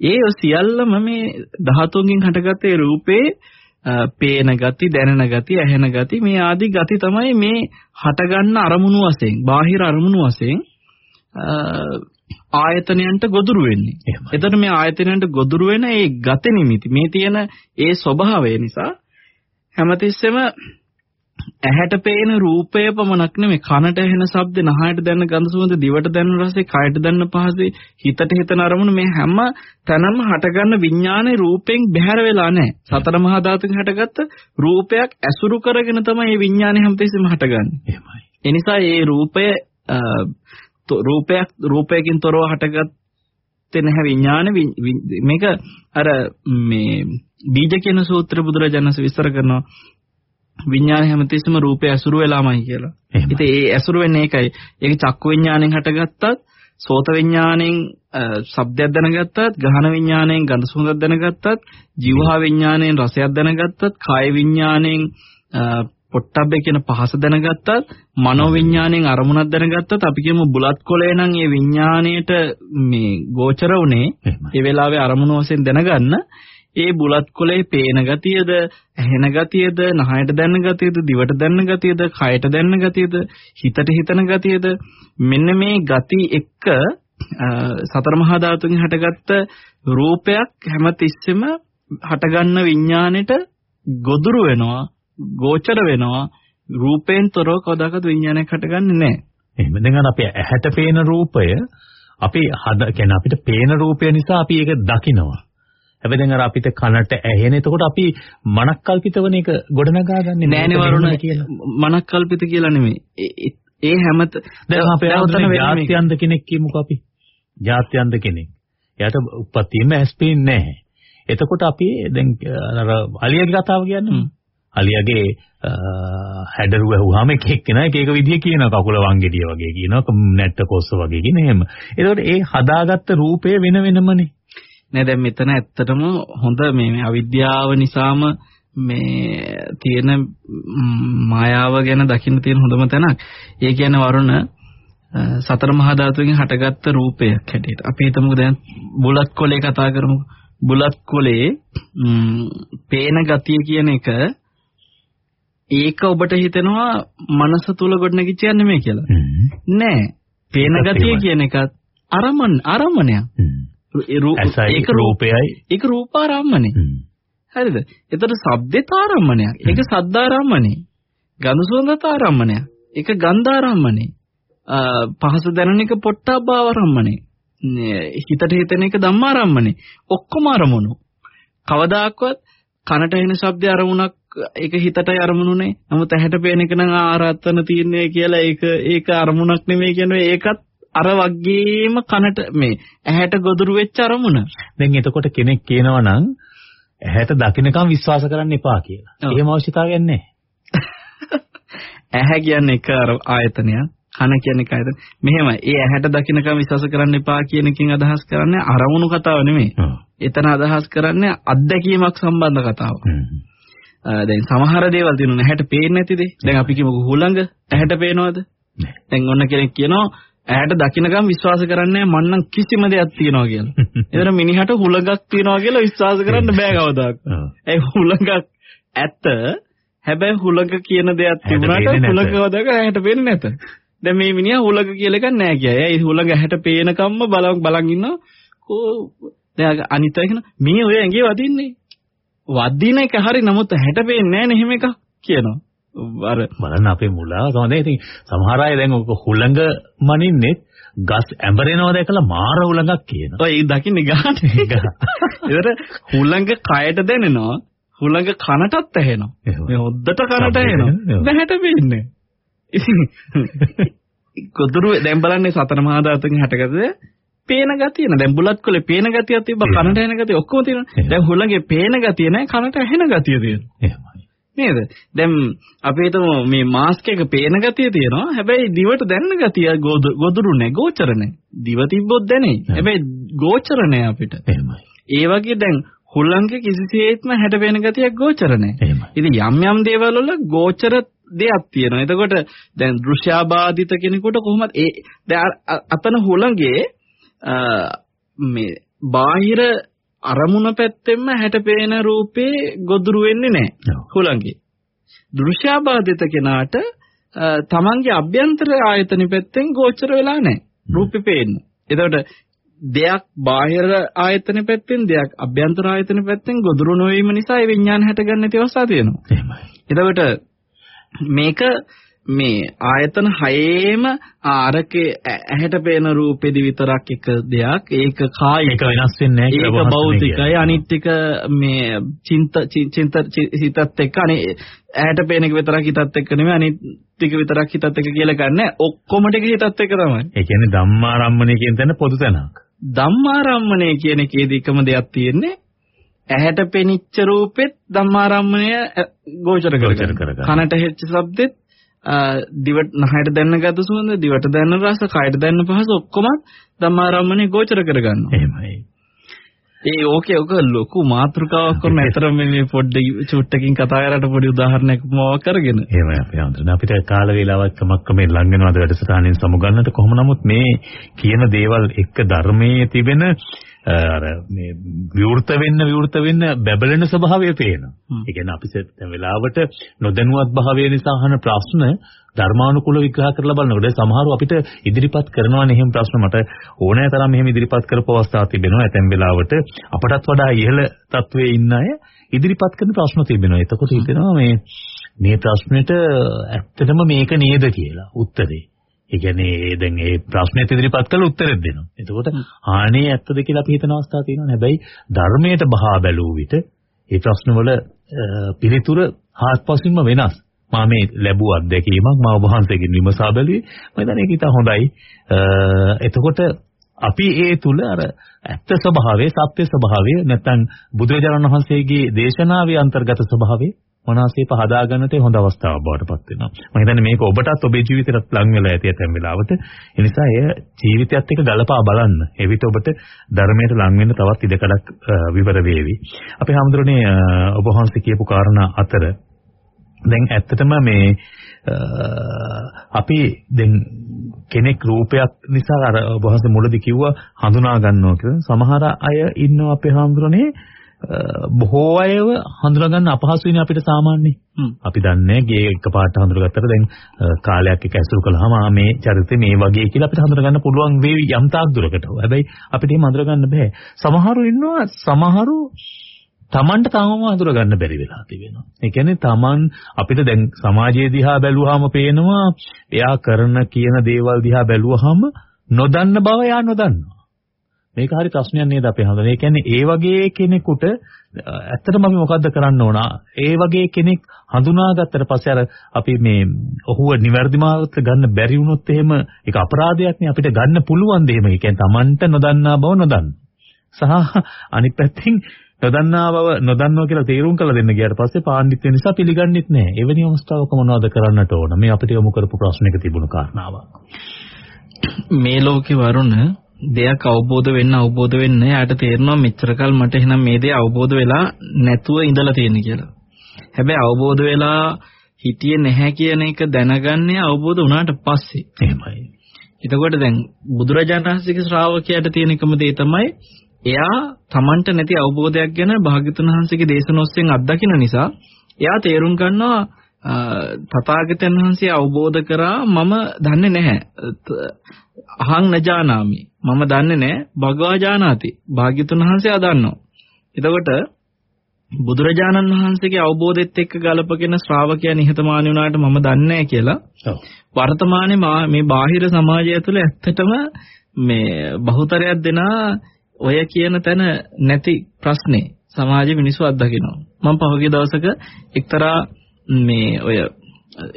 ඒ සියල්ලම මේ ධාතුන්ගෙන් හටගත්ත රූපේ පේන ගති, දැනෙන ගති, ඇහෙන ගති මේ ආදී ගති තමයි මේ හටගන්න අරමුණු වශයෙන්, බාහිර අරමුණු වශයෙන් ආයතනයන්ට ගොදුරු වෙන්නේ. එතකොට මේ ආයතනයන්ට ගොදුරු වෙන ඒ ගති නිමිති මේ තියෙන ඒ ස්වභාවය නිසා හැමතිස්සෙම ඇහැට පේන රූපය පමණක් නෙමෙයි කනට ඇහෙන ශබ්ද නහයට දැනෙන ගඳ සුවඳ දිවට දැනෙන රසය කයට දැනෙන පහසේ හිතට හිතන අරමුණු මේ හැම තැනම හටගන්න විඥානේ රූපෙන් බැහැර වෙලා නැහැ. සතර මහා ධාතුන් හටගත්ත රූපයක් ඇසුරු කරගෙන තමයි මේ විඥානේ හැමතිස්සෙම හටගන්නේ. එහෙමයි. ඒ නිසා මේ රූපය රූපයක් රූපයකින් තොරව හටගත්තේ නැහැ විඥාන මේක අර මේ බීජ කියන සූත්‍ර බුදුරජාණන්සේ විස්තර කරනවා විඥාන හැමතිස්සෙම රූපය ඇසුරු වෙලාමයි කියලා. ඉතින් ඒ ඇසුරු වෙන්නේ ඒකයි. ඒක චක්කු විඥාණයෙන් හටගත්තත්, සෝත විඥාණයෙන් ශබ්දයක් දැනගත්තත්, ගහන විඥාණයෙන් ගඳ සුවඳක් දැනගත්තත්, ජීවහා විඥාණයෙන් රසයක් දැනගත්තත්, කාය විඥාණයෙන් පොට්ටබ්බේ කියන පහස දැනගත්තත්, මනෝ විඥාණයෙන් අරමුණක් දැනගත්තත්, අපි කියමු බුලත් කොලේ නම් ඒ විඥාණයට මේ ගෝචර උනේ ඒ වෙලාවේ අරමුණ වශයෙන් දැනගන්න ඒ බුලත් කොලේ පේන ගතියද, ඇහෙන ගතියද, නහයට දැනෙන ගතියද, දිවට දැනෙන ගතියද, කයට දැනෙන ගතියද, හිතට හිතන ගතියද? මෙන්න මේ ගති එක්ක සතර මහා ධාතුන්ගෙන් හටගත්ත රූපයක් හැමතිස්සෙම හටගන්න විඥාණයට ගොදුරු වෙනවා, ගෝචර වෙනවා. රූපයෙන් තොරව කවදාකවත් විඥානයක් හටගන්නේ නැහැ. එහෙම දැන් අපි ඇහැට පේන රූපය අපි හද කියන්නේ අපිට පේන රූපය නිසා අපි ඒක දකිනවා. හැබැයි දැන් අර අපිට කනට ඇහෙන එතකොට අපි මනක්කල්පිතවන එක ගොඩනගා ගන්නේ නෑනේ වරුණ මනක්කල්පිත කියලා නෙමෙයි. ඒ හැමත දැන් අපේ ජාත්‍යන්ත කෙනෙක් කියමුකෝ අපි. ජාත්‍යන්ත කෙනෙක්. එයාට උපත්තියෙම ඇස් පේන්නේ නැහැ. එතකොට අපි දැන් අර අලියාගේ කතාව කියන්නේ අලියාගේ හැඩරුව ඇහුවාම එක එක්කෙනා එක එක විදිය කියනවා කකුල වංගෙඩිය වගේ කියනවා නැට්ට කොස්ස වගේ කියන එහෙම. එතකොට ඒ හදාගත්ත රූපය වෙන වෙනමනේ. නෑ දැන් මෙතන ඇත්තටම හොඳ මේ අවිද්‍යාව නිසාම මේ තියෙන මායාව ගැන දකින්න තියෙන හොඳම තැනක්. ඒ කියන්නේ වරුණ සතර මහා ධාතුන්ගෙන් හටගත්ත රූපයක් හැටියට. අපි හිතමුකෝ දැන් බුලත් කොලේ කතා කරමු. බුලත් කොලේ පේන ගතිය කියන එක ඒක ඔබට හිතෙනවා මනස තුල ගොඩනැගිච්ච යන්නේ නෙමෙයි කියලා. නෑ. පේන ගතිය කියන එකත් අරමන අරමණයක්. ඒක රූපයයි. ඒක රූපාරම්මනේ හරිද? එතකොට ශබ්දේත ආරම්මණයක් ඒක සද්දාරම්මනේ ගඳ සුවඳත ආරම්මණයක් ඒක ගන්ධාරම්මනේ පහස දැනෙන එක පොට්ටබ්බාවරම්මනේ හිතට හිතෙන එක ධම්මාරම්මනේ ඔක්කොම අරමුණු. කවදාකවත් කනට එන ශබ්ද අරමුණක් ඒක හිතටයි අරමුණුනේ නමුත් ඇහැට පේන එක නම් ආරාත්තන තියන්නේ කියලා ඒක ඒක අරමුණක් නෙමෙයි කියන්නේ ඒකත් අර වගේම කනට මේ ඇහැට ගොදුරු වෙච්ච අරමුණ. දැන් එතකොට කෙනෙක් කියනවා නම් ඇහැට දකින්නකම් විශ්වාස කරන්න එපා කියලා. එහෙම අවශ්‍යතාවයක් නැහැ. ඇහැ කියන්නේ එක ආයතනයක්. කන කියන්නේ එක ආයතන. මෙහෙමයි. ඒ ඇහැට දකින්නකම් විශ්වාස කරන්න එපා කියන එකෙන් අදහස් කරන්නේ අරමුණු කතාව නෙමෙයි. එතන අදහස් කරන්නේ අත්දැකීමක් සම්බන්ධ කතාවක්. දැන් සමහර දේවල් තියෙනවා ඇහැට පේන්නේ නැති දේ. දැන් අපි කියමුකෝ හුළඟ ඇහැට පේනවද? දැන් ඔන්න කෙනෙක් කියනවා ඇයට දකින්නකම් විශ්වාස කරන්නේ මන් නම් කිසිම දෙයක් තියනවා කියලා. එතන මිනිහට හුලඟක් තියනවා කියලා විශ්වාස කරන්න බෑ කවදාවත්. ඒ හුලඟක් ඇත්ත. හැබැයි හුලඟ කියන දෙයක් තිබුණාට හුලඟ කවදාක ඇයට පේන්නේ නැත. දැන් මේ මිනිහා හුලඟ කියලා එකක් නැහැ කියයි. ඒ හුලඟ ඇහැට පේනකම්ම බලන් බලන් ඉන්නවා. කෝ දැන් අනිත් අය කියන මේ ඔය ඇඟේ වදින්නේ. වදින එක හරි නමුත් ඇහැට පේන්නේ නැහැ නේ එහෙම එකක් කියනවා. අර බලන්න අපේ මුලාව තමයි ඉතින් සමහර අය දැන් ඔක හුළඟ මනින්නේ ගස් ඇඹරෙනවා දැකලා මාර උලඟක් කියනවා. ඔය දකින්නේ ගහට. ඒතර හුළඟ කයට දැනෙනවා. හුළඟ කනටත් ඇහෙනවා. මේ හොද්දට කනට. ඇහෙනවා. බැහැට පේන්නේ. ඉතින් ගොදුරු දැන් බලන්නේ සතර මහා ධාතුන් හැටගද පේන ගතිය නේ. දැන් බුලත් කොලේ පේන ගතියක් තිබ්බා කනට ඇහෙන ගතිය ඔක්කොම තියෙනවා. දැන් හුළඟේ පේන ගතිය නැහැ කනට ඇහෙන ගතිය තියෙනවා. එහෙමයි. නේද? දැන් අපි හිතමු මේ මාස්ක් එක පේන ගතිය තියෙනවා. හැබැයි දිවට දැනෙන ගතිය ගොදු- ගොදුරු නැහැ, ගෝචර නැහැ. දිව තිබ්බොත් දැනෙයි. හැබැයි ගෝචර නැහැ අපිට. එහෙමයි. ඒ වගේ දැන් හුළඟේ කිසිසේත්ම හැට පේන ගතියක් ගෝචර නැහැ. ඉතින් යම් යම් දේවල් වල ගෝචර දෙයක් තියෙනවා. එතකොට දැන් දෘශ්‍යාබාධිත කෙනෙකුට කොහොමද ඒ දැන් අතන හුළඟේ මේ බාහිර අරමුණ පැත්තෙන්ම හැට පේන රූපේ ගොදුරු වෙන්නේ නැහැ. හුළඟේ. දෘශ්‍යාබාධිත කෙනාට තමන්ගේ අභ්‍යන්තර ආයතන පැත්තෙන් ගෝචර වෙලා නැහැ. රූපේ පේන්නේ. එතකොට දෙයක් බාහිර ආයතන පැත්තෙන් දෙයක් අභ්‍යන්තර ආයතන පැත්තෙන් ගොදුරු නොවීම නිසා ඒ විඥාන හැටගන්න නැති අවස්ථා තියෙනවා. එහෙමයි. එතකොට මේක මේ ආයතන හයේම ආරකේ ඇ- ඇහැට පේන රූපෙදි විතරක් එක දෙයක්. ඒක කායික. වෙනස් වෙන්නේ නැහැ ඒක භෞතිකයි. අනිත් එක මේ චින්ත චින්ත හිතත් එක්ක. අනේ ඇහැට පේන එක විතරක් හිතත් එක්ක නෙමෙයි අනිත් ටික විතරක් හිතත් එක්ක කියලා ගන්න. ඔක්කොම ටික හිතත් එක්ක තමයි. ඒ කියන්නේ ධම්මාරම්මණය කියන තැන පොදු තැනක්. ධම්මාරම්මණය කියන එකේදී එකම දෙයක් තියෙන්නේ ඇහැට පෙනිච්ච රූපෙත් ධම්මාරම්මණය ගෝචර කරගන්න. කනට හෙච්ච ශබ්දෙත් දිවට නහයට දැනන ගත සුවඳ දිවට දැනන රස කයට දැනන පහස ඔක්කොම ධම්මාරම්මණය ගෝචර කරගන්නවා. එහෙමයි. ඒ ඕකේ ඔක ලොකු මාතෘකාවක් කරන අතර මේ පොඩ්ඩ චුට්ටකින් කතා කරලා පොඩි උදාහරණයක් මොකක් කරගෙන. එහෙමයි අපේ අන්තරන අපිට කාල වේලාවක් කමක් මේ ලඟ වෙනවද වැඩසටහනින් සමුගන්නට කොහොම නමුත් මේ කියන දේවල් එක්ක ධර්මයේ තිබෙන අර මේ විවෘත වෙන්න විවෘත වෙන්න බැබලෙන ස්වභාවය පේනවා. ඒ කියන්නේ අපි දැන් වෙලාවට නොදැනුවත් භාවය නිසා අහන ප්‍රශ්න ධර්මානුකූල විග්‍රහ කරලා බලනකොට සමහරව අපිට ඉදිරිපත් කරනවානේ එහෙම ප්‍රශ්න මට ඕනෑ තරම් එහෙම ඉදිරිපත් කරපු අවස්ථා තිබෙනවා. ඇතැම් වෙලාවට අපටත් වඩා ඉහළ තත්වයේ ඉන්න අය ඉදිරිපත් කරන ප්‍රශ්න තිබෙනවා. එතකොට හිතෙනවා මේ මේ ප්‍රශ්නෙට ඇත්තටම මේක නේද කියලා උත්තරේ. ඒ කියන්නේ දැන් ඒ ප්‍රශ්නෙට ඉදිරිපත් කළ උත්තරෙත් දෙනවා. එතකොට ආනේ ඇත්තද කියලා අපි හිතන අවස්ථා තියෙනවා. හැබැයි ධර්මයට බහා බැලුව විට ඒ ප්‍රශ්නවල පිළිතුර හාත්පසින්ම වෙනස්. මා මේ ලැබුව අත්දැකීමක් මා වහන්සේගෙන් විමසා බැලුවේ. මම හිතන්නේ ඒක ඉතා හොඳයි. එතකොට අපි ඒ තුල අර ඇත්ත ස්වභාවය, සත්‍ය ස්වභාවය නැත්නම් බුදුරජාණන් වහන්සේගේ දේශනාවේ අන්තර්ගත ස්වභාවය මනසේ පහදා ගන්නට හොඳ අවස්ථාවක් බවට පත් වෙනවා. මම හිතන්නේ මේක ඔබටත් ඔබේ ජීවිතයටත් ලං වෙලා ඇති ඇතැම් වෙලාවට. ඒ නිසා එය ජීවිතයත් එක්ක ගලපා බලන්න. එවිට ඔබට ධර්මයට ලං වෙන්න තවත් ඉඩකඩක් අ, විවර වේවි. අපි හැමදෙරෝනේ ඔබ වහන්සේ කියපු කාරණා අතර දැන් ඇත්තටම මේ අ, අපි දැන් කෙනෙක් රූපයක් නිසා අර ඔබ වහන්සේ මුලදී කිව්වා හඳුනා ගන්නවා කියලා. සමහර අය ඉන්නවා අපේ හඳුරන්නේ බොහෝ අයව හඳුනා ගන්න අපහසු වෙන්නේ අපිට සාමාන්‍යයෙන්. අපි දන්නේ ගේ එකපාරට හඳුනගත්තට දැන් කාලයක් එක්ක ඇසුරු කළාම ආ මේ චරිතේ මේ වගේ කියලා අපිට හඳුනා ගන්න පුළුවන් වේවි යම් තාක් දුරකට. හැබැයි අපිට එහෙම හඳුනා ගන්න බෑ. සමහරු ඉන්නවා සමහරු Tamanට තාමම හඳුනා ගන්න බැරි වෙලා තිබෙනවා. ඒ කියන්නේ Taman අපිට දැන් සමාජයේ දිහා බැලුවාම පේනවා එයා කරන කියන දේවල් දිහා බැලුවාම නොදන්න බව එයා නොදන්නවා. මේක හරි ප්‍රශ්නයක් නේද අපේ හඳුනන. ඒ කියන්නේ ඒ වගේ කෙනෙකුට අ, ඇත්තටම අපි මොකද්ද කරන්න ඕන? ඒ වගේ කෙනෙක් හඳුනාගත්තට පස්සේ අර අපි මේ ඔහුව නිවැරදි මාර්ගයට ගන්න බැරි වුණොත් එහෙම ඒක අපරාධයක් නේ අපිට ගන්න පුළුවන් දෙහෙම. ඒ කියන්නේ Tamanට නොදන්නා බව නොදන්න. සහ අනිත් පැත්තෙන් නොදන්නා බව නොදන්නවා කියලා තේරුම් කරලා දෙන්න ගියාට පස්සේ පාණ්ඩිත්‍ය නිසා පිළිගන්නෙත් නැහැ. එවැනි අවස්ථාවක මොනවද කරන්නට ඕන? මේ අපිට යොමු කරපු ප්‍රශ්නයක තිබුණු කාරණාවක්. මේ ලෝකේ වරුණ දෙයක් අවබෝධ වෙන්න අවබෝධ වෙන්න යාට තේරෙනවා මෙච්චර කල් මට එහෙනම් මේ දේ අවබෝධ වෙලා නැතුව ඉඳලා තියෙන කියලා. හැබැයි අවබෝධ වෙලා හිටියේ නැහැ කියන එක දැනගන්නේ අවබෝධ වුණාට පස්සේ. එහෙමයි. එතකොට දැන් බුදුරජාණන් වහන්සේගේ ශ්‍රාවකයාට තියෙන එකම දේ තමයි එයා Tamanට නැති අවබෝධයක් ගැන භාග්‍යතුන් වහන්සේගේ දේශන ඔස්සේ අත්දකින නිසා එයා තේරුම් ගන්නවා තථාගතයන් වහන්සේ අවබෝධ කරා මම දන්නේ නැහැ. අහං නජානාමි. මම දන්නේ නැහැ. භගවා ජානාති. භාග්‍යතුන් වහන්සේ ආ දන්නවා. එතකොට බුදුරජාණන් වහන්සේගේ අවබෝධෙත් එක්ක ගලපගෙන ශ්‍රාවකයා නිහතමානී වුණාට මම දන්නේ නැහැ කියලා ඔව්. වර්තමානයේ මා- මේ බාහිර සමාජය තුළ ඇත්තටම මේ බහුතරයක් දෙනා ඔය කියන තැන නැති ප්‍රශ්නේ සමාජ මිනිස්සු අත්දකිනවා. මම පහුගිය දවසක එක්තරා මේ ඔය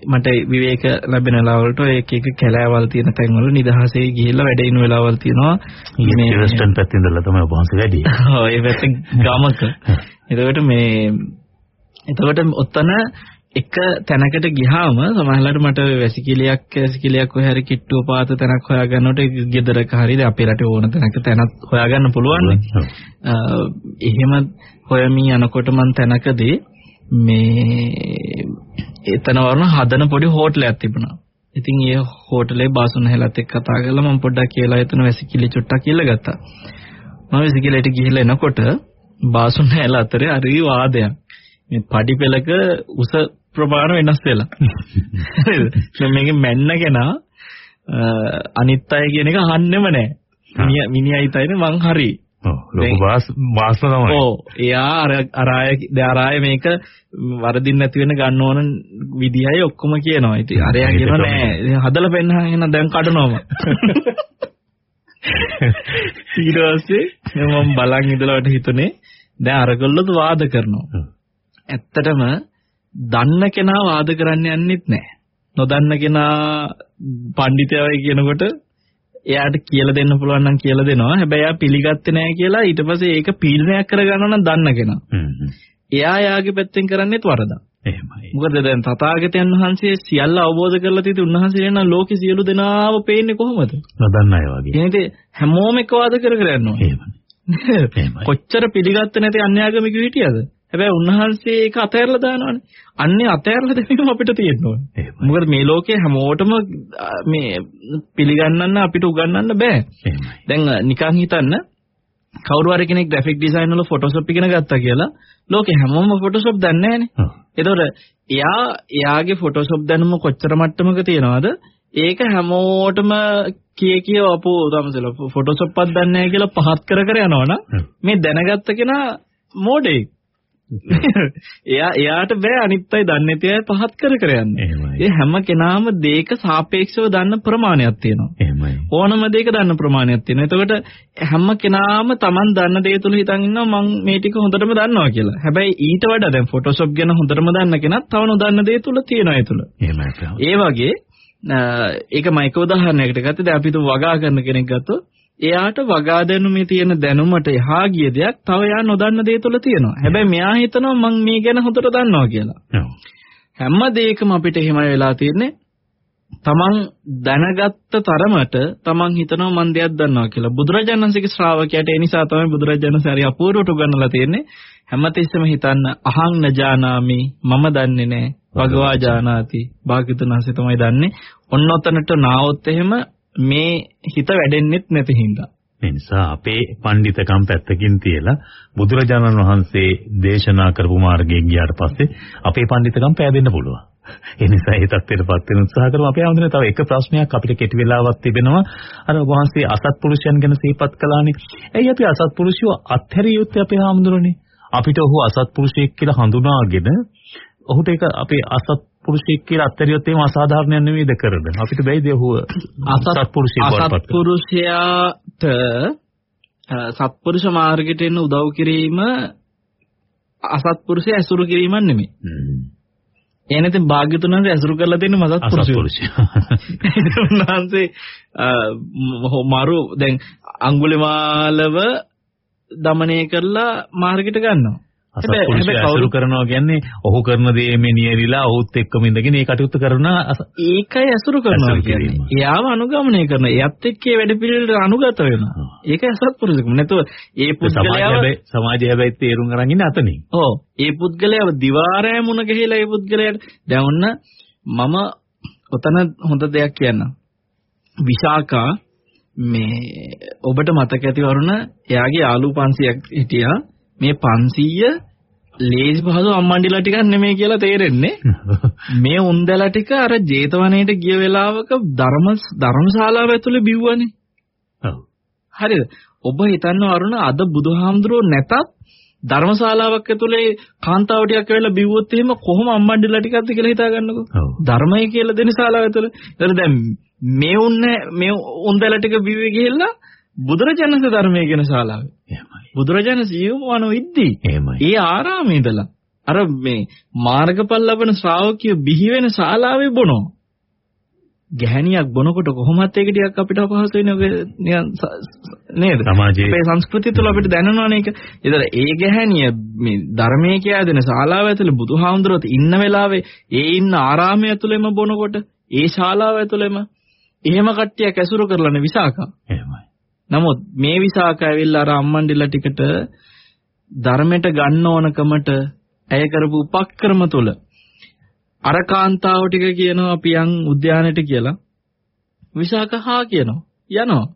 මට විවේක ලැබෙන වෙලාවලට ඔය එක එක කැලෑවල් තියෙන තැන්වල නිදහසේ ගිහිල්ලා වැඩ ඉන්න වෙලාවල් තියෙනවා. මේ වෙස්ටර්න් පැත්තේ ඉඳලා තමයි වහන්සේ වැඩි. ඔය පැත්තේ ගමක. එතකොට මේ එතකොට ඔතන එක තැනකට ගියාම සමහරවිට මට වැසිකිළියක් වැසිකිළියක් ඔය හරි කිට්ටුව පාත තැනක් හොයාගන්නකොට ගෙදරක හරිද අපේ රටේ ඕන තැනක තැනක් හොයාගන්න පුළුවන් එහෙම හොයමින් යනකොට මං තැනකදී මේ එතන වරන හදන පොඩි හෝටලයක් තිබුණා. ඉතින් ඒ හෝටලේ බාසුන් හැලත් එක්ක කතා කරලා මම පොඩ්ඩක් කියලා එතන වැසිකිලි චුට්ටක් කියලා ගත්තා. මම වැසිකිලියට ගිහිල්ලා එනකොට බාසුන් හැල අතරේ හරි වාදයක්. මේ පඩි පෙලක උස ප්‍රමාණ වෙනස් වෙලා. හරිද? මේකෙන් මැන්න කෙනා අනිත් අය කියන එක අහන්නෙම නැහැ. මිනිහ මිනිහයි තයිනේ මං හරි. ලොකු වාස් වාස්ම තමයි. ඔව් එයා අර අර අය දැන් අර අය මේක වරදින් නැති වෙන ගන්න ඕන විදියයි ඔක්කොම කියනවා. ඉතින් අරයා කියනවා. නෑ හදලා පෙන්නහන් එහෙනම් දැන් කඩනවම. ඊට පස්සේ මම බලන් ඉඳලාට හිතුනේ දැන් අරගොල්ලොත් වාද කරනවා. ඇත්තටම දන්න කෙනා වාද කරන්න යන්නෙත් නෑ. නොදන්න කෙනා පඬිතයයි කියනකොට එයාට කියලා දෙන්න පුළුවන් නම් කියලා දෙනවා. හැබැයි එයා පිළිගත්තේ නැහැ කියලා ඊට පස්සේ ඒක පීඩනයක් කරගන්නවා නම් දන්න කෙනා. එයා යාගේ පැත්තෙන් කරන්නේත් වරදක්. එහෙමයි. මොකද දැන් තථාගතයන් වහන්සේ සියල්ල අවබෝධ කරලා තියෙති උන්වහන්සේ නම් ලෝකේ සියලු දෙනාව පේන්නේ කොහොමද? නොදන්න අය වගේ. එහෙනම් හැමෝම එක වාද කර කර යනවා. එහෙමයි. එහෙමයි. කොච්චර පිළිගත්තේ නැති අන්‍යාගමිකයෝ හිටියද? හැබැයි උන්වහන්සේ ඒක අතහැරලා දානවනේ. අන්නේ අතහැරලා දැමීම අපිට. එහෙමයි. මොකද මේ ලෝකේ හැමෝටම මේ පිළිගන්නන්න අපිට උගන්වන්න බෑ. දැන් නිකන් හිතන්න කවුරු හරි කෙනෙක් ග්‍රැෆික් ඩිසයින් වල ෆොටෝෂොප් ඉගෙන ගත්තා කියලා ලෝකේ හැමෝම ෆොටෝෂොප් දන්නේ. එතකොට එයා එයාගේ ෆොටෝෂොප් දැනුම කොච්චර මට්ටමක තියනවද? ඒක හැමෝටම කිය කිය අපෝ තමසල ෆොටෝෂොප් එකක් දන්නේ නැහැ කියලා පහත් කර කර යනවනම්. මේ දැනගත්ත කෙනා මෝඩෙක්. එයා එයාට බෑ අනිත් අය දන්නේ නැති අය පහත් කර කර යන්න. ඒ හැම කෙනාම දෙයක සාපේක්ෂව දන්න ප්‍රමාණයක් තියෙනවා. එහෙමයි. ඕනම දෙයක දන්න ප්‍රමාණයක් තියෙනවා. එතකොට හැම කෙනාම Taman දන්න දේ තුල හිතන් ඉන්නවා මම මේ ටික හොඳටම දන්නවා කියලා. හැබැයි ඊට වඩා දැන් Photoshop ගැන හොඳටම දන්න කෙනත් තව නොදන්න දේ තුල තියෙනවා ඒ තුල. එහෙමයි. ඒ වගේ ඒක මයික උදාහරණයකට ගත්තේ දැන් අපි තු වගා කරන කෙනෙක් ගත්තොත් එයාට වගා දැනුමේ තියෙන දැනුමට එහා ගිය දෙයක් තව එයා නොදන්න දේ තුල තියෙනවා. හැබැයි මෙයා හිතනවා මම මේ ගැන හොඳට දන්නවා කියලා. හැම දෙයකම අපිට එහෙමයි වෙලා තියෙන්නේ. තමන් දැනගත්ත තරමට තමන් හිතනවා මන් දෙයක් දන්නවා කියලා. බුදුරජාණන් වහන්සේගේ ශ්‍රාවකයාට ඒ නිසා තමයි බුදුරජාණන් වහන්සේ හරි අපූර්වට උගන්වලා තියෙන්නේ. හැමතිස්සෙම හිතන්න අහං නජානාමි මම දන්නේ නැහැ. භගවා ජානාති. භාග්‍යතුන් වහන්සේ තමයි දන්නේ. ඔන්න ඔතනට නාවොත් එහෙම මේ හිත වැඩෙන්නෙත් නැති හින්දා. ඒ නිසා අපේ පඬිතකම් පැත්තකින් තියලා බුදුරජාණන් වහන්සේ දේශනා කරපු මාර්ගයෙන් ගියාට පස්සේ අපේ පඬිතකම් පෑදෙන්න පුළුවන්. ඒ නිසා ඒ தත්ත්වයටපත් වෙන උත්සාහ කරමු. අපේ ආන්දරේ තව එක ප්‍රශ්නයක් අපිට කෙටි වෙලාවක් තිබෙනවා. අර වහන්සේ අසත්පුරුෂයන් ගැන සිහිපත් කළානේ. ඇයි අපි අසත්පුරුෂයෝ අත්හැරිය යුත්තේ අපේ ආන්දරනේ? අපිට ඔහු අසත්පුරුෂයෙක් කියලා හඳුනාගෙන ඔහුට ඒක අපේ පුරුෂයෙක් කියලා අත්හැරියොත් එහෙම අසාධාරණයක් නෙමෙයිද කරන. අපිට බැයිද ඔහුව අසත්පුරුෂයාට සත්පුරුෂ මාර්ගයට එන්න උදව් කිරීම අසත්පුරුෂය ඇසුරු කිරීමක් නෙමෙයි. එනත භාග්‍යතුන්ව ඇසුරු කරලා දෙන්නේ මසත් පුරුෂයා. උන්වහන්සේ මරු දැන් අඟුලිමාලව දමණය කරලා මාර්ගයට ගන්නවා. අසත්පුරුෂය කවුරු- කරනවා කියන්නේ ඔහු කරන දේ මේ නියරිලා ඔහුත් එක්කම ඉඳගෙන ඒ කටයුත්ත කරන ඒකයි ඇසුරු කරනවා ඇසුරු කියන්නේ. එයාව අනුගමනය කරනවා. එයත් එක්ක ඒ වැඩ පිළිවෙලට අනුගත වෙනවා. ඒකයි අසත්පුරුෂකම. නැතුව ඒ පුද්ගලයාව සමාජය හැබැයි තේරුම් අරන් ඉන්නේ අතනින්. ඔව් ඒ පුද්ගලයාව දිවාරෑ මුණ ගහලා ඒ පුද්ගලයාට දැන් ඔන්න මම ඔතන හොඳ දෙයක් කියන්නම් විශාකා මේ ඔබට මතක ඇති වරුණ එයාගේ යාළු 500ක් හිටියා මේ 500 ලේසි පහසු අම්මණ්ඩිලා ටිකක් නෙමෙයි කියලා තේරෙන්නේ මේ උන්දැලා ටික අර ජේතවනයේට ගිය වෙලාවක ධර්ම ධර්මශාලාව ඇතුලේ බිව්වනේ ඔව්. හරිද? ඔබ හිතන්න වරුණ අද බුදුහාමුදුරුවෝ නැතත් ධර්මශාලාවක් ඇතුලේ කාන්තාව ටිකක් ඇවිල්ලා බිව්වොත් එහෙම කොහොම අම්මණ්ඩිලා ටිකක්ද කියලා හිතා ගන්නකෝ. ධර්මය කියලා දෙන ශාලාව ඇතුලේ. ඒතර දැන් මේ උන්නේ මේ උන්දල ටික බිව්වේ ගිහිල්ලා බුදුරජාණන්සේ ධර්මයේ කියන ශාලාවේ. බුදුරජාණන් ඉද්දී එහෙමයි. ඒ ආරාමේ ඉඳලා අර මේ මාර්ගඵල ලබන ශ්‍රාවකිය බිහි වෙන ශාලාවේ බොනෝ. ගැහණියක් බොනකොට කොහොමත් ඒක ටිකක් අපිට අපහසු වෙන ඔය නිකන් ස- ස- නේද? සමාජයේ- අපේ සංස්කෘතිය තුළ අපිට දැනනවනේ ඒක. ඒතර ඒ ගැහණිය මේ ධර්මයේ කියා දෙන ශාලාව ඇතුලේ බුදුහාමුදුරුවෝ ඉන්න වෙලාවේ ඒ ඉන්න ආරාමය ඇතුලේම බොනකොට ඒ ශාලාව ඇතුලේම එහෙම කට්ටියක් ඇසුරු කරලානේ විසාකා. එහෙමයි. නමුත් මේ විසාක ඇවිල්ලා අර අම්මන්ඩිලා ටිකට ධර්මයට ගන්න ඕනකමට ඇය කරපු උපක්‍රම තුල අර කාන්තාව ටික කියනවා අපි යන් උද්‍යානයට කියලා විසාක හා කියනවා යනවා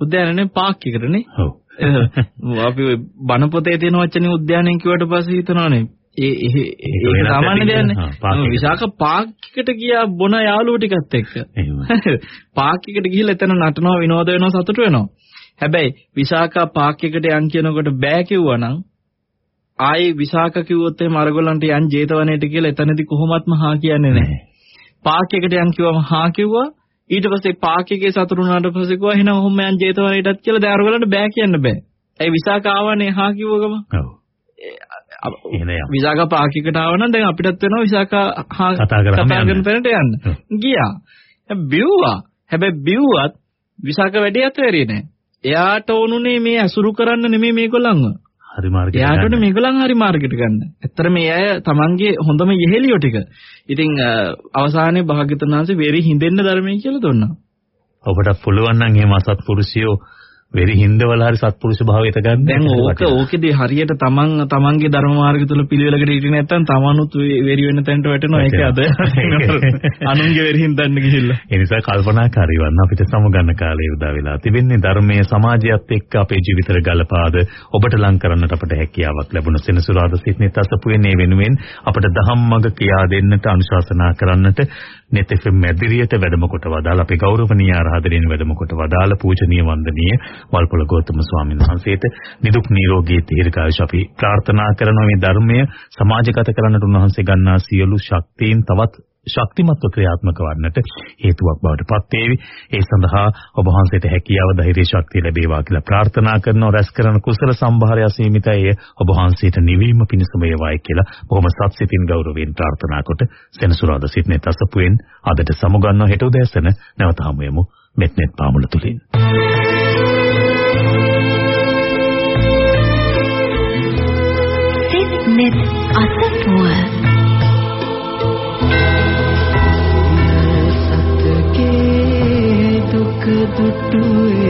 උද්‍යානනේ පාක් එකටනේ ඔව්. අපි බණ පොතේ තියෙන වචනේ උද්‍යානයෙන් කිව්වට පස්සේ හිතනවානේ ඒ ඒක සාමාන්‍ය දෙයක් නේ. විසාක පාක් එකට ගියා බොන යාළුවෝ ටිකත් එක්ක එහෙමයි. පාක් එකට ගිහිල්ලා එතන නටනවා විනෝද වෙනවා සතුට වෙනවා. හැබැයි විසාකා පාක් එකට යන් කියනකොට බෑ කිව්වනම් ආයේ විසාක කිව්වොත් එහෙම අරගොල්ලන්ට යන් ජේතවනයේට කියලා එතනදී කොහොමත්ම හා කියන්නේ නැහැ. පාක් එකට යන් කිව්වම හා කිව්වා ඊට පස්සේ පාක් එකේ සතුටු වුණාට පස්සේ කිව්වා එහෙනම් ඔහොම යන් ජේතවනයේටත් කියලා දැන් අරගොල්ලන්ට බෑ කියන්න බෑ. ඒ විසාක ආවනේ හා කිව්ව ගම ඔව්. විසාක පාක් එකට ආවනම් දැන් අපිටත් වෙනවා විසාක හා කතා යන්න. තැනට යන්න. ගියා. බිව්වා. හැබැයි බිව්වත් විසාක වැඩේ අතහැරියේ නැහැ. එයාට ඕනුනේ මේ අසුරු කරන්න නෙමෙයි මේගොල්ලන්ව. හරි මාර්ගයට එයාට ගන්න. ඕනේ මේගොල්ලන් හරි මාර්ගයට ගන්න. ඇත්තට මේ අය තමන්ගේ හොඳම යෙහෙලියෝ ටික. ඉතින් අවසානයේ භාග්‍යතුන් වහන්සේ වෙරි හිඳෙන්න ධර්මයෙන් කියලා දුන්නා. ඔබට පුළුවන් නම් එහෙම අසත්පුරුෂයෝ වෙරි හින්දවල හරි සත්පුරුෂ භාවයට ගන්න. දැන් ඕක ඕකෙදී හරියට තමන් තමන්ගේ ධර්ම මාර්ගය තුල පිළිවෙලකට හිටියේ නැත්නම් තමනුත් වෙරි වෙන තැනට වැටෙනවා. ඒක අද අනුන්ගේ වෙරි හින්දන්න ගිහිල්ලා. ඒ නිසා කල්පනාකාරී වන්න අපිට සමුගන්න කාලය උදා වෙලා තිබෙන්නේ ධර්මයේ සමාජයත් එක්ක අපේ ජීවිතය ගලපාද ඔබට ලං කරන්නට අපට හැකියාවක් ලැබුණ සෙනසුරාදා සිටින තසපුවේ මේ වෙනුවෙන් අපට දහම් මඟ කියා දෙන්නට අනුශාසනා කරන්නට නෙතෙෆම් මැදිරියට වැඩම කොට වදාළ අපේ ගෞරවනීය ආරාධනෙන් වැඩම කොට වදාළ පූජනීය වන්දනීය වල්පොළ ගෞතම ස්වාමීන් වහන්සේට නිදුක් නිරෝගී දීර්ඝායුෂ අපි ප්‍රාර්ථනා කරන මේ ධර්මය සමාජගත කරන්නට උන්වහන්සේ ගන්නා සියලු ශක්තියින් තවත් ශක්තිමත්ව ක්‍රියාත්මක වන්නට හේතුවක් බවට පත් වේවි. ඒ සඳහා ඔබ වහන්සේට හැකියාව ධෛර්ය ශක්තිය ලැබේවා කියලා ප්‍රාර්ථනා කරනවා. රැස් කරන කුසල සම්භාරය අසීමිතයි. එය ඔබ වහන්සේට නිවීම පිණිසම වේවායි කියලා බොහොම සත්සිතින් ගෞරවයෙන් ප්‍රාර්ථනා කොට සෙනසුරාදා සිටින තසපුවෙන් අදට සමුගන්නවා හෙට උදෑසන නැවත හමු වෙමු. මෙත්නෙත් පාමුල තුලින්. සිත් net අසපුව සතගේ දුක දුටුවේ